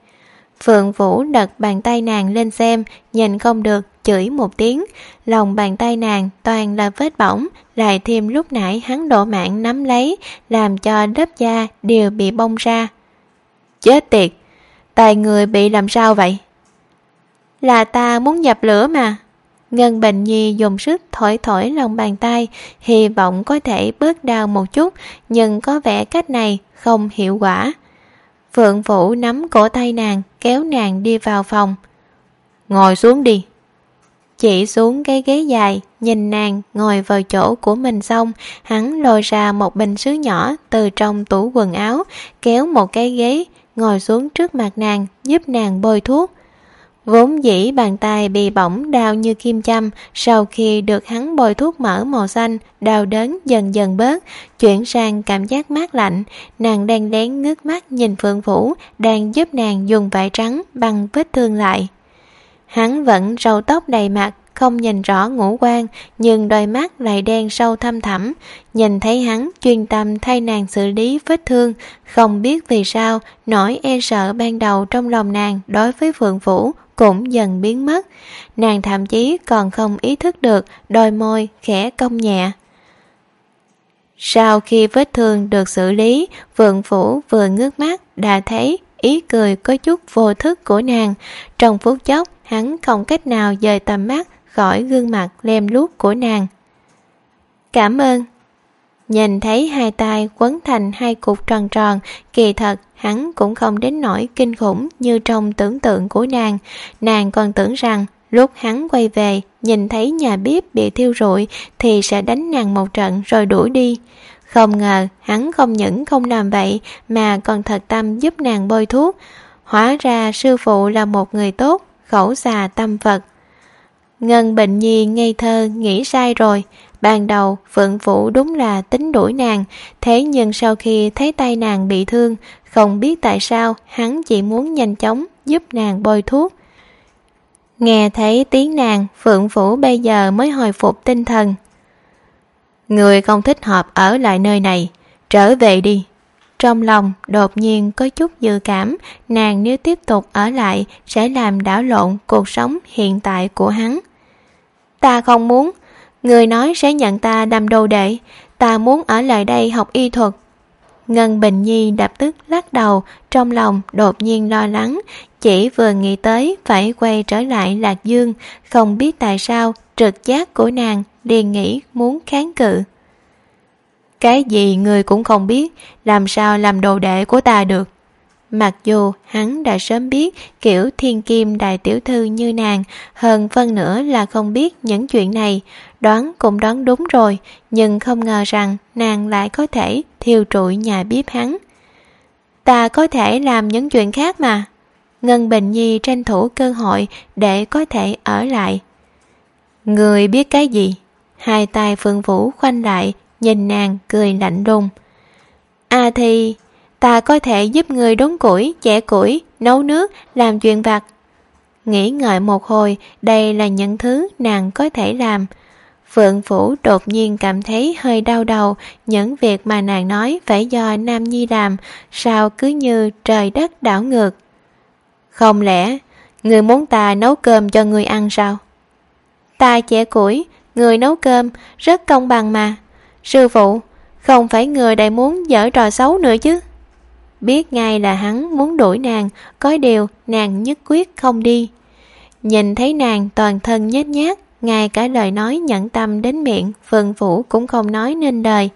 Phượng Vũ đặt bàn tay nàng lên xem, nhìn không được, chửi một tiếng. Lòng bàn tay nàng toàn là vết bỏng, lại thêm lúc nãy hắn độ mạng nắm lấy, làm cho lớp da đều bị bong ra. Chết tiệt! Tài người bị làm sao vậy? Là ta muốn dập lửa mà. Ngân Bình Nhi dùng sức thổi thổi lòng bàn tay, hy vọng có thể bớt đau một chút, nhưng có vẻ cách này không hiệu quả. Phượng Vũ nắm cổ tay nàng, kéo nàng đi vào phòng. Ngồi xuống đi. Chỉ xuống cái ghế dài, nhìn nàng ngồi vào chỗ của mình xong, hắn lôi ra một bình sứ nhỏ từ trong tủ quần áo, kéo một cái ghế, ngồi xuống trước mặt nàng, giúp nàng bôi thuốc. Vốn dĩ bàn tay bị bỏng đau như kim châm, sau khi được hắn bôi thuốc mỡ màu xanh, đau đớn dần dần bớt, chuyển sang cảm giác mát lạnh. Nàng đang lén ngước mắt nhìn Phượng Vũ, đang giúp nàng dùng vải trắng băng vết thương lại. Hắn vẫn râu tóc đầy mặt, không nhìn rõ ngũ quan, nhưng đôi mắt lại đen sâu thâm thẳm. Nhìn thấy hắn chuyên tâm thay nàng xử lý vết thương, không biết vì sao, nỗi e sợ ban đầu trong lòng nàng đối với Phượng Vũ cũng dần biến mất. Nàng thậm chí còn không ý thức được đôi môi khẽ cong nhẹ. Sau khi vết thương được xử lý, vượng Phủ vừa ngước mắt đã thấy ý cười có chút vô thức của nàng. Trong phút chốc, hắn không cách nào dời tầm mắt khỏi gương mặt lem lút của nàng. Cảm ơn. Nhìn thấy hai tay quấn thành hai cục tròn tròn, kỳ thật hắn cũng không đến nỗi kinh khủng như trong tưởng tượng của nàng. Nàng còn tưởng rằng lúc hắn quay về, nhìn thấy nhà bếp bị thiêu rụi thì sẽ đánh nàng một trận rồi đuổi đi. Không ngờ hắn không những không làm vậy mà còn thật tâm giúp nàng bôi thuốc. Hóa ra sư phụ là một người tốt, khẩu xà tâm Phật. Ngân Bệnh Nhi ngây thơ nghĩ sai rồi. Ban đầu Phượng Vũ đúng là tính đuổi nàng, thế nhưng sau khi thấy tay nàng bị thương, không biết tại sao hắn chỉ muốn nhanh chóng giúp nàng bôi thuốc. Nghe thấy tiếng nàng, Phượng Vũ bây giờ mới hồi phục tinh thần. Người không thích hợp ở lại nơi này, trở về đi. Trong lòng đột nhiên có chút dự cảm nàng nếu tiếp tục ở lại sẽ làm đảo lộn cuộc sống hiện tại của hắn. Ta không muốn, người nói sẽ nhận ta làm đồ đệ, ta muốn ở lại đây học y thuật. Ngân Bình Nhi đập tức lắc đầu, trong lòng đột nhiên lo lắng, chỉ vừa nghĩ tới phải quay trở lại Lạc Dương, không biết tại sao trực giác của nàng liền nghĩ muốn kháng cự. Cái gì người cũng không biết, làm sao làm đồ đệ của ta được. Mặc dù hắn đã sớm biết kiểu thiên kim đại tiểu thư như nàng, hơn phân nữa là không biết những chuyện này, đoán cũng đoán đúng rồi, nhưng không ngờ rằng nàng lại có thể thiêu trụi nhà bếp hắn. Ta có thể làm những chuyện khác mà. Ngân Bình Nhi tranh thủ cơ hội để có thể ở lại. Người biết cái gì? Hai tay Phương Vũ khoanh lại, nhìn nàng cười lạnh đùng À thì ta có thể giúp người đốn củi, chẻ củi, nấu nước, làm chuyện vặt. Nghĩ ngợi một hồi, đây là những thứ nàng có thể làm. Phượng Phủ đột nhiên cảm thấy hơi đau đầu, những việc mà nàng nói phải do Nam Nhi làm, sao cứ như trời đất đảo ngược. Không lẽ, người muốn ta nấu cơm cho người ăn sao? Ta chẻ củi, người nấu cơm, rất công bằng mà. Sư phụ, không phải người đại muốn dở trò xấu nữa chứ? Biết ngay là hắn muốn đuổi nàng, có điều nàng nhất quyết không đi. Nhìn thấy nàng toàn thân nhếch nhác, ngay cả lời nói nhẫn tâm đến miệng, Phượng Vũ cũng không nói nên đời.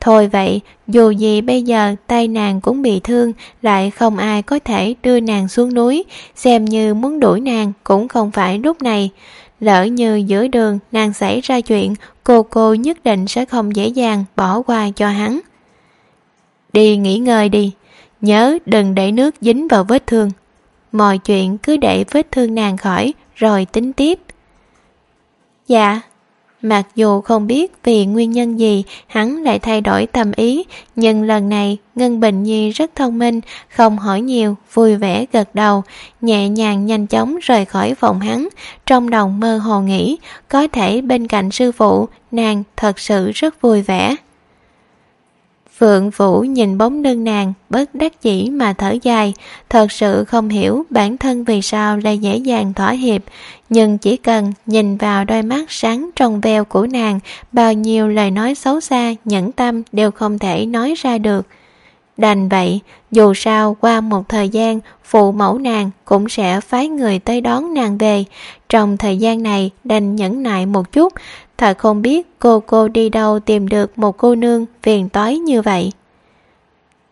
Thôi vậy, dù gì bây giờ tay nàng cũng bị thương, lại không ai có thể đưa nàng xuống núi, xem như muốn đuổi nàng cũng không phải lúc này. Lỡ như giữa đường nàng xảy ra chuyện, cô cô nhất định sẽ không dễ dàng bỏ qua cho hắn. Đi nghỉ ngơi đi, Nhớ đừng để nước dính vào vết thương. Mọi chuyện cứ để vết thương nàng khỏi Rồi tính tiếp. Dạ Mặc dù không biết vì nguyên nhân gì hắn lại thay đổi tâm ý, nhưng lần này Ngân Bình Nhi rất thông minh, không hỏi nhiều, vui vẻ gật đầu, nhẹ nhàng nhanh chóng rời khỏi phòng hắn, trong lòng mơ hồ nghĩ, có thể bên cạnh sư phụ, nàng thật sự rất vui vẻ. Phượng Vũ nhìn bóng lưng nàng, bất đắc dĩ mà thở dài, thật sự không hiểu bản thân vì sao lại dễ dàng thỏa hiệp, nhưng chỉ cần nhìn vào đôi mắt sáng trong veo của nàng, bao nhiêu lời nói xấu xa, nhẫn tâm đều không thể nói ra được. Đành vậy, dù sao qua một thời gian, phụ mẫu nàng cũng sẽ phái người tới đón nàng về. Trong thời gian này, đành nhẫn nại một chút, thật không biết cô cô đi đâu tìm được một cô nương phiền toái như vậy.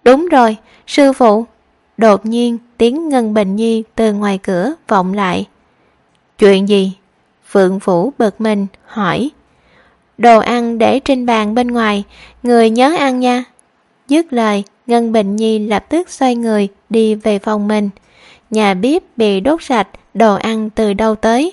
Đúng rồi, sư phụ. Đột nhiên, tiếng Ngân Bình Nhi từ ngoài cửa vọng lại. Chuyện gì? Phượng Phủ bực mình, hỏi. Đồ ăn để trên bàn bên ngoài, người nhớ ăn nha. Dứt lời, Ngân Bình Nhi lập tức xoay người đi về phòng mình. Nhà bếp bị đốt sạch, đồ ăn từ đâu tới.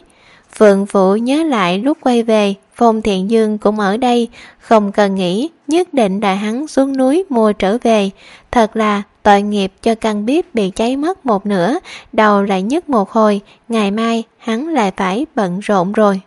Phượng phủ nhớ lại lúc quay về, Phong Thiện Dương cũng ở đây, không cần nghĩ, nhất định đại hắn xuống núi mua trở về. Thật là tội nghiệp cho căn bếp bị cháy mất một nửa, đầu lại nhức một hồi, ngày mai hắn lại phải bận rộn rồi.